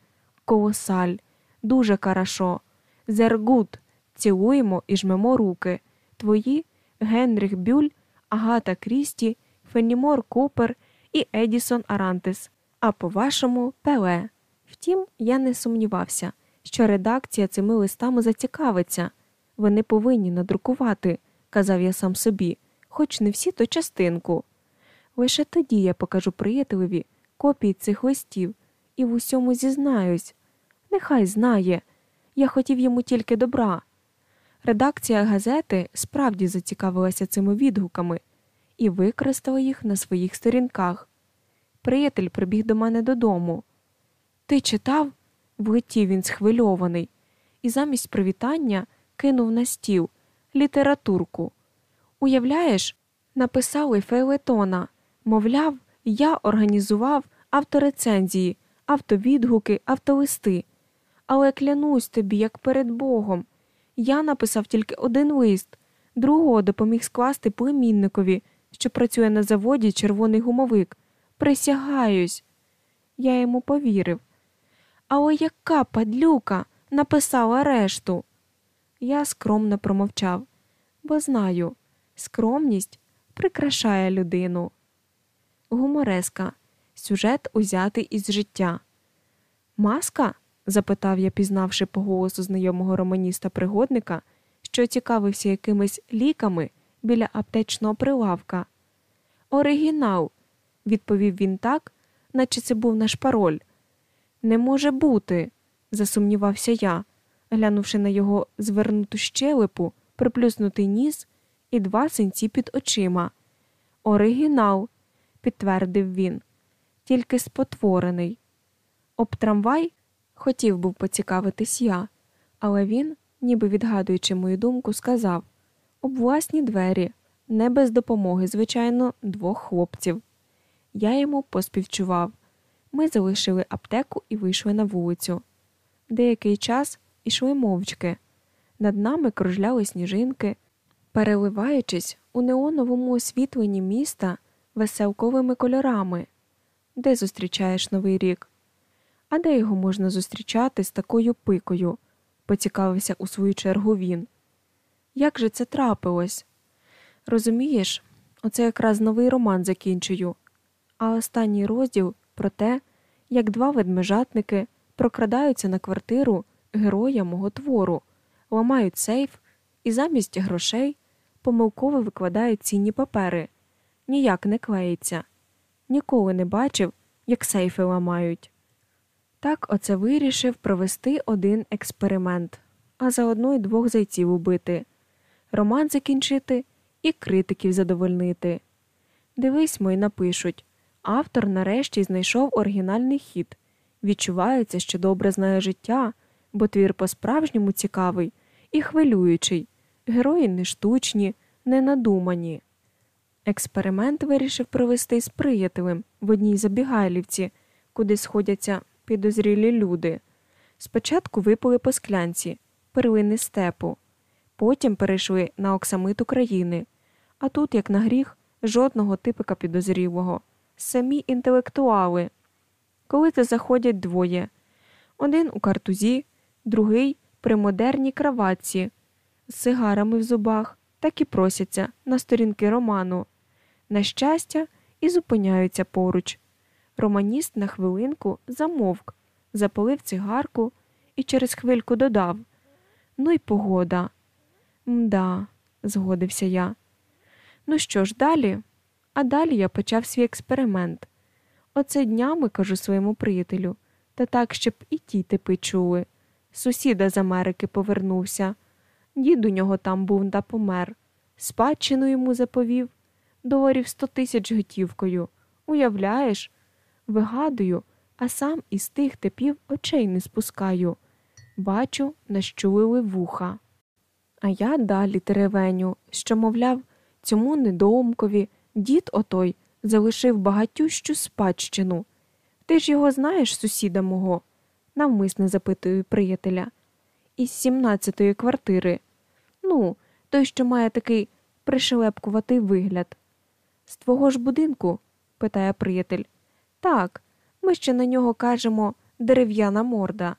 Колосаль, дуже карашо. Зергут, цілуємо і жмемо руки. Твої Генріх Бюль, Агата Крісті, Фенімор Купер і Едісон Арантес. А по-вашому, Пеле. Втім, я не сумнівався, що редакція цими листами зацікавиться. Вони повинні надрукувати, казав я сам собі, хоч не всі, то частинку. Лише тоді я покажу приятелеві копії цих листів і в усьому зізнаюсь. Нехай знає. Я хотів йому тільки добра. Редакція газети справді зацікавилася цими відгуками і використала їх на своїх сторінках. Приятель прибіг до мене додому. Ти читав? влетів він схвильований, і замість привітання кинув на стіл літературку. Уявляєш, написали фейлетона, мовляв, я організував авторецензії, автовідгуки, автолисти. Але клянусь тобі, як перед Богом. Я написав тільки один лист, другого допоміг скласти племінникові, що працює на заводі червоний гумовик. Присягаюсь. Я йому повірив. Але яка падлюка написала решту? Я скромно промовчав, бо знаю, скромність прикрашає людину. Гумореска, сюжет узятий із життя. Маска? Запитав я, пізнавши по голосу знайомого романіста пригодника, що цікавився якимись ліками біля аптечного прилавка. Оригінал, відповів він так, наче це був наш пароль. Не може бути, засумнівався я, глянувши на його звернуту щелепу, приплюснутий ніс і два синці під очима. Оригінал, підтвердив він, тільки спотворений. Об трамвай хотів був поцікавитись я, але він, ніби відгадуючи мою думку, сказав об власні двері, не без допомоги, звичайно, двох хлопців. Я йому поспівчував. Ми залишили аптеку і вийшли на вулицю. Деякий час ішли мовчки. Над нами кружляли сніжинки, переливаючись у неоновому освітленні міста веселковими кольорами, де зустрічаєш новий рік. А де його можна зустрічати з такою пикою? поцікавився у свою чергу він. Як же це трапилось? Розумієш, оце якраз новий роман закінчую, а останній розділ про те, як два ведмежатники прокрадаються на квартиру героя мого твору, ламають сейф і замість грошей помилково викладають цінні папери. Ніяк не клеїться. ніколи не бачив, як сейфи ламають. Так оце вирішив провести один експеримент, а заодно й двох зайців убити, роман закінчити і критиків задовольнити. Дивись, мої напишуть автор нарешті знайшов оригінальний хід. Відчувається, що добре знає життя, бо твір по-справжньому цікавий і хвилюючий, герої не штучні, не надумані. Експеримент вирішив провести з приятелем в одній забігайлівці, куди сходяться підозрілі люди. Спочатку випили по склянці, перлини степу, потім перейшли на оксамит України, а тут, як на гріх, жодного типика підозрілого, самі інтелектуали. Коли це заходять двоє один у картузі, другий при модерній краватці, з сигарами в зубах, так і просяться на сторінки роману. На щастя, і зупиняються поруч. Романіст на хвилинку замовк, запалив цигарку і через хвильку додав Ну й погода. Мда, згодився я. Ну що ж, далі? А далі я почав свій експеримент. Оце днями кажу своєму приятелю, та так, щоб і ті типи чули. Сусіда з Америки повернувся. Дід у нього там був та помер. Спадщину йому заповів, доларів сто тисяч готівкою. Уявляєш? Вигадую, а сам із тих типів очей не спускаю. Бачу, нащулили вуха. А я далі теревеню, що, мовляв, цьому недоумкові дід отой залишив багатющу спадщину. Ти ж його знаєш, сусіда мого? навмисне запитую приятеля. Із сімнадцятої квартири. Ну, той, що має такий пришелепкуватий вигляд. З твого ж будинку? питає приятель. Так, ми ще на нього кажемо дерев'яна морда.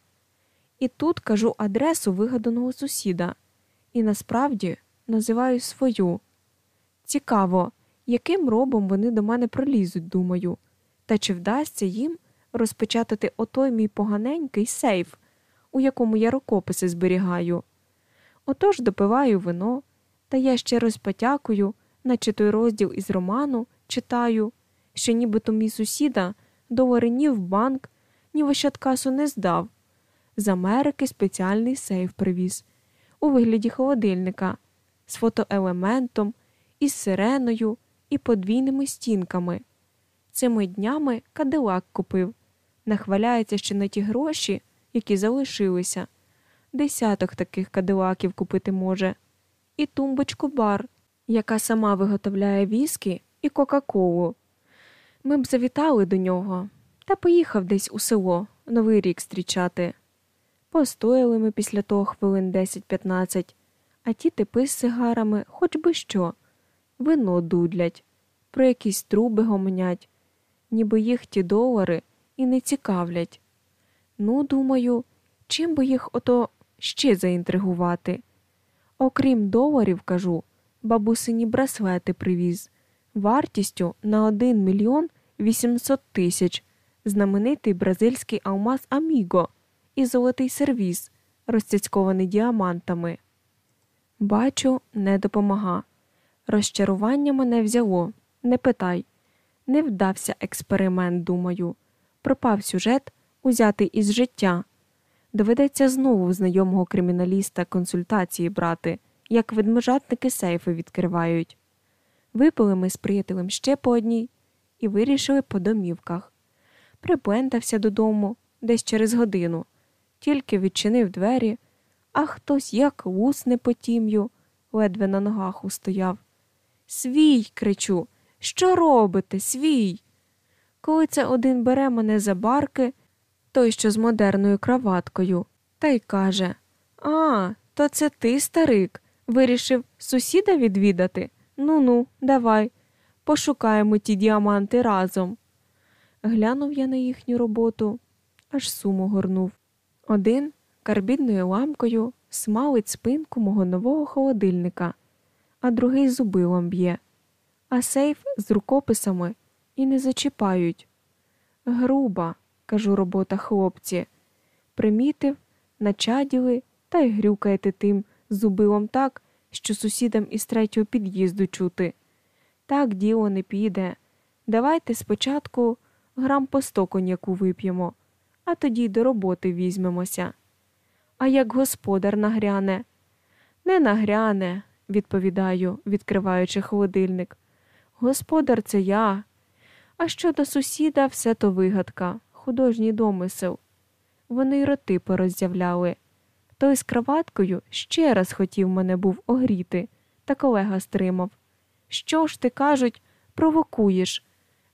І тут кажу адресу вигаданого сусіда, і насправді називаю свою. Цікаво, яким робом вони до мене пролізуть, думаю, та чи вдасться їм розпечатати отой мій поганенький сейф, у якому я рукописи зберігаю. Отож допиваю вино, та я ще розпотякую, наче той розділ із роману читаю, що нібито мій сусіда долари ні в банк, ні в ощадкасу не здав. З Америки спеціальний сейф привіз у вигляді холодильника з фотоелементом, із сиреною і подвійними стінками. Цими днями кадилак купив. Нахваляється, що на ті гроші, які залишилися. Десяток таких кадилаків купити може, і тумбочку бар, яка сама виготовляє віскі і Кока-Колу. Ми б завітали до нього та поїхав десь у село Новий рік зустрічати. Постояли ми після того хвилин 10-15, а ті типи з сигарами хоч би що, вино дудлять, про якісь труби гомонять, ніби їх ті долари і не цікавлять. Ну, думаю, чим би їх ото ще заінтригувати. Окрім доларів, кажу, бабусині браслети привіз, вартістю на 1 мільйон 800 тисяч, знаменитий бразильський алмаз Аміго і золотий сервіз, розцяцькований діамантами. Бачу, не допомага. Розчарування мене взяло, не питай. Не вдався експеримент, думаю. Пропав сюжет, узятий із життя. Доведеться знову знайомого криміналіста консультації брати, як ведмежатники сейфи відкривають. Випили ми з приятелем ще по одній і вирішили по домівках. Приплентався додому десь через годину, тільки відчинив двері, а хтось як лусне по тім'ю, ледве на ногах устояв. Свій, кричу, що робите, свій? Коли це один бере мене за барки, той, що з модерною краваткою, та й каже А, то це ти, старик, вирішив сусіда відвідати? Ну ну, давай, пошукаємо ті діаманти разом. Глянув я на їхню роботу, аж суму горнув. Один карбідною ламкою смалить спинку мого нового холодильника, а другий зубилом б'є, а сейф з рукописами і не зачіпають. Груба, кажу робота хлопці, примітив, начаділи та й грюкаєте тим зубилом так, що сусідам із третього під'їзду чути. Так діло не піде. Давайте спочатку грам по сто коньяку вип'ємо, а тоді й до роботи візьмемося. А як господар нагряне? Не нагряне, відповідаю, відкриваючи холодильник. Господар це я. А щодо сусіда, все то вигадка, художній домисел. Вони й роти пороззявляли. Той з краваткою ще раз хотів мене був огріти, та колега стримав. Що ж ти, кажуть, провокуєш?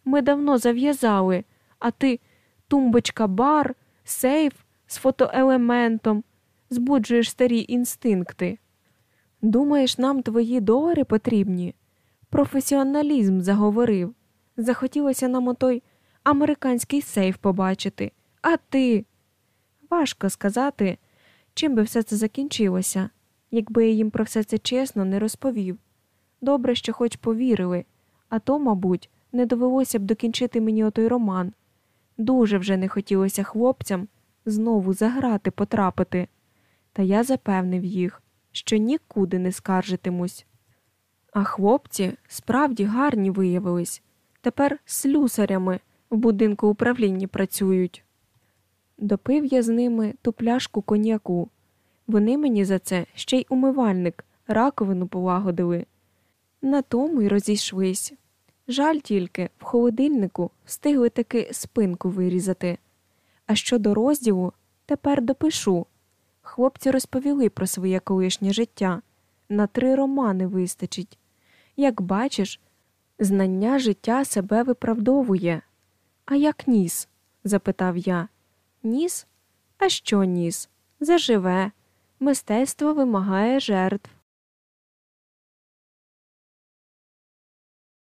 Ми давно зав'язали, а ти тумбочка бар, сейф з фотоелементом, збуджуєш старі інстинкти. Думаєш, нам твої долари потрібні? Професіоналізм заговорив. Захотілося нам отой американський сейф побачити. А ти. Важко сказати, чим би все це закінчилося, якби я їм про все це чесно не розповів. Добре, що хоч повірили, а то, мабуть, не довелося б докінчити мені отой роман. Дуже вже не хотілося хлопцям знову за грати потрапити. Та я запевнив їх, що нікуди не скаржитимусь. А хлопці справді гарні виявились. Тепер слюсарями в будинку управління працюють. Допив я з ними ту пляшку коньяку. Вони мені за це ще й умивальник, раковину полагодили. На тому й розійшлись. Жаль тільки, в холодильнику встигли таки спинку вирізати. А щодо розділу, тепер допишу. Хлопці розповіли про своє колишнє життя. На три романи вистачить. Як бачиш, знання життя себе виправдовує. А як ніс? запитав я. Ніс? А що ніс? Заживе. Мистецтво вимагає жертв.